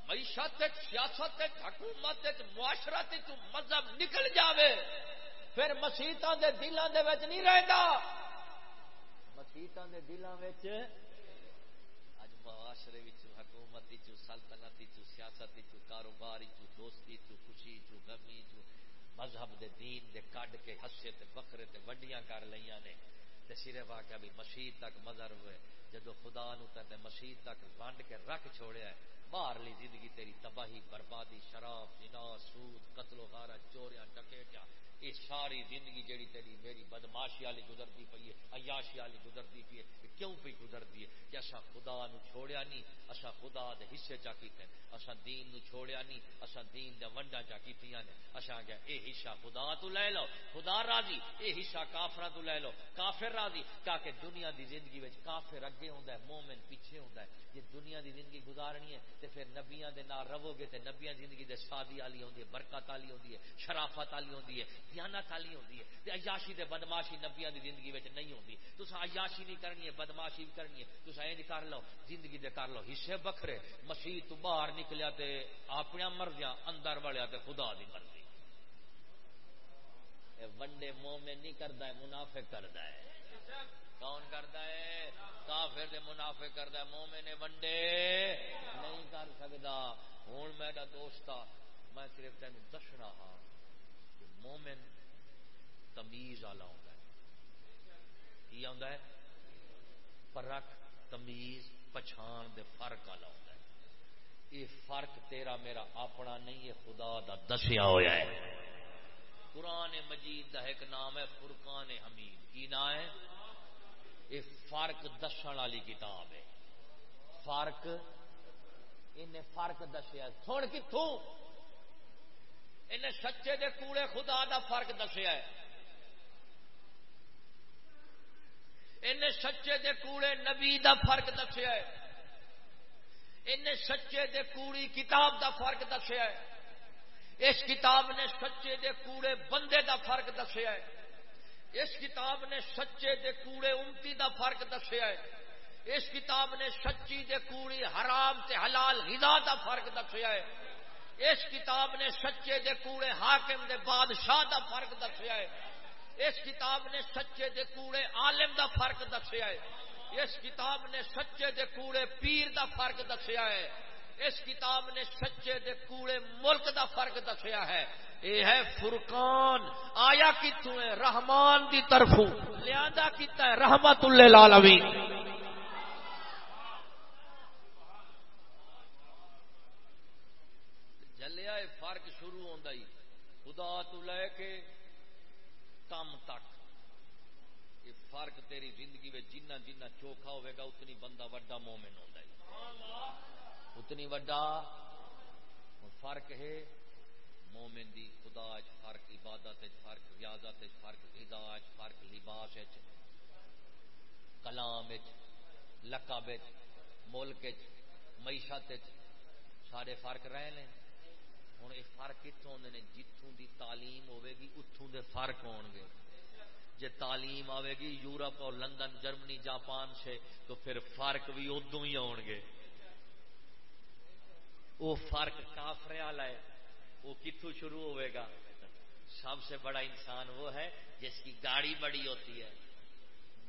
A: معیشت سیاست حکومت معاشرت مذہب نکل جاوے۔ پھر مسیطان دے دلان دے وچ نہیں رہتا مسیطان دے دلان وچ معاشرے وچ حکومت چ سلطنت چ سیاست چ کاروبار چ دوستی چ خوشی چ غمی چ مذہب دے دین دے کڈ کے حصے تے بکرے تے وڈیاں کر لیاں نے۔ تے صرف آ بھی مسیح تک مظہر ہوئے۔ جدو خدا نو تے مسیح تک ونڈ کے رکھ چھوڑیا ہے، باہرلی زندگی تیری تباہی، بربادی، شراب، جنا، سود، قتل و غارت، چوریاں ڈکیٹیاں یہ ساری زندگی جیڑی تیری میری بدماشی والی گزرتی پی ہے، عیاشی والی گزرتی پی ہے کیوں پی گزرتی ہے؟ کہ اصا خدا نو چھوڑیا نہیں اصا خدا دے حصے چا کیتے اصا دین نو چھوڑیا نہیں اصا دین دے ونڈا چا کیتیاں نے۔ اصا گیا اے حصہ خدا تو لے لو، خدا راضی، اے حصہ کافراں تو لے لو، کافر راضی، تاکہ دنیا دی زندگی وچ کافر اگے ہوندا ہے، مومن پیچھے ہوندا ہے۔ جے دنیا دی زندگی گزارنی ہے، تے پھر نبیاں دے نال رہو گے، تے نبیاں زندگی دے سادی والی ہوندی ہے، برکت والی ہوندی ہے، شرافت والی ہوندی ہے۔ دیانت والی ہوندی ہے تے عیاشی تے بدماشی نبیاں دی زندگی وچ نہیں ہوندی۔ تساں عیاشی نہیں کرنی ہے بدماشی بھی کرنی ہے۔ تساں انج کر لو، زندگی دے کر لو۔ حصے بکھرے، مسیح تو باہر نکلیا تے اپنی مرضیاں اندر وڑیا تے خدا دی مرضی۔ اے ونڈے مومن نہیں کردا ہے، منافق کردا ہے۔ کون کرتا ہے؟ کافر دے منافع کرتا ہے۔ مومن ونڈے نہیں کر سکتا ہوں میرا دوست میں صرف تین دسنا ہاں۔ مومن تمیز والا ہوتا ہے۔ کی آتا ہے؟ فرق تمیز، پچھان دے فرق والا ہوتا ہے۔ یہ فرق تیرا میرا اپنا نہیں ہے خدا دا دسیا ہوا ہے۔ قرآن مجید دا ایک نام ہے، فرقان حمید۔ کی نام ہے؟ یہ فرق دسن والی کتاب ہے۔ فرق ان فرق دسیا سن کتوں ان سچے دے کوڑے خدا دا فرق دسیا ہے۔ ان سچے دے کوڑے نبی دا فرق دسیا ہے۔ ان سچے دے کوڑی کتاب دا فرق دسیا ہے۔ اس کتاب نے سچے دے کوڑے بندے دا فرق دسیا ہے۔ اس کتاب نے سچے دے کوڑے امتی دا فرق دسیا ہے۔ اس کتاب نے سچی دے کوڑی حرام تے حلال غذا دا فرق دسیا ہے۔ اس کتاب نے سچے دے کوڑے، حاکم دے بادشاہ دا فرق دسیا ہے۔ اس کتاب نے سچے دے کوڑے، عالم دا فرق دسیا ہے۔ اس کتاب نے سچے دے کوڑے، پیر دا فرق دسیا ہے۔ اس کتاب نے سچے دے کوڑے، ملک دا فرق دسیا ہے۔ یہ ہے فرقان، آیا کتوں ہے؟ رحمان دی طرفوں۔ لیا کیتا ہے، رحمت اللہ العالمین جلیا فرق شروع ہوتا ہی۔ خدا تو لے کے کم تک۔ یہ فرق تیری زندگی میں جنہ جنہ چوکھا ہوئے گا، اتنی بندہ وڈا مومن ہوتا ہے اتنی وڈا فرق ہے۔ مومن دی خدا چ فرق، عبادت فرق، ریاضت فرق، غذا فرق، لباس کلام لقب ملک معیشت سارے فرق رہے ہیں ہوں یہ فرق کتوں آتے ہیں جتوں دی تعلیم ہوے گی اتوں دے فرق ہون گے جے تعلیم آئے گی یورپ اور لندن، جرمنی، جاپان سے، تو پھر فرق بھی ادو ہی آن گے وہ فرق کافرے والا ہے وہ کتوں شروع ہوئے گا؟ سب سے بڑا انسان وہ ہے جس کی گاڑی بڑی ہوتی ہے،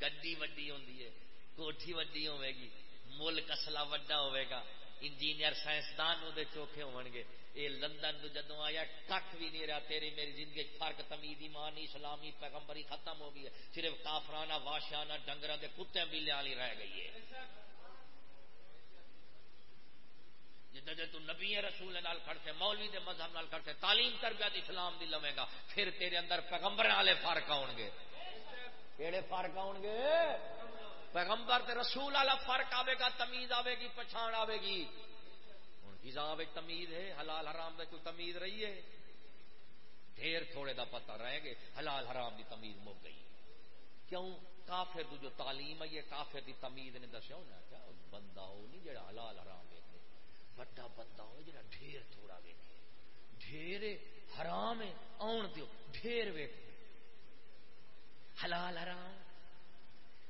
A: گڈی وڈی ہوتی ہے، کوٹھی وڈی ہوے گی، ملک اصلا وڈا ہوے گا، انجینئر سائنسدان وہ چوکھے ہون گے یہ لندن تو جدو آیا کھ بھی نہیں رہا تیری میری زندگی فرق تمید ایمانی، اسلامی، پیغمبری ختم ہو گئی ہے۔ صرف کافرانہ، واشانہ ڈنگر کے کتے بھی لیا رہ گئی ہے۔ جدے تو نبی رسول نال کھڑتے، مولوی دے مذہب نال کھڑتے، تعلیم تربیت اسلام دی لوے گا، پھر تیرے اندر پیغمبر والے فرق آن گے۔ کہڑے فرق آن گے؟ پیغمبر تے رسول والا فرق آئے گا، تمیز آئے گی، پچھان آئے گی۔ ہوں حساب تمیز ہے، حلال حرام میں کوئی تمیز رہی ہے؟ ڈھیر تھوڑے دا پتہ رہے گے حلال حرام دی تمیز مک گئی۔ کیوں؟ کافر جو تعلیم ہے، یہ کافر دی تمیز نے دسیا ہونا، کیا بندہ ہو نہیں جڑا حلال حرام بڑا بندہ ہو جا ڈھیر تھوڑا ویکے ڈھیر حرام ہے، آن دیو، ڈھیر ویک حلال حرام؟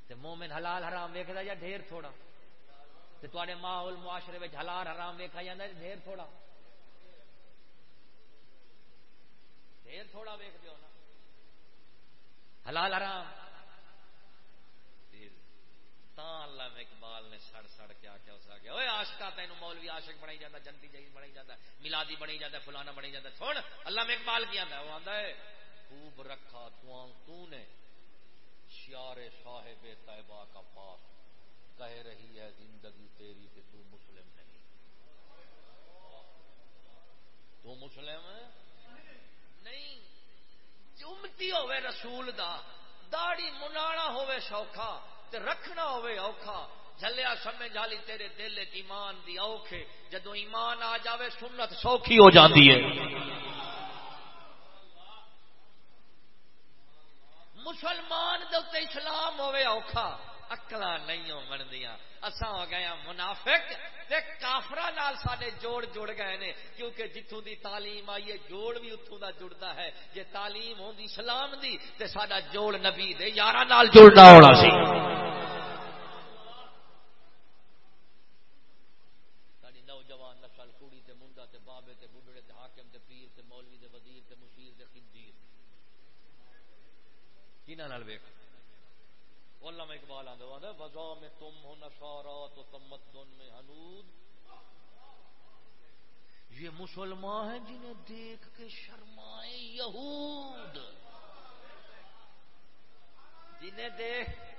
A: تے مومن حلال حرام ویکدا یا ڈھیر تھوڑا؟ تے تواڈے ماحول معاشرے وچ حلال حرام ویکھا جاندا ڈھیر تھوڑا۔ ڈھیر تھوڑا ویکھ دیو نا۔ حلال حرام۔ اللہ اقبال نے سڑ سڑ کے آخیا اس آگے اوے آشکا تین مولوی عاشق بنائی جاتا جنتی جہیز بنائی جاتا ملادی بنائی جاتا فلانا بنائی جاتا سن، اللہ میں اقبال کیا ہے، وہ آتا ہے، خوب رکھا تو نے شیار صاحب طیبہ کا پاس کہہ رہی ہے، زندگی تیری کہ تو مسلم نہیں۔ تو مسلم؟ نہیں۔ جو امتی ہوئے رسول دا داڑی منانا ہوئے سوکھا تے رکھنا ہوئے اوکھا۔ جلیا سمجھ آلی تیرے دل ایمان دی اوکھے جدو ایمان آ جاوے، سنت سوکھی ہو جاندی ہے۔ مسلمان دے اسلام ہوئے اوکھا۔ اکلا نہیں ہو مندیاں اساں ہو گیا ہاں منافق تے کافرا نال سارے جوڑ جڑ گئے نے۔ کیونکہ جتوں دی تعلیم آئی ہے، جوڑ بھی اتوں دا جڑتا ہے۔ جے تعلیم ہوندی اسلام دی تے ساڈا جوڑ نبی دے یاراں نال جڑنا ہونا سی۔ علامہ اقبال آدھا وزا میں تم ہو نشارا تو تمدن میں ہنود یہ مسلمان ہیں جنہیں دیکھ کے شرمائے یہود۔ جنہیں دیکھ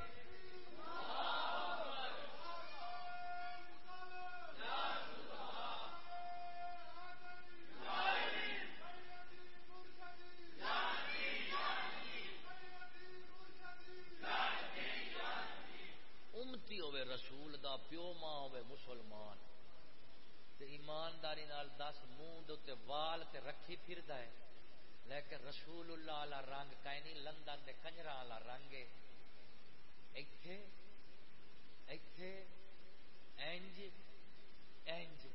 A: پیو ماں ہوئے مسلمان۔ تے ایمانداری نال دس منہ دے وال تے رکھی پھردا ہے۔ لیکن رسول اللہ والا رنگ کہیں لندن دے کنجرا والا رنگ ہے۔ ایتھے ایتھے، اینج اینج۔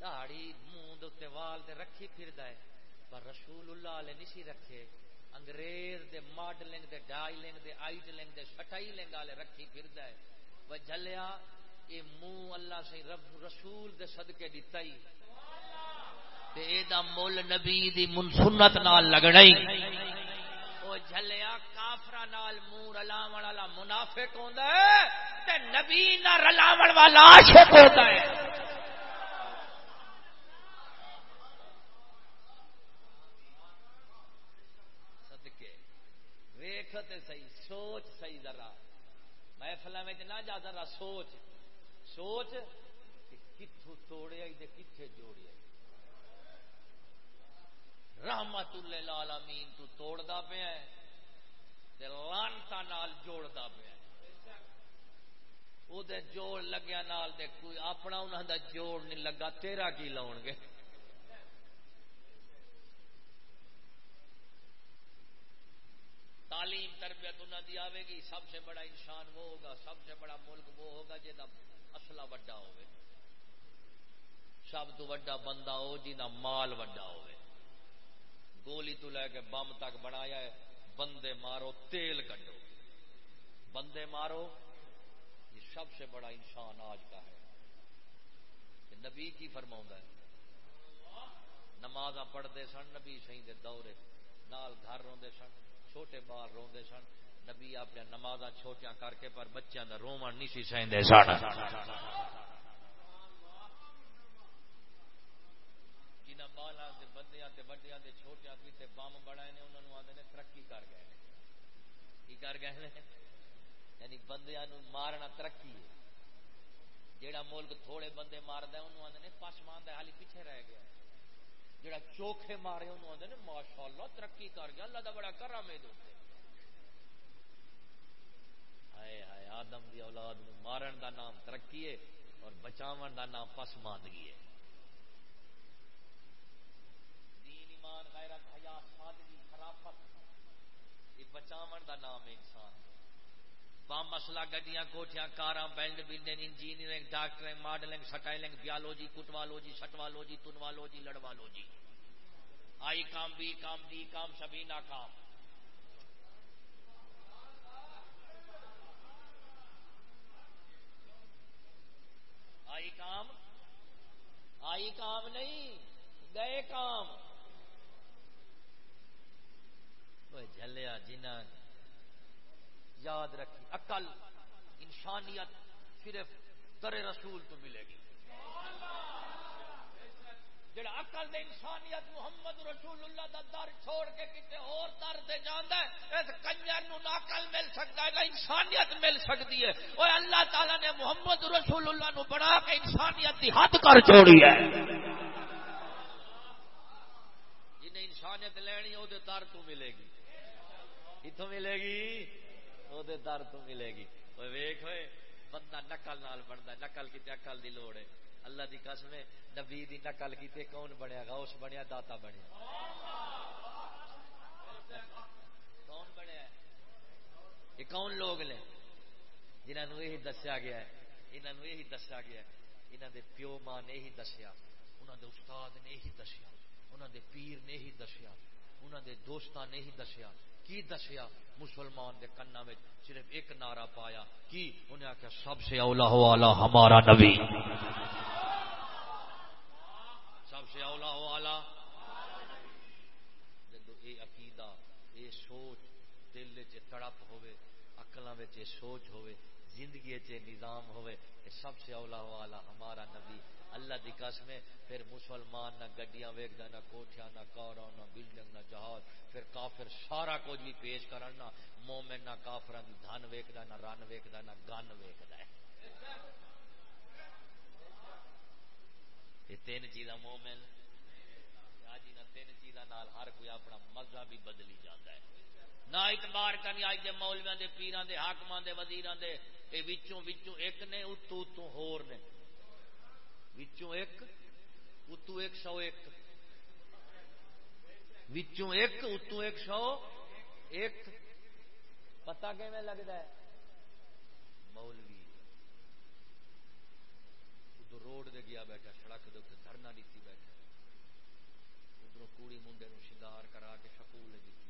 A: داڑھی منہ دے وال تے رکھی پھردا ہے۔ پر رسول اللہ والے نہیں رکھے۔ انگریز دے ماڈلنگ دے، ڈائلنگ دے، آئیڈلنگ دے، سٹائلنگ والے رکھی پھردا ہے۔ وہ جلیا یہ منہ اللہ سے رب رسول دے صدقے دیتا ہی تے اے دا مول نبی دی من سنت نال لگنا ہی او جلیا کافرا نال منہ رلاون والا منافق ہوندا ہے، تے نبی نال رلاون والا عاشق ہوتا ہے۔ صدقے ویکھتے صحیح، سوچ صحیح ذرا۔ محفل میں نہ جا ذرا سوچ۔ سوچ کتوں توڑیا کتنے جوڑیا رحمت العالمین تو توڑدا پیا لانتا نال جوڑدا پیا وہ جوڑ لگیا نال دے کوئی اپنا انہوں دا جوڑ نہیں لگا، تیرا کی لاؤ گے تعلیم تربیت انہوں دی آئے گی، سب سے بڑا انسان وہ ہوگا، سب سے بڑا ملک وہ ہوگا جا اصلا وڈا ہوگا سب تو وڈا بندہ ہو جا مال وڈا ہوگا گولی تو لے کے بم تک بنایا ہے، بندے مارو، تیل کٹو بندے مارو، یہ سب سے بڑا انسان آج کا ہے۔ کہ نبی کی فرما ہے۔ نماز پڑھتے سن، نبی سی دورے، نال گھر روندے سن۔ چھوٹے بال روندے سن۔ نبی اپنے نماز چھوٹیاں کر کے پر بچوں کا رومن نہیں سی سہدے سن۔ جنہ بالا بندیاں چھوٹیاں کیتے بم بڑا نے انہوں نے ترقی کر گئے کی کر گئے یعنی بندیاں مارنا ترقی ہے۔ جیڑا ملک تھوڑے بندے مارد انہوں آدھے پسمان حالی پیچھے رہ گیا جڑا چوکھے مارے انہوں آدھے ماشاء اللہ ترقی کر گیا، اللہ دا بڑا کرم ہے ہائے ہائے، آدم دی اولاد نو مارن دا نام ترقی ہے اور بچاون دا نام پسماندگی ہے۔ دین، ایمان، غیرت حیا سادگی خرافت، یہ بچاون دا نام ہے انسان بام مسئلہ گڈیاں کوٹیاں کاراں، band building engineering doctoring modelling, styling, biology کٹوالوجی سٹوالوجی تنوالوجی، لڑوالوجی۔ آئی کام، بی کام، دی کام سبھی ناکام آئی کام؟ آئی کام نہیں، گئے کام۔ جلیا جنہ یاد رکھی، عقل، انسانیت صرف در رسول تو ملے گی۔ جڑا عقل دے انسانیت محمد رسول اللہ دا در چھوڑ کے کتے اور در دے جاندا ہے، اس کنجر نو نہ عقل مل سکتا ہے، نہ انسانیت مل سکتی ہے۔ اوے اللہ تعالی نے محمد رسول اللہ نو بنا کے انسانیت دی حد کر چھوڑی ہے۔ جنہیں انسانیت لینی ہو تے در تو ملے گی۔ اتوں ملے گی؟ وہ در تو ملے گی ویخ ہوئے بندہ نقل نال بنتا نقل کی اقل دی لوڑ ہے اللہ دی قسم نبی دی نقل کی کون بنیا غوث بنیا داتا بنیا کون بنیا یہ کون لوگ نے جنہوں یہی دسیا گیا ہے انہوں یہی دسیا گیا ہے انہوں دے پیو ماں نے یہی دسیا انہوں دے استاد نے یہی دسیا انہوں دے پیر نے یہی دسیا انہوں دے دوستان نے یہی دسیا کی دسیا مسلمان دے کنا میں صرف ایک نعرہ پایا۔ کی؟ انہیں آخیا سب سے اولا ہو والا ہمارا نبی۔ سب سے اولا ہو والا۔ جدو اے عقیدہ، اے سوچ دل چ تڑپ ہوئے اکلوں میں سوچ ہوئے زندگی چ نظام ہوئے سب سے اولا والا ہمارا نبی اللہ دی قسم ہے، پھر مسلمان نہ گڈیاں ویکدا نہ کوٹھیاں، نہ کاراں، نہ بلڈنگ، نہ جہاز، پھر کافر سارا کچھ بھی پیش کرن نہ، مومن نہ کافراں دی دھن ویکدا نہ رن ویکدا نہ گن ویکدا ہے۔ یہ تین چیزاں مومن، آج نہ تین چیزاں نال ہر کوئی اپنا مذہب بھی بدلی جاتا ہے۔ نہ اعتبار کرنی اج دے مولویاں دے پیراں دے، حاکماں دے، وزیراں دے اے وچوں وچوں ایک نے اتو اتو ہور نے۔ وچوں ایک اتو ایک سو ایک۔ وچوں ایک اتو ایک سو ایک۔ پتا کہ لگتا ہے؟ مولوی۔ ادھر روڈ دے گیا بیٹھا، سڑک دے اتنے دھرنا دیتی بیٹھا۔ ادھر کوڑی منڈے نو شنگار کرا کے سکول دیتی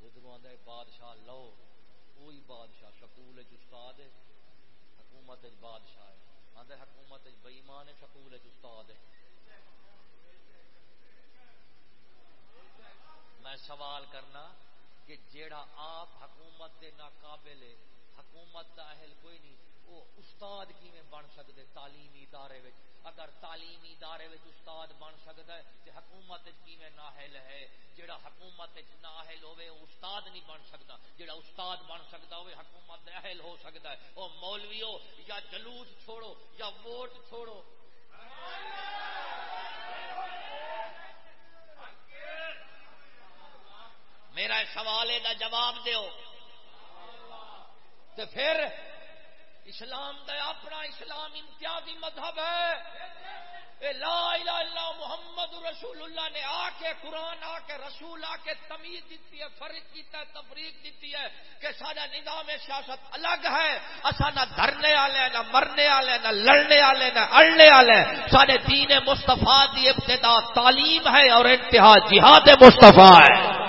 A: ادھر آدھا بادشاہ لو۔ وہی بادشاہ سکول استاد ہے، حکومت بادشاہ ہے۔ آدھے حکومت بئیمان ہے سکول استاد ہے۔ میں سوال کرنا کہ جیڑا آپ حکومت کے ناقابل ہے، حکومت دا اہل کوئی نہیں وہ استاد کیویں بن سکتے تعلیمی ادارے اگر تعلیمی ادارے استاد بن سکتا ہے تو حکومت کیویں نااہل ہے؟ جڑا حکومت نااہل ہوے وہ استاد نہیں بن سکتا جڑا استاد بن سکتا ہوے حکومت اہل ہو سکتا ہے۔ وہ مولوی ہو یا جلوس چھوڑو، یا ووٹ چھوڑو۔ میرا سوال ہے جواب دیو۔ پھر اسلام دا اپنا اسلام امتیازی مذہب ہے۔ اے لا الہ الا محمد رسول اللہ نے آ کے قرآن، آ کے رسول، آ کے تمیز دیتی ہے فرق کیتا ہے، تفریق دیتی ہے کہ سارا نظام سیاست الگ ہے۔ اصا نہ دھرنے والے، نہ مرنے والے، نہ لڑنے والے، نہ اڑنے والے۔ سارے دین مستفا دی ابتدا تعلیم ہے اور انتہا جہاد مستفا ہے۔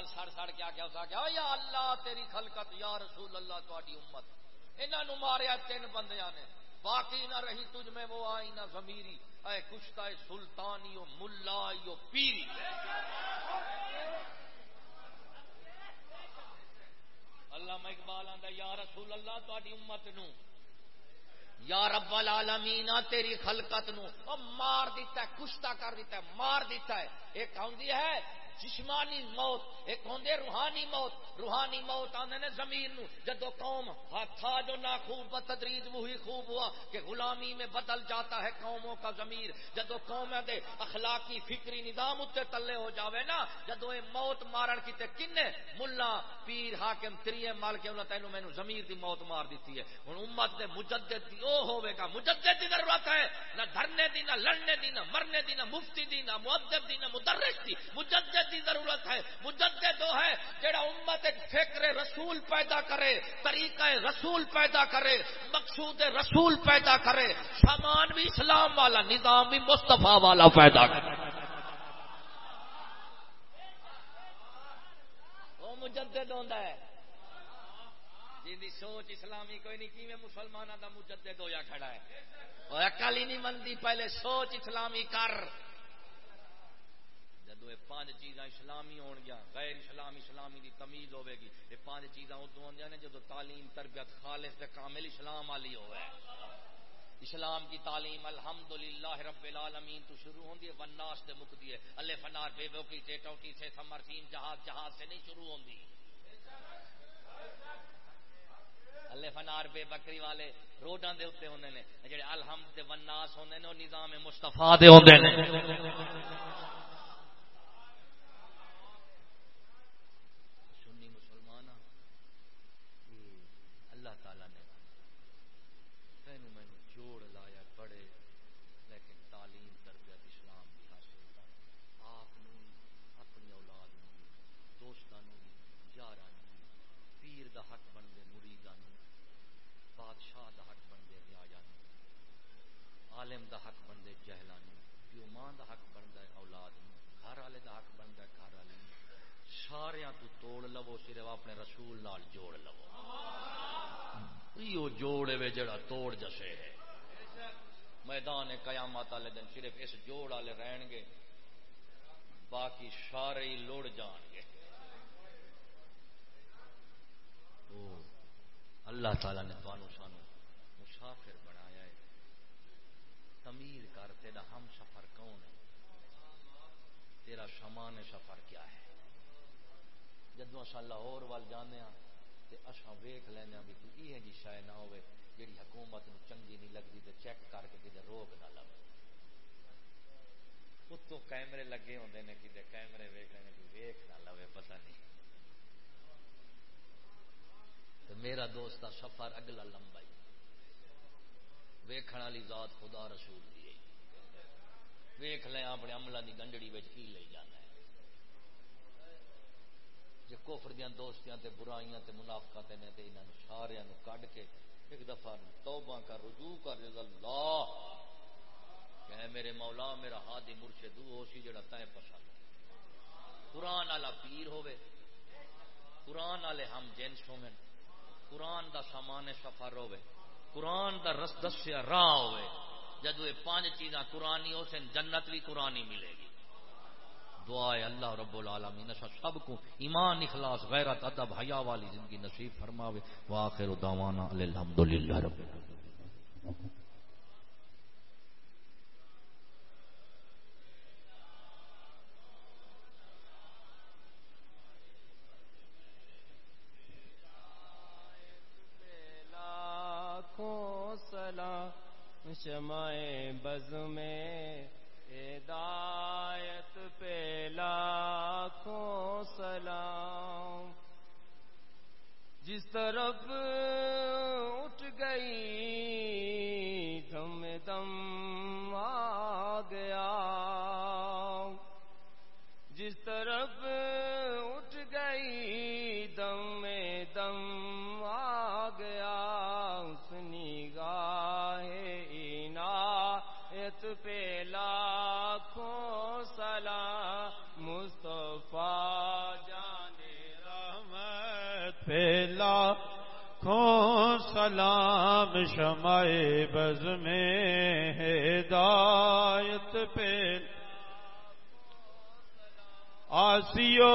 A: نال سڑ سڑ کے آخیا اس آخیا یا اللہ، تیری خلقت، یا رسول اللہ تاری امت۔ انہوں نے ماریا تین بندیاں نے۔ باقی نہ رہی تجھ میں، وہ آئی نہ زمیری اے کشتا اے سلطانی او ملا او پیری۔ اللہ اقبال آدھا یا رسول اللہ تاری امت نو یا رب العالمین، تیری خلقت نو مار دیتا ہے کشتا کر دیتا ہے، مار دیتا ہے۔ ایک آدھی ہے جسمانی موت، ایک ہوں روحانی موت روحانی موت آدھے نے زمین نو۔ جدو قوم تھا جو نہ خوب تدریج وہی خوب ہوا کہ غلامی میں بدل جاتا ہے قوموں کا ضمیر۔ جدو قوم دے اخلاقی فکری نظام اتنے تلے ہو جاوے نا، جدو یہ موت مارن کیتے کنے ملا پیر حاکم تریے مال کے انہوں تینوں مینو ضمیر دی موت مار دیتی ہے۔ ہوں امت دے مجدد دی او ہوے گا۔ مجدد دی ضرورت ہے، نہ دھرنے دی، نہ لڑنے دی، نہ مرنے دی، نہ مفتی دی، نہ مؤدب دی، نہ مدرس دی۔ مجدد دی ضرورت ہے۔ مجدد تو ہے جڑا امت ایک فکر رسول پیدا کرے، طریقہ رسول پیدا کرے، مقصود رسول پیدا کرے، سامان بھی اسلام والا، نظام بھی مصطفیٰ والا پیدا کرے۔ وہ مجدد ہوتا ہے۔ جی سوچ اسلامی کوئی نہیں کی مسلمانوں کا مجدد ہویا کھڑا ہے؟ اور اکل ہی نہیں منتی پہلے سوچ اسلامی کر۔ جدو یہ پانچ چیزاں اسلامی ہون گیا، غیر اسلام اسلامی دی تمیز ہوے گی، یہ پانچ چیزاں ادو ہوں نے جدو تعلیم، تربیت، خالص تے کامل اسلام والی ہوئے اسلام کی تعلیم الحمدللہ رب العالمین تو شروع ہوندی ہے، وناس دے مکدی ہے۔ اللہ فنار بے بوکی سے ٹوٹی سے سمر سین جہاز جہاز سے نہیں شروع ہوندی۔ اللہ فنار بے بکری والے روڈاں دے اوتے ہوندے نے، جڑے الحمد تے وناس ہوندے نے او نظام مصطفی دے ہوندے نے جڑا توڑ جسے ہے میدان قیامت والے دن صرف اس جوڑ والے رہن گے باقی سارے ہی لڑ جان گے اللہ تعالی نے تمہوں سانو مسافر بنایا ہے تمیر کر تیرا ہم سفر کون ہے تیرا سامان سفر کیا ہے جدو اصا لاہور وال جانے ہاں اصا ویخ لینا بھی کوئی شاید نہ ہوئے، جیڑی حکومت نو چنگی نہیں لگتی تو چیک کر کے کدھر روک نہ لو۔ اتو کیمرے لگے ہوتے ہیں کدھر کیمرے ویک لینے کوئی ویک نہ لو پتہ نہیں۔ تو میرا دوست سفر اگلا لمبا ویکھن والی ذات خدا رسول دی ویخ لیں اپنے عملہ دی گنڈڑی کی لے جانا ہے۔ جی کوفر دیا دوستیاں تے برائیاں تے منافقات نے تے انہوں سارے کڈ کے ایک دفعہ توبہ کا رجوع کر اللہ۔ کہ میرے مولا، میرا ہادی مرشد وہ سی جڑا تے پسند قرآن والا پیر ہوے قرآن والے ہم جنس ہوے قرآن دا سامان سفر ہوے قرآن دا رس دسیا راہ ہوے جدو یہ پانچ چیزاں قرآنی ہو سن، جنت بھی قرآنی ملے گی۔ دعا ہے اللہ رب العالمین سب کو ایمان، اخلاص، غیرت، ادب، حیا والی زندگی نصیب فرماوے۔ واخر دعوانا الحمدللہ رب
B: شمائے بز میں ہدایت پہ لاکھوں سلام۔ جس طرف اٹھ گئی لاکھوں سلام شمع بز میں ہدایت پہ۔ آسیو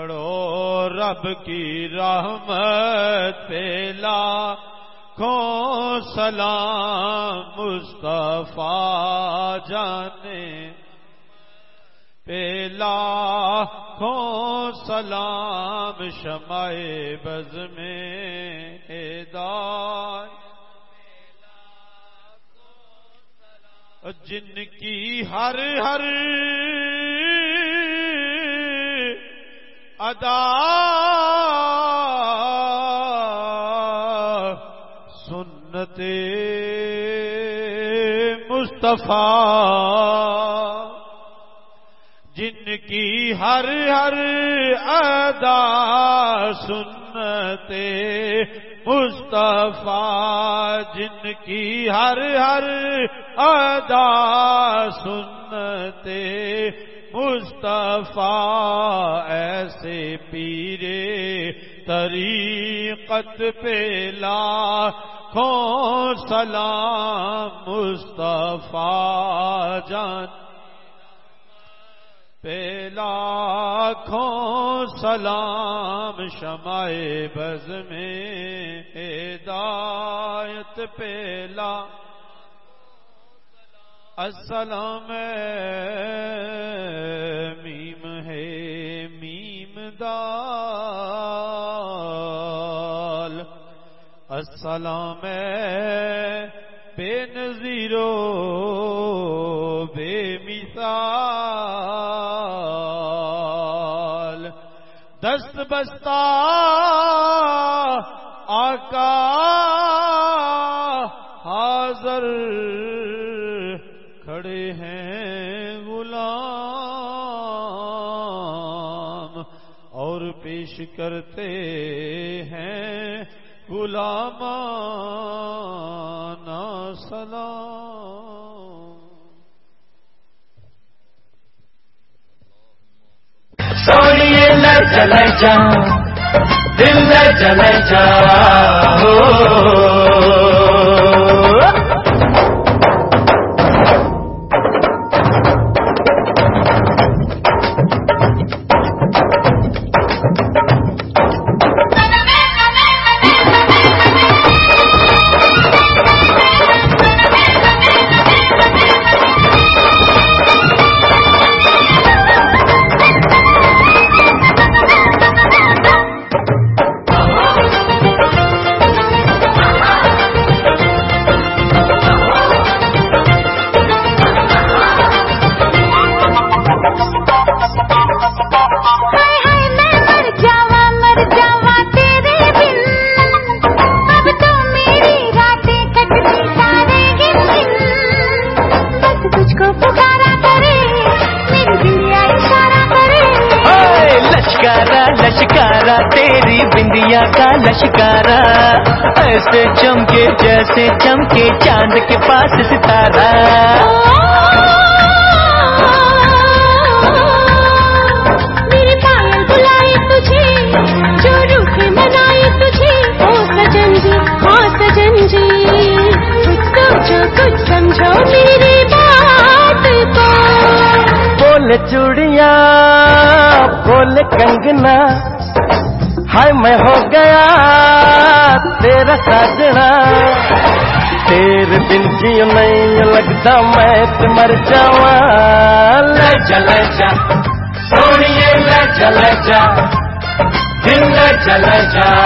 B: پڑھو رب کی رحمت پیلا کو سلام مصطفیٰ جانے پیلا کو سلام شمع بز میں ہدایت جن کی ہر ہر سنت مصطفیٰ جن کی ہر ہر ادا سنتے مصطفیٰ جن کی ہر ہر ادا سنتے مصطفیٰ ایسے پیرے طریقت پہ لاکھوں سلام مصطفیٰ جان پیلا کھو سلام شمع بز میں ہدایت پیلا السلام میم ہے میم دال۔ السلام بے نظیرو بے مثال۔ دست بستہ آقا حاضر۔ کرتے ہیں غلامان سلام۔
C: سوڑیے لے چلے جا دل لے چلے جا پاس ستارہ۔
D: میرے پائل بلائے تجھے جو روحے منائے تجھے۔ او سجن جی ہاں سجن جی کچھ سوچو کچھ سمجھو میری بات کو۔
C: بول چوڑیاں بول کنگنا۔ ہائے میں ہو گیا۔ تیرا ساجنا تیر بن جیو نہیں لگتا میں تو مر جاواں۔ لے چلے جا۔ سوڑیے لے چلے جا۔ دل لے چلے جا۔